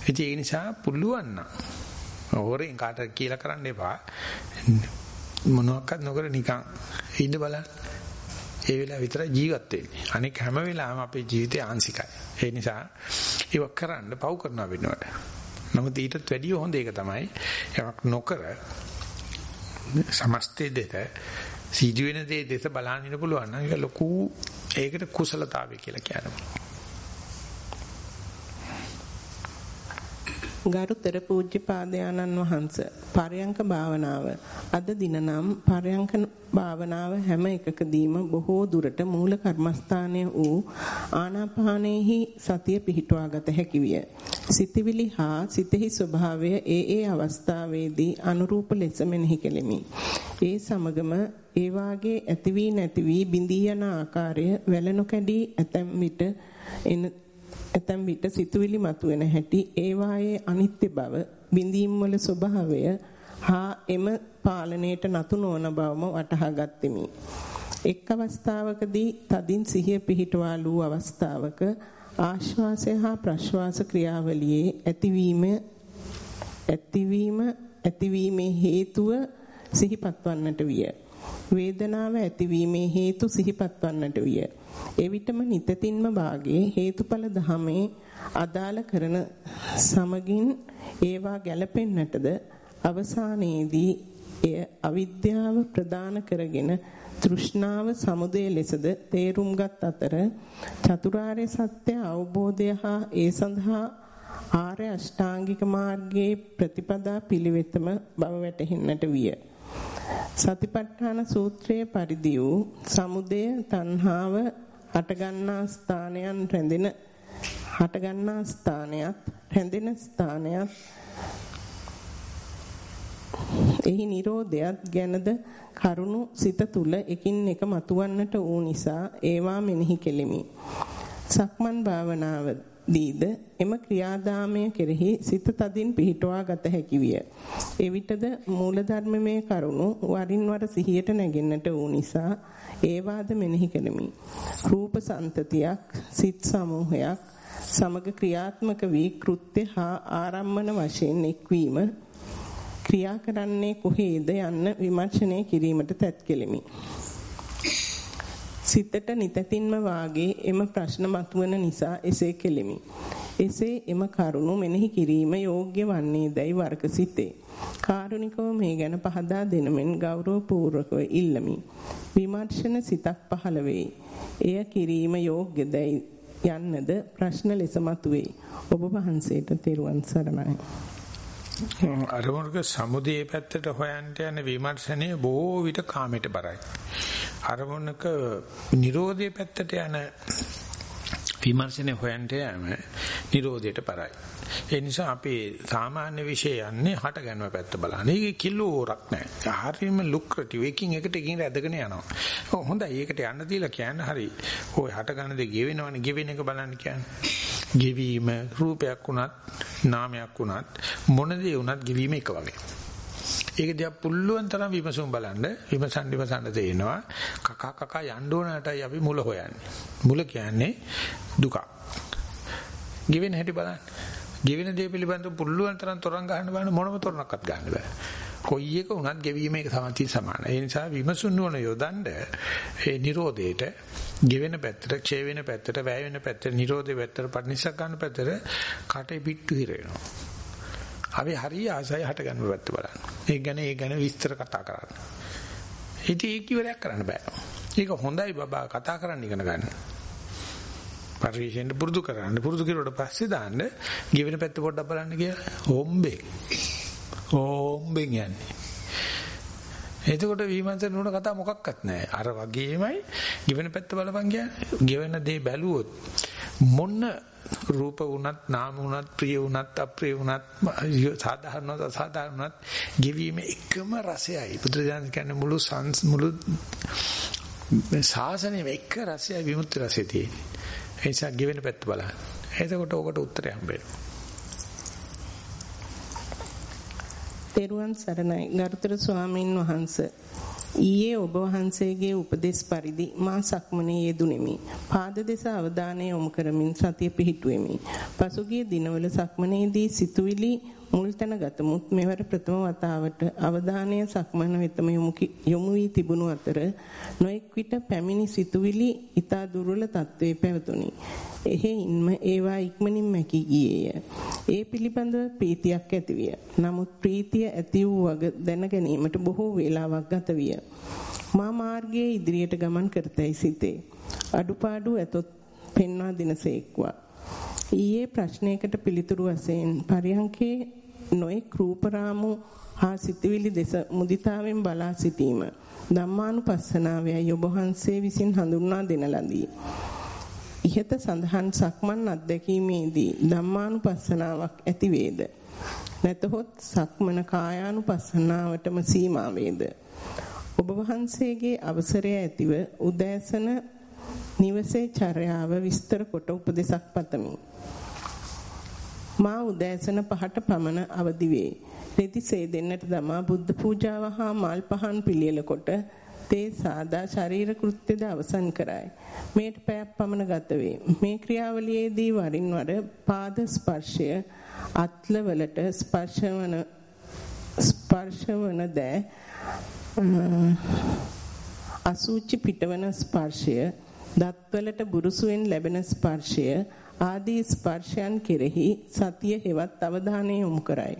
ඒ නිසා පුළුවන් නම් හොරෙන් කාට කියලා කරන්න එපා. මොනවාක්වත් නොකර නිකන් ඉන්න බලන්න. ඒ වෙලාව විතර ජීවත් වෙන්නේ. අනික හැම වෙලාවෙම අපේ ජීවිතය ආංශිකයි. ඒ නිසා ඒක කරන්න පව් කරනවා වෙනවට. නමුත් ඊටත් වැඩිය හොඳ එක තමයි යමක් නොකර සමස්තයේ දෙත සිදුවෙන දේ දෙස බලන්න ඉන්න පුළුවන් නම් ඒක ලොකු ඒකට කුසලතාවය කියලා කියනවා. ගරුතර පූජ්‍ය පාදයාණන් වහන්ස පරයන්ක භාවනාව අද දිනනම් පරයන්ක භාවනාව හැම එකකදීම බොහෝ දුරට මූල කර්මස්ථානය වූ ආනාපානෙහි සතිය පිහිටුවා ගත හැකි විය. සිතවිලි හා සිතෙහි ස්වභාවය ඒ ඒ අවස්ථාවේදී අනුරූප ලෙස මෙනෙහි කෙලිමි. ඒ සමගම ඒ වාගේ ඇති වී නැති වී බිඳී යන ආකාරය වැළනු කැඩී ඇතැම් විට එන ඇතැම් විට සිතුවිලි මතුවෙන හැටි ඒවායේ අනිත්‍ය බව බිඳීම් වල ස්වභාවය හා එම පාලනයට නතු නොවන බවම වටහා ගත්ෙමි. එක් අවස්ථාවකදී තදින් සිහිය පිහිටවාලු අවස්ථාවක ආශ්වාසය හා ප්‍රශ්වාස ක්‍රියාවලියේ ඇතිවීම ඇතිවීම ඇතිවීමේ හේතුව සිහිපත් වන්නට විය. වේදනාව ඇතිවීමේ හේතු සිහිපත් වන්නට විය. එවිටම නිතතින්ම වාගේ හේතුඵල ධමේ අදාළ කරන සමගින් ඒවා ගැලපෙන්නටද අවසානයේදී එය අවිද්‍යාව ප්‍රදාන කරගෙන තෘෂ්ණාව සමුදය ලෙසද තේරුම්ගත් අතර චතුරාර්ය සත්‍ය අවබෝධය හා ඒ සඳහා ආර්ය අෂ්ටාංගික මාර්ගයේ ප්‍රතිපදා පිළිවෙතම බව වැටහෙන්නට විය. සතිපට්ඨාන සූත්‍රයේ පරිදි වූ සමුදය තණ්හාව හටගන්නා ස්ථානයන් රැඳෙන හටගන්නා ස්ථානයත් රැඳෙන ස්ථානයත් එහි Nirodhayat ගැනද කරුණු සිත තුල එකින් එක මතුවන්නට වූ නිසා ඒවා මෙනෙහි කෙලිමි. සක්මන් භාවනාව දීද එම ක්‍රියාදාමය කෙරෙහි සිත තදින් පිහිටුවා ගත හැකි විය. එවිටද මූලධර්මමේ කරුණු වරින් වර සිහියට නැගෙන්නට වූ නිසා ඒවාද මෙනෙහි කෙලිමි. රූප සන්තතියක්, සිත් සමූහයක් සමග ක්‍රියාත්මක වී කෘත්‍ය හා ආරම්මන වශයෙන් එක්වීම ක්‍රියා කරන්නේ කොහේද යන්න විමර්ශනය කිරීමට තැත් කෙලිමි. සිතට නිතතින්ම වාගේ එම ප්‍රශ්න මතුවන නිසා එසේ කෙලිමි. එසේ එම කරුණු මෙනෙහි කිරීම යෝග්‍ය වන්නේ දැයි වර්ග සිතේ. කාරුණිකව මේ ගැන පහදා දෙනමෙන් ගෞරවපූර්වකව ඉල්ලමි. විමර්ශන සිතක් පහළ වෙයි. එය කිරීම යෝග්‍යදයි යන්නද ප්‍රශ්න ලෙස මතුවේ. ඔබ වහන්සේට තෙරුවන් සරණයි. අරමුණක සමුදේ පැත්තට හොයන්ට යන විමර්ශනය බොහෝ විට කාමයට බරයි. අරමුණක Nirodhe පැත්තට යන විමර්ශනය හොයන්ට යෑම Nirodheට බරයි. ඒ නිසා අපි සාමාන්‍ය විෂය යන්නේ හට ගන්නව පැත්ත බලන්න. ඒක කිලෝරක් නෑ. හරියම ලුක්‍රටිව් එකකින් එකට එකින් රැඳගෙන යනවා. හොඳයි. ඒකට යන්න දීලා කියන්න හරි. ඔය හට ගන්න දේ ගෙවෙනවනේ ගෙවෙන එක බලන්න කියන්නේ. ගෙවීම රූපයක් වුණත් නාමයක් වුණත් මොන දේ වුණත් ගෙවීම එක වගේ. ඒක දිහා පුල්ලුවන් තරම් විමසුම් බලන්න විමසන් විමසන්න තේනවා කකා කකා යන්න ඕනටයි අපි මුල හොයන්නේ. මුල කියන්නේ දුක. ගෙවෙන හැටි බලන්න. ගෙවෙන දේ පිළිබඳව පුළුවන් තරම් තොරන් ගන්න බෑ මොනම තොරණක්වත් ගන්න බෑ. කොයි එක වුණත් ගෙවීම එක සමති සමානයි. ඒ නිසා විමසුන් නොවන යොදන්න ඒ Nirodheට ගෙවෙන පැත්තට, ඡේ වෙන පැත්තට, වැය වෙන පැත්තට, Nirodhe පැත්තට, පරිනිස්සක් ගන්න පැත්තට කටේ පිට්ටු හිර වෙනවා. අපි හරිය ආසයි හට ගන්න පැත්ත බලන්න. ඒ ගැන ඒ ගැන විස්තර කතා කරන්න. ඉතින් ඒක ඉවරයක් කරන්න බෑ. ඒක හොඳයි බබා කතා කරන්න ඉගෙන ගන්න. පරිශෙන්ට පුරුදු කරන්න. පුරුදු කෙරුවට පස්සේ දාන්න ගෙවෙන පැත්ත පොඩ්ඩක් බලන්න කියලා. හොම්බේ. හොම්බෙන් යන්නේ. එතකොට විමර්ශන නුන කතා මොකක්වත් නැහැ. අර වගේමයි ගෙවෙන පැත්ත බලපන් කියන්නේ. ගෙවෙන දේ බැලුවොත් මොන රූප වුණත් නාම වුණත් ප්‍රිය වුණත් අප්‍රිය වුණත් සාධාරණවත් අසාධාරණවත් ගෙවීම එකම රසයයි. බුදුරජාණන් කියන්නේ මුළු සංස් මුළු ශාසනයම එක රසයයි විමුක්ති රසය තියෙන්නේ. ඒ නිසා ගෙවෙන පැත්ත බලන්න. එතකොට ඔකට උත්තරය හම්බෙනවා. තෙරුවන් සරණයි ගරුතර ස්වාමින් වහන්සේ ඊයේ ඔබ වහන්සේගේ උපදෙස් පරිදි මා සක්මනේ යෙදුණෙමි. පාද දෙස අවධානය යොමු කරමින් සතිය පිහිටුවෙමි. පසුගිය දිනවල සක්මනේදී සිතුවිලි මුල් තැන ගතමුත් මෙවර ප්‍රථම වතාවට අවධානය සක්මන වෙතම යොමු වී තිබුණු අතර නොඑක් විට පැමිණි සිතුවිලි ඊතා දුර්වල තත්ත්වයේ පැවතුණි. එහෙයින්ම ඒවා ඉක්මනින් මැකී ගියේය. ඒ පිළිබඳව ප්‍රීතියක් ඇතිවිය. නමුත් ප්‍රීතිය ඇති වූ වග දැන ගැනීමට බොහෝ වේලාවක් ගත විය. මා මාර්ගයේ ඉදිරියට ගමන් කරතයි සිතේ. අඩුපාඩු ඇතොත් පෙන්වා දිනසේක්වා. ඊයේ ප්‍රශ්නයකට පිළිතුරු වශයෙන් පරියංකේ නොඑක් රූපරාමු හා සිතවිලි දෙස මුදිතාවෙන් බලා සිටීම ධම්මානුපස්සනාවයි ඔබ වහන්සේ විසින් හඳුන්වා දෙන ලදී. ඉහත සඳහන් සක්මන් අත්දැකීමේදී ධම්මානුපස්සනාවක් ඇති වේද? නැතහොත් සක්මන කායානුපස්සනාවටම සීමා වේද? ඔබ වහන්සේගේ අවසරය ඇතිව උදෑසන නිවසේ චර්යාව විස්තර කොට උපදේශක් පතමි. මා උදෑසන පහට පමණ අවදි වේ. රෙදි සේදෙන්නට දමා බුද්ධ පූජාව හා මල් පහන් පිළියෙල කොට තේ සාදා ශරීර කෘත්‍යද අවසන් කරයි. මේට පැයක් පමණ ගත වේ. මේ ක්‍රියාවලියේදී වරින් වර පාද ස්පර්ශය අත්ලවලට ස්පර්ශවන ස්පර්ශවන ද අසුචි පිටවන ස්පර්ශය දත්වලට බුරුසුවෙන් ලැබෙන ස්පර්ශය ආදී ස්පර්ශයන් කෙරෙහි සතිය හෙවත් අවධානය යොමු කරයි.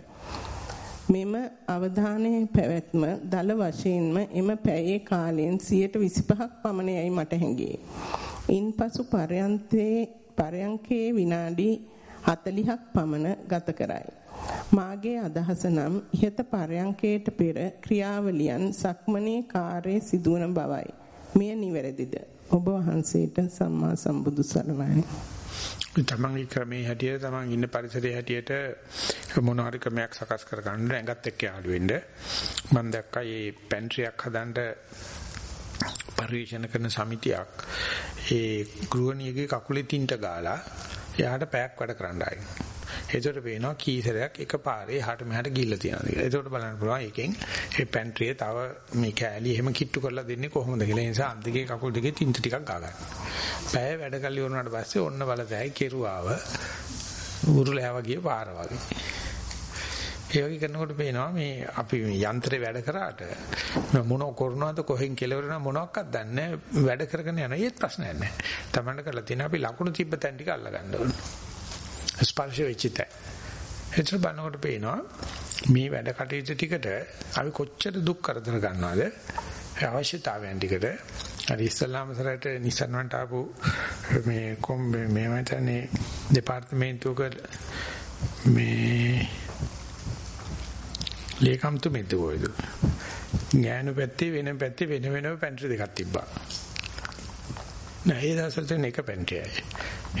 මෙම අවධානයේ පැවැත්ම දල වශයෙන්ම එම පැයේ කාලයෙන් 125ක් පමණ යයි මට හැඟේ. ඉන්පසු පරයන්තේ පරයන්කේ විනාඩි 40ක් පමණ ගත කරයි. මාගේ අදහස නම් ඉහත පරයන්කේට පෙර ක්‍රියාවලියන් සක්මනේ කාර්යය සිදුවන බවයි. මෙය නිවැරදිද? ඔබ වහන්සේට සම්මා සම්බුදු සරණයි. තමන්ගේ ක්‍රමයේ හැටියට තමන් ඉන්න පරිසරයේ හැටියට මොන හරි ක්‍රමයක් සකස් කර ගන්න ඇඟත් එක්ක යාළු වෙන්න. මම දැක්කා මේ පැන්ට්‍රියක් හදන්න පරිශන කරන සමිතියක් ඒ ගෘහණියගේ කකුලේ තින්ට ගාලා එයාට පැයක් වැඩ කරන්න ආයි. ඒකට පේනවා කීසරයක් එකපාරේ එහාට මෙහාට ගිහිල්ලා තියෙනවා. ඒකට බලන්න පුළුවන් එකෙන් ඒ පැන්ට්‍රියේ තව මේ කෑලි එහෙම කිට්ටු කරලා දෙන්නේ කොහොමද කියලා. ඒ නිසා අන්තිකේ කකුල් දෙකේ තින්ත ටිකක් ගා ගන්න. පැය වැඩ කල්ලි වුණාට පස්සේ ඔන්න බලතැයි කෙරුවාව උරුලෑව ගිය පාර වගේ. ඒ වගේ කරනකොට පේනවා මේ අපි යන්ත්‍රේ වැඩ කරාට මොන කරනවද කොහෙන් කෙලවරන මොනවක්වත් දන්නේ වැඩ කරගෙන යන ඒත් ප්‍රශ්නයක් නැහැ. තමන්ට කරලා තියෙන අපි ලකුණු තිබ්බ තැන් ටික අල්ල ගන්න ඕනේ. ස්පර්ශ වෙච්ච තැන. එතන බලනකොට පේනවා මේ වැඩ කටයුතු ටිකට අපි කොච්චර දුක් කරදර ගන්නවද? අවශ්‍යතාවයන් ටිකට අර ඉස්ලාම සරයට නිසන්වන්ට ආපු මේ කොම් මේ මතනේ දෙපාර්තමේන්තුවක මේ ලේකම්තු මෙතුවෝයිද ඥාන පැත්තේ වෙන පැත්තේ වෙන වෙනම පැන්ට්‍රි දෙකක් තිබ්බා නෑ ඒ දවස්වල තියෙන එක පැන්ට්‍රියයි.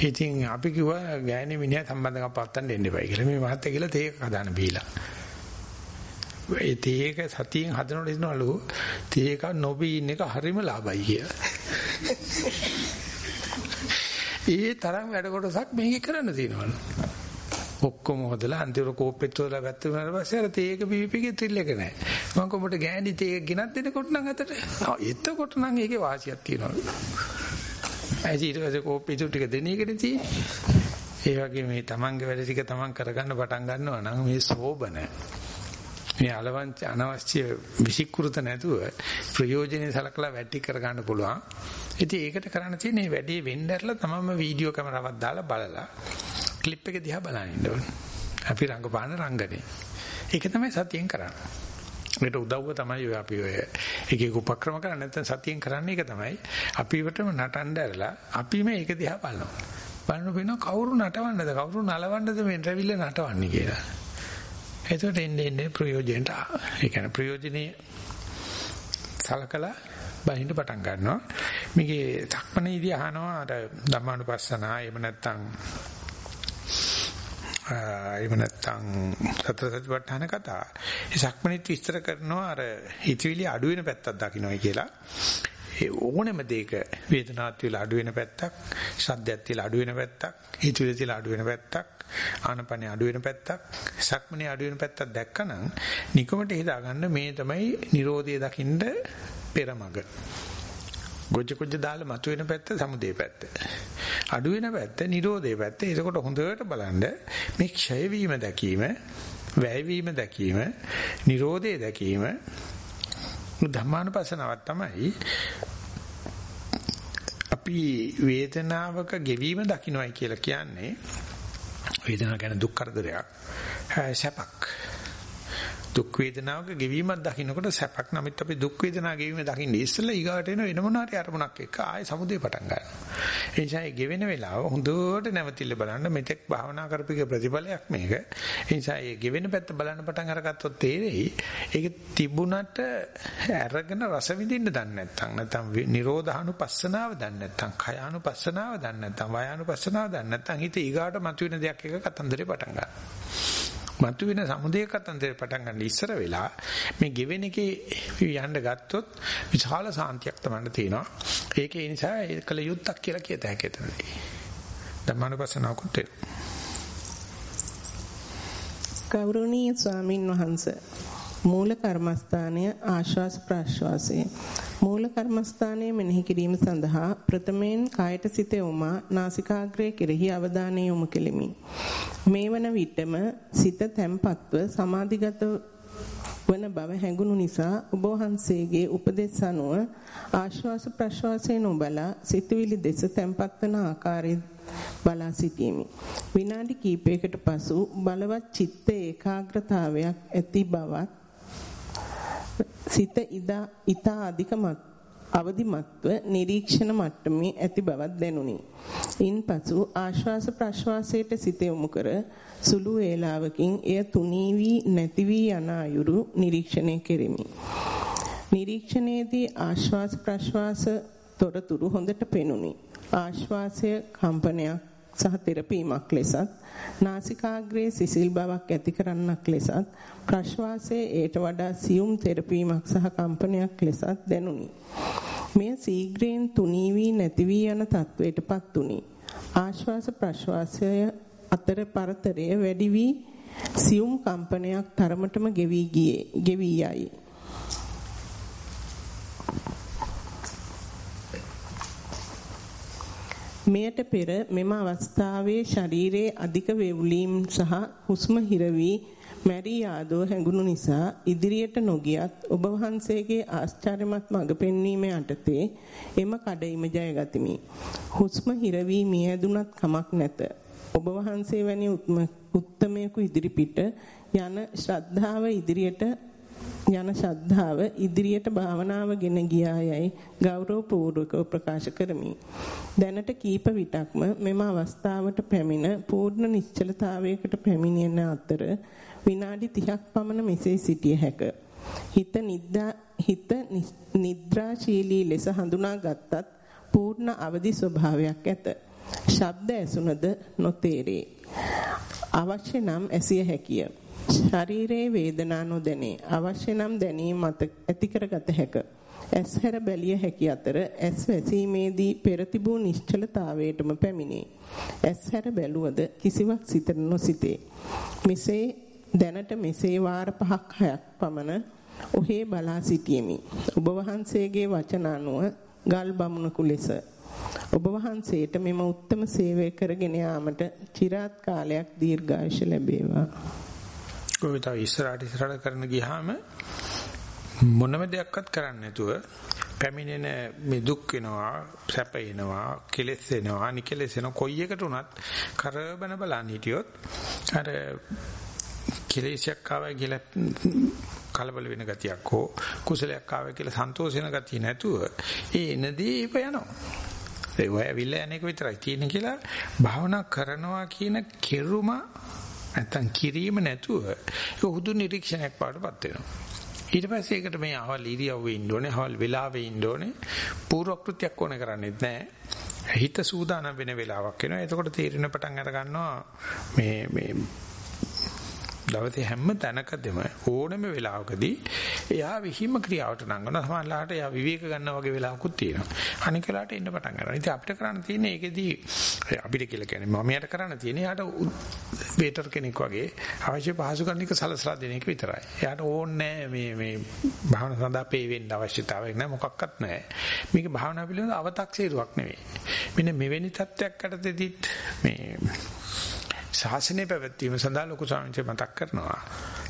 ඉතින් අපි කිව්වා ගෑණි මිනිහා සම්බන්ධකම් පවත්තන්න දෙන්න එපයි කියලා. මේ මහත්තයා කියලා තේක හදාන බීලා. ඒ තේක සතියෙන් හදනකොට ඉන්නවලු තේක නොබී ඉන්න එක හරිම ලාභයි කියලා. ඒ තරම් වැඩ කොටසක් මේකේ කරන්න තියෙනවලු. ඔක්කොම හොදලා අන්තිම කෝප්පෙත් හොදලා ගත්ත උනාට පස්සේ අර තේක බීපිගේ ත්‍රිල් එක නැහැ. මම කොහොමද ගෑණි තේක ගෙනත් දෙනකොට නම් අතට. ආ එතකොට නම් ඒකේ වාසියක් තියෙනවා. ඇයි ඊට පස්සේ කෝප්ප ඉතුරු ටික දෙන එකනේ තියෙන්නේ. ඒ වගේ මේ තමන්ගේ වැඩ ටික තමන් කරගන්න පටන් ගන්නවා නම් මේ සෝබන මේ අලවංච අනවශ්‍ය විසිකුරුත නැතුව ප්‍රයෝජනෙ සලකලා වැටි කරගන්න පුළුවන්. ඉතින් ඒකට කරන්න තියෙන මේ වැඩේ වෙන්න ඇරලා තමන්ම වීඩියෝ කැමරාවක් දාලා බලලා ක්ලිප් එක දිහා බලන්න ඉන්න ඕනේ. අපි රංගපාන රංගනේ. ඒක තමයි සතියෙන් කරන්නේ. මේකට උදව්ව තමයි ඔය අපි ඔය එක එක උපක්‍රම කරන්නේ නැත්නම් සතියෙන් කරන්නේ ඒක තමයි. අපිවටම නටන්න ඇරලා අපි මේක දිහා බලනවා. බලන වෙන කවුරු නටවන්නද කවුරු නලවන්නද මේ රැවිල්ල නටවන්නේ කියලා. එතකොට එන්නේ එන්නේ ප්‍රයෝජනට ඒ කියන්නේ ප්‍රයෝජනේ සලකලා බහින්න පටන් ගන්නවා. මේකේ තක්මනේදී අහනවා අර ධම්මානුපස්සනා එහෙම නැත්නම් එහෙම නැත්නම් සතර සතිපට්ඨාන කතා. ඒ සක්මනිත් විස්තර කරනවා අර හිතවිලි අඩු වෙන පැත්තක් දකින්නයි කියලා. ඒ ඕනෙම දෙයක වේදනාවත් විල අඩු වෙන පැත්තක්, ශබ්දයක් විල අඩු වෙන පැත්තක්, හිතවිලි විල අඩු වෙන පැත්තක්, ආනපනේ අඩු වෙන පැත්තක්, සක්මනේ අඩු වෙන පැත්තක් දැක්කනම් නිකමට හිතාගන්න මේ තමයි Nirodhe දකින්න පෙරමග. ගොජ ගොජ දාලා මතුවෙන පැත්ත සමුදේ පැත්ත. අඩු වෙන පැත්ත නිරෝධයේ පැත්ත. එතකොට හොඳට බලන්න මේ ක්ෂය වීම දැකීම, වැය වීම දැකීම, නිරෝධයේ දැකීම ධම්මානුපස්සනාවක් තමයි අපි වේදනාවක ගෙවීම දකින්නයි කියලා කියන්නේ වේදනාව ගැන දුක් කරදරයක් සැපක් දුක් වේදනාවක ගෙවීමක් දකින්නකොට සැපක් නමුත් අපි දුක් වේදනාව ගෙවීම දකින්නේ ඉස්සෙල්ලා ඊගාට එන වෙන මොන හරි අරමුණක් එක්ක ආයෙ සමුදේ පටන් ගන්නවා. ඒ නිසා ඒ ගෙවෙන වෙලාව හොඳට නැවතිල්ල බලන්න මෙතෙක් භාවනා කරපික ප්‍රතිඵලයක් මේක. ඒ නිසා ඒ ගෙවෙන පැත්ත බලන්න පටන් අරගත්තොත් තේරෙයි ඒක තිබුණට අරගෙන රස විඳින්න දන්නේ නැත්නම් නැත්නම් නිරෝධානුපස්සනාව දන්නේ නැත්නම් කයානුපස්සනාව දන්නේ නැත්නම් වයානුපස්සනාව දන්නේ නැත්නම් හිත ඊගාට මතුවෙන දෙයක් එක කතන්දරේ පටන් ගන්නවා. මතුවෙන සමුදේ කතන්දර පටන් ගන්න ඉස්සර වෙලා මේ ගෙවෙන එකේ යන්න ගත්තොත් විශාල සාන්තියක් තමයි තියෙනවා. ඒකේ නිසා ඒකල යුත්තක් කියලා කියත හැකියි එතනදී. ධම්මානුපස්සනාවකුත් වෙනවා. ගෞරවනීය ස්වාමින් වහන්සේ මූල කර්මස්ථානය ආශ්වාස ප්‍රශ්වාසය මූල කර්මස්ථානයේ මෙනෙහි කිරීම සඳහා ප්‍රථමයෙන් කායට සිත යොමා නාසිකාග්‍රය කෙරෙහි අවධානය යොමු කෙලිමි මේ වන විටම සිත තැම්පත්ව සමාධිගත වන බව හැඟුණු නිසා ඔබ වහන්සේගේ උපදෙස් අනුව ආශ්වාස ප්‍රශ්වාසයේ නොබලා සිතුවිලි දෙස තැම්පත් වන ආකාරය බලා සිටීමි. විනාඩි කිහිපයකට පසු බලවත් චිත්ත ඒකාග්‍රතාවයක් ඇති බවත් සිත ඉදා ඊතා අධිකමත් අවදිමත්ව නිරීක්ෂණ මට්ටමේ ඇති බවක් දැනුනි. ඉන්පසු ආශ්වාස ප්‍රශ්වාසයට සිත යොමු කර සුළු වේලාවකින් එය තුනී වී නැති වී යන අයුරු නිරීක්ෂණය කෙරිමි. නිරීක්ෂණයේදී ආශ්වාස ප්‍රශ්වාස තොරතුරු හොඳට පෙනුනි. ආශ්වාසය කම්පනයක් සහ තෙරපීමක් ලෙසත් නාසිකාග්‍රයේ සිසිල් බවක් ඇති කරන්නක් ලෙසත් ප්‍රශ්වාසයේ ඊට වඩා සියුම් තෙරපීමක් සහ කම්පනයක් ලෙසත් දැනුනි. මෙය සීග්‍රයෙන් තුනී වී නැති වී යන තත්වයටපත් උනි. ආශ්වාස ප්‍රශ්වාසය අතර පරතරය වැඩි වී සියුම් කම්පනයක් තරමටම ගෙවි ගියේ ගෙවි යයි. මෙයට පෙර මෙම අවස්ථාවේ ශරීරයේ අධික වේවුලීම් සහ හුස්ම හිරවි මැරී ආදෝ හැඟුණු නිසා ඉදිරියට නොගියත් ඔබ වහන්සේගේ ආශ්චර්යමත් මඟ පෙන්වීම යටතේ එම කඩයිම ජයගතිමි. හුස්ම හිරවි මියදුනත් කමක් නැත. ඔබ වහන්සේ වැනි උත්තමයෙකු ඉදිරිපිට යන ශ්‍රද්ධාව ඉදිරියට යන ශ්‍රද්ධාව ඉදිරියට භාවනාව ගෙන ගියායයි ගෞරවපූර්වකව ප්‍රකාශ කරමි. දැනට කීප විටක්ම මෙම අවස්ථාවට පැමිණ පූර්ණ නිශ්චලතාවයකට පැමිණෙන අතර විනාඩි 30ක් පමණ මෙසේ සිටිය හැක. හිත නිද්දා හිත නිද්‍රාශීලී ලෙස හඳුනාගත්තත් පූර්ණ අවදි ස්වභාවයක් ඇත. ශබ්ද ඇසුනද නොතේරේ. අවශ්‍ය නම් ඇසිය හැකිය. ශරීරයේ වේදනා නොදැනේ. අවශ්‍ය නම් දැනීම මත ඇති කරගත හැක. ඇස් හැර බැලිය හැකි අතර ඇස් වැසීමේදී පෙර තිබූ නිශ්චලතාවයටම පැමිණේ. ඇස් හැර බැලුවද කිසිවක් සිතට නොසිතේ. මෙසේ දැනට මෙසේ වාර 5ක් 6ක් පමණ ඔහේ බලා සිටියෙමි. ඔබ වහන්සේගේ වචන අනුව ගල් බමුණකු ලෙස ඔබ වහන්සේට මෙම උත්තම සේවය කරගෙන යාමට চিරාත් කාලයක් දීර්ඝායුෂ ලැබේවා. ඔය තව ඉස්සරහට ඉස්සරහට කරන ගියාම මොනම දෙයක්වත් කරන්නේ නැතුව පැමිණෙන මේ දුක් වෙනවා සැප එනවා කෙලෙස් එනවා නිකලෙස් එනවා කොයි එකට උනත් කරබන බලන්න හිටියොත් අර කෙලෙසයක් ආවයි කියලා කලබල වෙන ගතියක් හෝ කුසලයක් ආවයි කියලා සන්තෝෂ වෙන ගතිය නැතුව ඒ එනදී ඉප යනවා. ඒ වය විල අනේක විතරයි තියෙන කියලා භාවනා කරනවා කියන කෙරුම නැත්තම් කිරීම නැතුව ඒක හුදු නිරීක්ෂණයක් පාටපත් වෙනවා. ඊට පස්සේ ඒකට මේ අවල් ඉරියව්වේ ඉන්න ඕනේ, අවල් වෙලාවේ ඉන්න ඕනේ. පූර්ව කෘත්‍යයක් ඕනේ කරන්නේත් නැහැ. හිත සූදානම් වෙන වෙලාවක් එනවා. එතකොට තීරණ පටන් අර ගන්නවා මේ මේ දවසේ හැම තැනකදම ඕනම වෙලාවකදී එයා විහිම ක්‍රියාවට නංගන සමහරලාට එයා විවේක ගන්න වගේ වෙලාවකුත් තියෙනවා. අනික වෙලාවට එන්න පටන් ගන්නවා. ඉතින් අපිට කරන්න තියෙන්නේ ඒකෙදී අපිට කියලා කියන්නේ මම යට කරන්න තියෙන්නේ යාට වේටර් කෙනෙක් වගේ අවශ්‍ය පහසුකම් ටික සලසලා දෙන එක විතරයි. එයාට ඕනේ මේ මේ භාවන සඳහා පේ වෙන්න අවශ්‍යතාවයක් නැහැ මොකක්වත් නැහැ. මේක භාවනා පිළිබඳ අව탁සීරුවක් නෙවෙයි. මෙන්න මෙවැනි තත්ත්වයක් යටතේදීත් මේ ශාසනය පැවැත්වීම සඳහා ලොකු සාංශය මතක් කරනවා.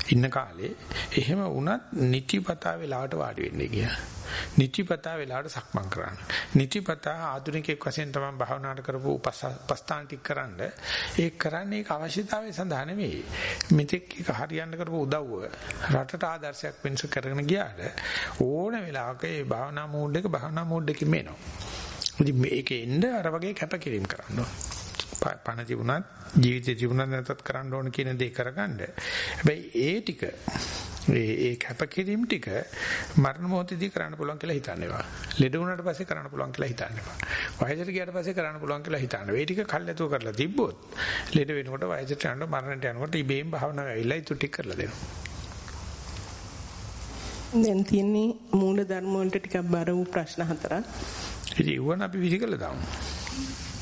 ඉන්න කාලේ එහෙම වුණත් නිතිපතා වෙලාවට වාඩි වෙන්නේ කියලා. නිතිපතා වෙලාවට සක්මන් කරන්න. නිතිපතා ආධුනිකයෙක් වශයෙන් තමයි භාවනාට කරපු උපස්ථාන ටික කරන්න. ඒක කරන්නේ ඒක අවශ්‍යතාවය සඳහා නෙවෙයි. මෙතෙක් එක හරියන්න කරපු උදව්ව රටට ආදර්ශයක් වෙනස කරගෙන ගියාට ඕන වෙලාවක ඒ භාවනා මූඩ් එක භාවනා මූඩ් එකකින් එනවා. ඉතින් මේකේ ඉන්න අර වගේ කැපකිරීම කරන්න ඕන. පණ තිබුණත් ජීවිතේ තිබුණත් නැතත් කරන්න ඕන කියන දේ කරගන්න. හැබැයි ඒ ටික ඒ ඒ කැපකිරීම ටික මරණ මොහොතදී කරන්න පුළුවන් කියලා හිතන්න එපා. ලෙඩ වුණාට පස්සේ කරන්න පුළුවන් කියලා හිතන්න එපා. වයසට ගියාට පස්සේ කරන්න පුළුවන් කියලා හිතන්න. ඒ ටික කල්ැතුව කරලා තිබ්බොත් ලෙඩ වෙනකොට වයසට යනකොට මරණයට යනකොට ඉබේම භාවනාව ඇවිල්ලා ඊට ටික කරලා දෙනවා. දැන් තියෙන්නේ මූල ධර්ම වලට ටිකක් බර වූ ප්‍රශ්න හතරක්. ඉතින් ඉවන අපි විසිකලා දාමු.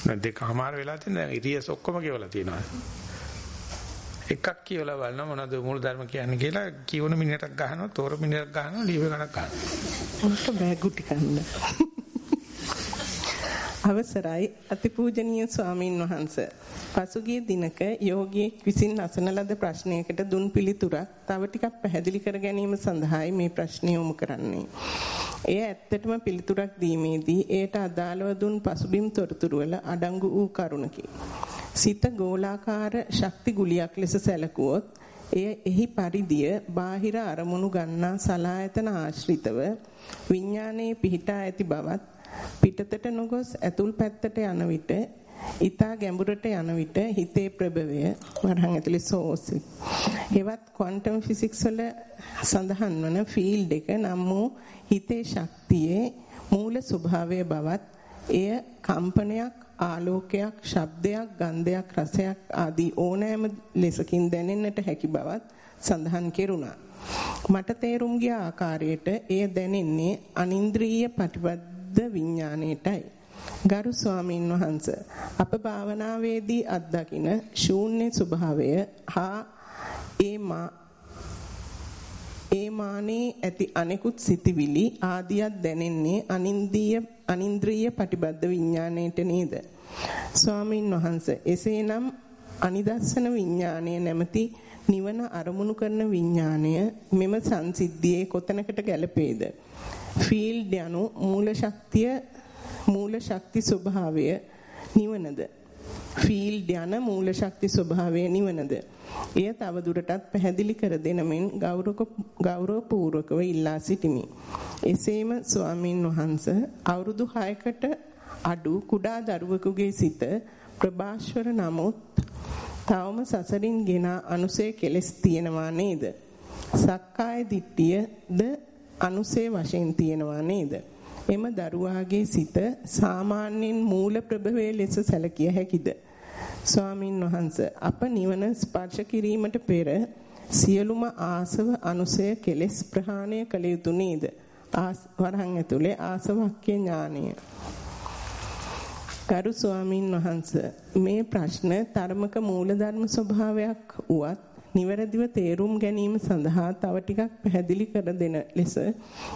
දැන් දෙකමාර වෙලා තියෙන දැන් ඉරියස් ඔක්කොම කියවලා තියෙනවා. එකක් කියවලා බලන මොනවද මූල ධර්ම කියන්නේ කියලා කියවන මිනිහටක් ගහනවා තෝර මිනිහටක් ගහනවා ලියව ගණක් ගන්නවා උන්ට බෑගුටි කන්න අවසරයි අතිපූජනීය ස්වාමින් වහන්සේ පසුගිය දිනක යෝගියෙක් විසින් අසන ලද ප්‍රශ්නයකට දුන් පිළිතුරක් තව ටිකක් පැහැදිලි කර ගැනීම සඳහායි මේ ප්‍රශ්නය යොමු කරන්නේ. එය ඇත්තටම පිළිතුරක් දීමේදී එයට අදාළව දුන් පසුබිම් තොරතුරු වල අඩංගු වූ කරුණකි. සිත ගෝලාකාර ශක්ති ගුලියක් ලෙස සැලකුවොත් එය එහි පරිදිය බාහිර අරමුණු ගන්නා සලායතන ආශ්‍රිතව විඥානයේ පිහිටා ඇති බවත් පිටතට නොගොස් ඇතුල් පැත්තට යන විට ඊතා ගැඹුරට යන විට හිතේ ප්‍රභවය වරහන් ඇතුලේ සෝස් හෙවත් ක්වොන්ටම් ෆිසික්ස් වල සඳහන් වන ෆීල්ඩ් එක නම් වූ හිතේ ශක්තියේ මූල ස්වභාවය බවත් එය කම්පනයක් ආලෝකයක්, ශබ්දයක්, ගන්ධයක්, රසයක් ආදී ඕනෑම ලෙසකින් දැනෙන්නට හැකි බවත් සඳහන් කෙරුණා. මට තේරුම් ගිය ආකාරයට එය දැනෙන්නේ අනින්ද්‍රිය ප්‍රතිපද විඥාණයටයි. ගරු ස්වාමින් වහන්ස අප භාවනාවේදී අත්දකින ශූන්‍ය ස්වභාවය හා ඒ මා ඒ මානේ ඇති අනෙකුත් සිතිවිලි ආදියක් දැනෙන්නේ අනින්දීය අනින්ද්‍රිය පටිබද්ධ විඥාණයට නේද? ස්වාමින් වහන්සේ එසේනම් අනිදස්සන විඥාණය නැමැති නිවන අරමුණු කරන විඥාණය මෙම සංසිද්ධියේ කොතැනකට ගැලපේද? ෆීල්ඩ් යනු මූල ශක්තිය මූල ශක්ති ස්වභාවය නිවනද? ෆීල්ඩ් යන මූල ශක්ති ස්වභාවය නිවනද? එය තව දුරටත් පැහැදිලි කර දෙනමින් ගෞරවපූර්වකව ඉල්ලා සිටිමි. එසේම ස්වාමින් වහන්සේ අවුරුදු 6කට අඩු කුඩා දරුවෙකුගේ සිත ප්‍රභාස්වර නමුත් තවම සසරින් ගෙන අනුසේ කෙලස් තියෙනවා නේද? සක්කාය දිට්ඨියද අනුසේ වශයෙන් තියෙනවා නේද? එම දරුවාගේ සිත සාමාන්‍යයෙන් මූල ප්‍රභවයේ ලෙස සැලකිය හැකිද? ස්වාමින් වහන්සේ අප නිවන ස්පර්ශ කිරීමට පෙර සියලුම ආසව අනුසය කෙලෙස් ප්‍රහාණය කළ යුතු නේද? වරහන් ඇතුලේ ආසවක්ඛ්‍ය ඥානය. කරු ස්වාමින් වහන්සේ මේ ප්‍රශ්න ධර්මක මූලධර්ම ස්වභාවයක් උවත් නිවැරදිව තේරුම් ගැනීම සඳහා තව ටිකක් පැහැදිලි කර දෙන ලෙස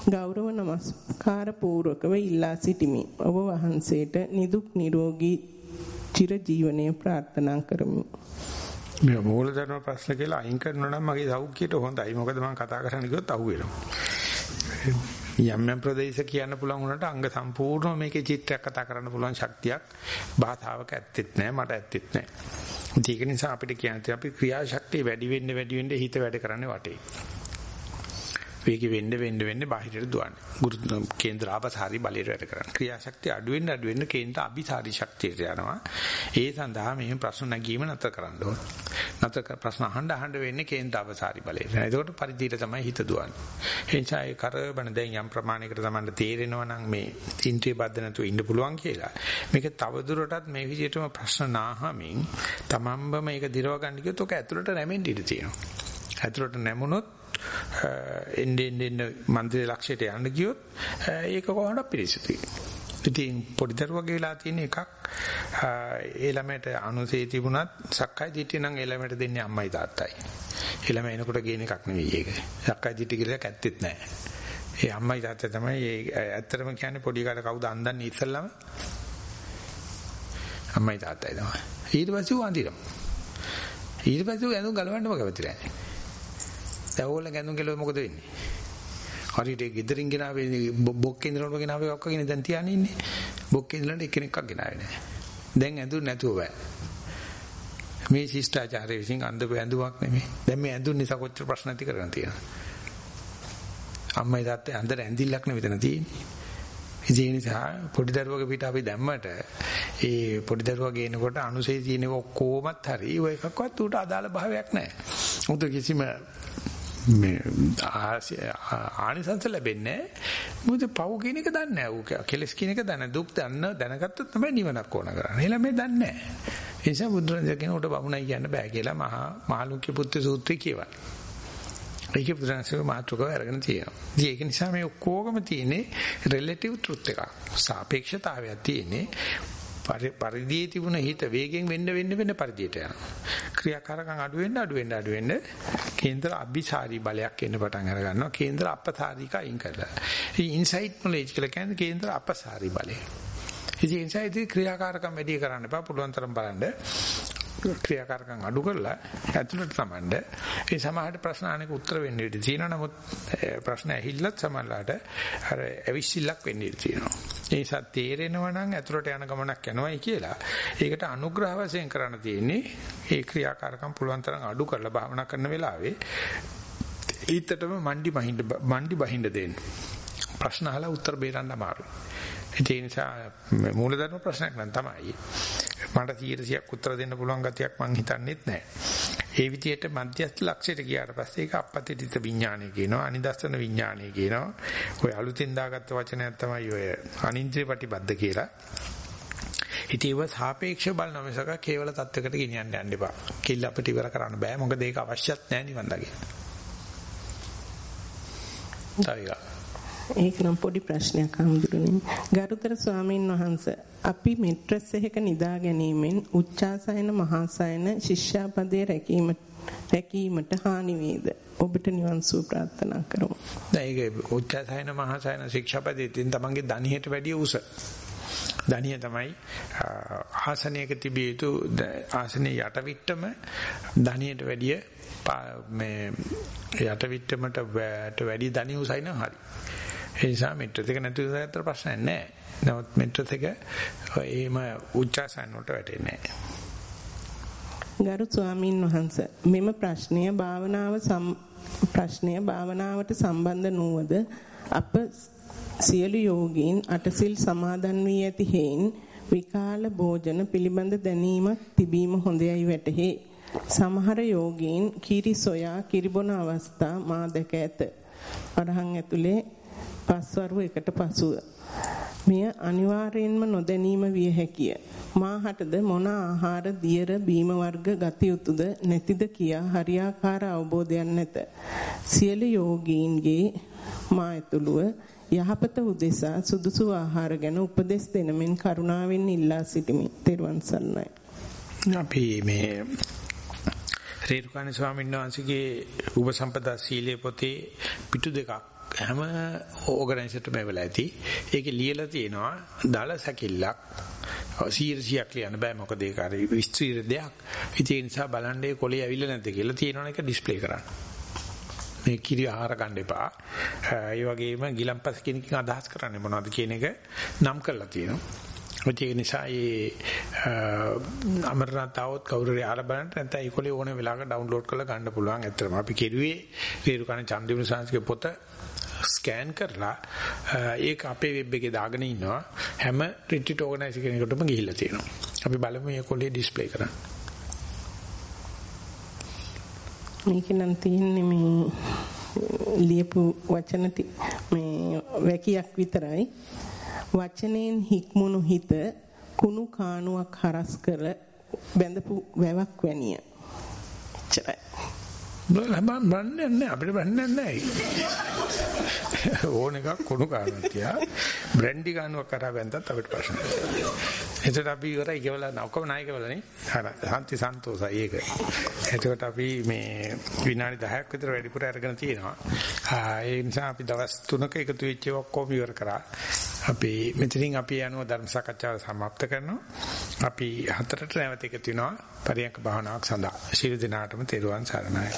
ගෞරව නමස්කාර පූර්වකව ඉල්ලා සිටිමි. ඔබ වහන්සේට නිදුක් නිරෝගී චිර ජීවනයේ ප්‍රාර්ථනා කරමි. මේ මූලධර්ම ප්‍රශ්න කියලා අයින් කරනවා නම් මගේ සෞඛ්‍යයට හොඳයි. මොකද මම කතා කරන්න ගියොත් අහුවෙනවා. යම් යම් ප්‍රදේශ කියන්න පුළුවන් වුණාට අංග සම්පූර්ණ මේකේ චිත්‍රයක් කතා කරන්න පුළුවන් ශක්තියක් භාෂාවක ඇත්තෙත් නැහැ මට ඇත්තෙත් නැහැ. ඒක නිසා අපිට කියන්නේ අපි ක්‍රියාශක්තිය වැඩි වෙන්න වැඩි වෙන්න හිත වැඩ කරන්නේ වටේ. වේග වෙන්න වෙන්න වෙන්න බාහිරට දුවන්නේ. ගුරු කේන්ද්‍ර ආපසාරි බලයට වැඩ කරන්නේ. ක්‍රියාශක්තිය අඩු වෙන්න අඩු වෙන්න කේන්ද්‍ර අபிසාරි ශක්තියට යනවා. ඒ සඳහා මෙහෙම ප්‍රශ්න නැගීම නතර කරන්න ඕන. නතර ප්‍රශ්න අහන්න අහන්න වෙන්නේ කේන්ද්‍ර ආපසාරි බලයට. එතකොට පරිධියට තමයි හිත දුවන්නේ. ඒ නිසා ඒ කරබන දැන් යම් ප්‍රමාණයකට තමයි තේරෙනවා නම් මේ ඉන්ද්‍රිය බද්ධ නැතුව ඉන්න පුළුවන් කියලා. මේක තවදුරටත් මේ විදිහටම ප්‍රශ්න නාහමින් තමන්ම මේක දිරව ගන්න කිව්වොත් ඔක ඇතුළට නැමෙන්න ඉඩ තියෙනවා. ඇතුළට නැමුණොත් එන්නේ එන්නේ මන්ත්‍රී ලක්ෂයට යන්න ගියොත් ඒක කොහොමද පිළිසිතුයි. ඉතින් පොඩි දරුවගේ වෙලා තියෙන එකක් ඒ ළමයට අනුසේ තිබුණත් සක්කාය දිට්ඨිය නම් ඒ ළමයට දෙන්නේ අම්මයි තාත්තයි. ඒ ළමයා එනකොට ගේන එකක් නෙවෙයි ඒක. සක්කාය දිට්ඨිය කියලා ඇත්තෙත් නැහැ. ඒ අම්මයි තාත්තා තමයි ඒ ඇත්තටම කියන්නේ පොඩි කාට කවුද අන්දන්නේ ඉස්සල්ලාම? අම්මයි තාත්තයි තමයි. ඊට පස්සේ ඌ අඳිනවා. ඊට පස්සේ ඌ ඇඳුම් ගලවන්නම කැමති නැහැ. දැන් ඕගොල්ලෝ ගැඳුම් කෙලුව මොකද වෙන්නේ? හරියට ගෙදරින් ගෙනාවේ බොක්කේ ඉඳලා ගෙනාවේ ඔක්කොගෙන දැන් තියානේ ඉන්නේ. බොක්කේ ඉඳලා එක්කෙනෙක්ක් ගෙනාවේ නැහැ. දැන් ඇඳුම් නැතුව බෑ. මේ ශිෂ්ටාචාරය විසින් අඳපු ඇඳුමක් නෙමෙයි. දැන් මේ ඇඳුම් නිසා කොච්චර ප්‍රශ්න ඇති කරගෙන තියෙනවද? අම්මයි තාත්තයි අnder ඇඳිල්ලක් නෙවෙයි මෙතන තියෙන්නේ. ඒ නිසා පොඩි දරුවගේ පිට අපි දැම්මට ඒ පොඩි දරුවා ගේනකොට අනුසේ තියෙන ඔක්කොමත් හරි ඔය එකක්වත් උට අදාළ භාවයක් නැහැ. උත කිසිම මේ ආනිසංස ලැබෙන්නේ මොකද පව් කියන එක දන්නේ නැහැ. ඌ කෙලස් කියන එක දන්නේ දුක් දන්න දැනගත්තොත් තමයි නිවනක් ඕන කරන්නේ. එළම මේ දන්නේ නැහැ. ඒ නිසා බුදුරජාණන් කෙනෙකුට බමුණයි කියන්න බෑ කියලා මහා මහලුක්‍ය පුත්‍ර සූත්‍රය කියවන. ඒකේ බුදුරජාණන්සේ මාතෘකාව අරගෙන තියෙනවා. ඉතින් ඒක නිසා මේ ඔක්කොගම තියෙන්නේ relative truth එකක්. සාපේක්ෂතාවයක් තියෙන්නේ. පරිදියේ තිබුණ හිත වේගෙන් වෙන්න වෙන්න වෙන්න පරිදියට යනවා. ක්‍රියාකාරකම් අඩු වෙන්න අඩු වෙන්න අඩු වෙන්න කේන්ද්‍ර අභිසාරී බලයක් එන්න පටන් අර ගන්නවා. කේන්ද්‍ර අපසාරික අයින් කරලා. ඉතින් ඉන්සයිට් නොලෙජ් කියලා කියන්නේ කේන්ද්‍ර අපසාරී බලය. ඉතින් ඉන්සයිට් ක්‍රියාකාරකම් වැඩි කරන්න එපා. පුළුවන් තරම් බලන්න. ක්‍රියාකාරකම් අඩු කරලා ඇතුළට තමන්ඩ ඒ සමහරට ප්‍රශ්න අහනක උත්තර වෙන්න ඉඩ තියෙනවා. නමුත් ප්‍රශ්න ඇහිල්ලත් සමහරලාට අර ඇවිස්සිල්ලක් වෙන්න ඉඩ තියෙනවා. ඒ නිසා තේරෙනවා නම් ඇතුළට යන ගමනක් යනවායි කියලා. ඒකට අනුග්‍රහ වශයෙන් කරන්න තියෙන්නේ ඒ ක්‍රියාකාරකම් පුළුවන් තරම් අඩු කරලා භාවනා කරන වෙලාවේ ඊටතම මණ්ඩි බහින්න මණ්ඩි බහින්න දෙන්න. ප්‍රශ්න අහලා උත්තර බේරන්න අමාරුයි. ඒ නිසා මූලධර්ම ප්‍රශ්නයක් නම් තමයි. මට 100ක් උත්තර දෙන්න පුළුවන් ගතියක් මං හිතන්නේත් නැහැ. ඒ විදිහට මධ්‍යස්ථ ලක්ෂයට ගියාට පස්සේ ඒක අපපතිත විඥානය කියනවා අනිදස්සන විඥානය කියනවා. ඔය අලුතෙන් දාගත්ත වචනයක් තමයි ඔය අනින්ද්‍රිය ප්‍රතිබද්ධ කියලා. ඉතින් ඒව සාපේක්ෂ බලන මිසක කේවල தත්වයකට ගෙනියන්න යන්න එපා. කිල්ල අපිට ඉවර කරන්න බෑ. මොකද ඒක අවශ්‍යත් නැහැ නිවන් දකින්න. තවිලා ඒක නම් පොඩි ප්‍රශ්නයක් හඳුරන්නේ. ගරුතර ස්වාමීන් වහන්ස අපි මෙට්‍රස් එකක නිදා ගැනීමෙන් උච්චාසයන මහාසයන ශිෂ්‍යාපදයේ රැකීම රැකීමට හානි වේද? ඔබට නිවන් සුව ප්‍රාර්ථනා කරමු. දැන් ඒක උච්චාසයන මහාසයන ශික්ෂාපදයෙන් තමන්ගේ ධනියට වැඩිය උස. ධනිය තමයි ආසනයක තිබිය යුතු ආසනයේ යටවිට්ටම ධනියට වැඩිය මේ යටවිට්ටමට වැඩි ධනිය උසයි නම් හරි. ඒ නිසා මෙට්‍රස් එක නැති වෙනතර ප්‍රශ්නයක් නැහැ. නමුත් මෙට්‍රස් එක එහෙම උච්චාසන වලට වැටෙන්නේ නැහැ. ගරු ස්වාමින් වහන්සේ මෙම ප්‍රශ්නය භාවනාව ප්‍රශ්නය භාවනාවට සම්බන්ධ නොවද අප සියලු යෝගීන් අටසිල් සමාදන් වී ඇති හේයින් විකාල භෝජන පිළිබඳ දැනීමක් තිබීම හොඳයයි වැටහේ. සමහර යෝගීන් කිරි සොයා කිරිබොන අවස්ථා මා දැක ඇත. අරහන් ඇතුලේ පස්වරු එකට පසුව මෙය අනිවාර්යයෙන්ම නොදැනීම විය හැකිය. මාහටද මොන ආහාර දියර බීම වර්ග ගත යුතුද නැතිද කියා හරියාකාර අවබෝධයක් නැත. සියලු යෝගීන්ගේ මා ඇතුළුව යහපත උදෙසා සුදුසු ආහාර ගැන උපදෙස් දෙනමින් කරුණාවෙන් ඉල්ලා සිටිමි. තෙරුවන් සරණයි. අපි මේ රේරුකාණේ ස්වාමීන් වහන්සේගේ උපසම්පදා සීලේ පොතේ පිටු දෙකක් හැම ඕගනයිසර්ටම වෙලා ඇති. ඒකේ ලියලා තියෙනවා දල සැකිල්ලක් 100ක් ලියන්න බෑ මොකද ඒක හරි විස්තර දෙයක්. ඉතින් ඒ නිසා බලන්නේ කොලේ ඇවිල්ලා නැද්ද කියලා තියෙනවනේ ඒක ඩිස්ප්ලේ කරන්න. මේ කිරි ආහාර ගන්න එපා. ඒ වගේම ගිලම්පස් කියන එකකින් අදහස් කරන්නේ මොනවද කියන එක නම් කරලා තියෙනවා. ඒ නිසා ඒ අමරණතාවොත් කවුරුරි ආලා බලන්න නැත්නම් ඒකොලේ ඕන වෙලාවක ඩවුන්ලෝඩ් කරලා ගන්න පුළුවන්. ඇත්තටම අපි කෙරුවේ වේරුකණ චන්දිමුනි සංස්කෘතික පොත ස්කෑන් කරලා ඒක අපේ වෙබ් එකේ දාගෙන ඉන්නවා හැම රිට්‍රීට් ඕගනයිසර් කෙනෙකුටම ගිහිල්ලා තියෙනවා. අපි බලමු මේ කොලේ ඩිස්ප්ලේ කරන්න. මේක නම් තියෙන්නේ මේ ලියපු වචන මේ වැකියක් විතරයි. වචනෙන් හික්මුණු හිත කුණු කානුවක් හරස් කර බැඳපු වැවක් වැනිය. එච්චරයි. බෑ බන්නේ නැහැ අපිට බන්නේ නැහැ. ඕන එකක් කුණු කානුවක් තියා බ්‍රැන්ඩි කානුවක් කරා බැන්දත් අපිට ප්‍රශ්න නැහැ. එතකොට අපි ඉවරයි කියලා නවකම නායකවලනේ. හරි. සාන්ති සන්තෝසයි ඒක. එතකොට අපි මේ විනාඩි 10ක් විතර වැඩිපුර අරගෙන තියෙනවා. ඒ නිසා අපි දවස් 3ක එකතු වෙච්ච ඔක්කොම ඉවර කරා. අපි මෙතනින් අපි යනවා ධර්ම සාකච්ඡාව સમાપ્ત කරනවා. අපි හතරට නැවත එකතු වෙනවා පරියන්ක භාවනාවක් සඳහා. ශිරු දිනාටම තෙරුවන් සරණයි.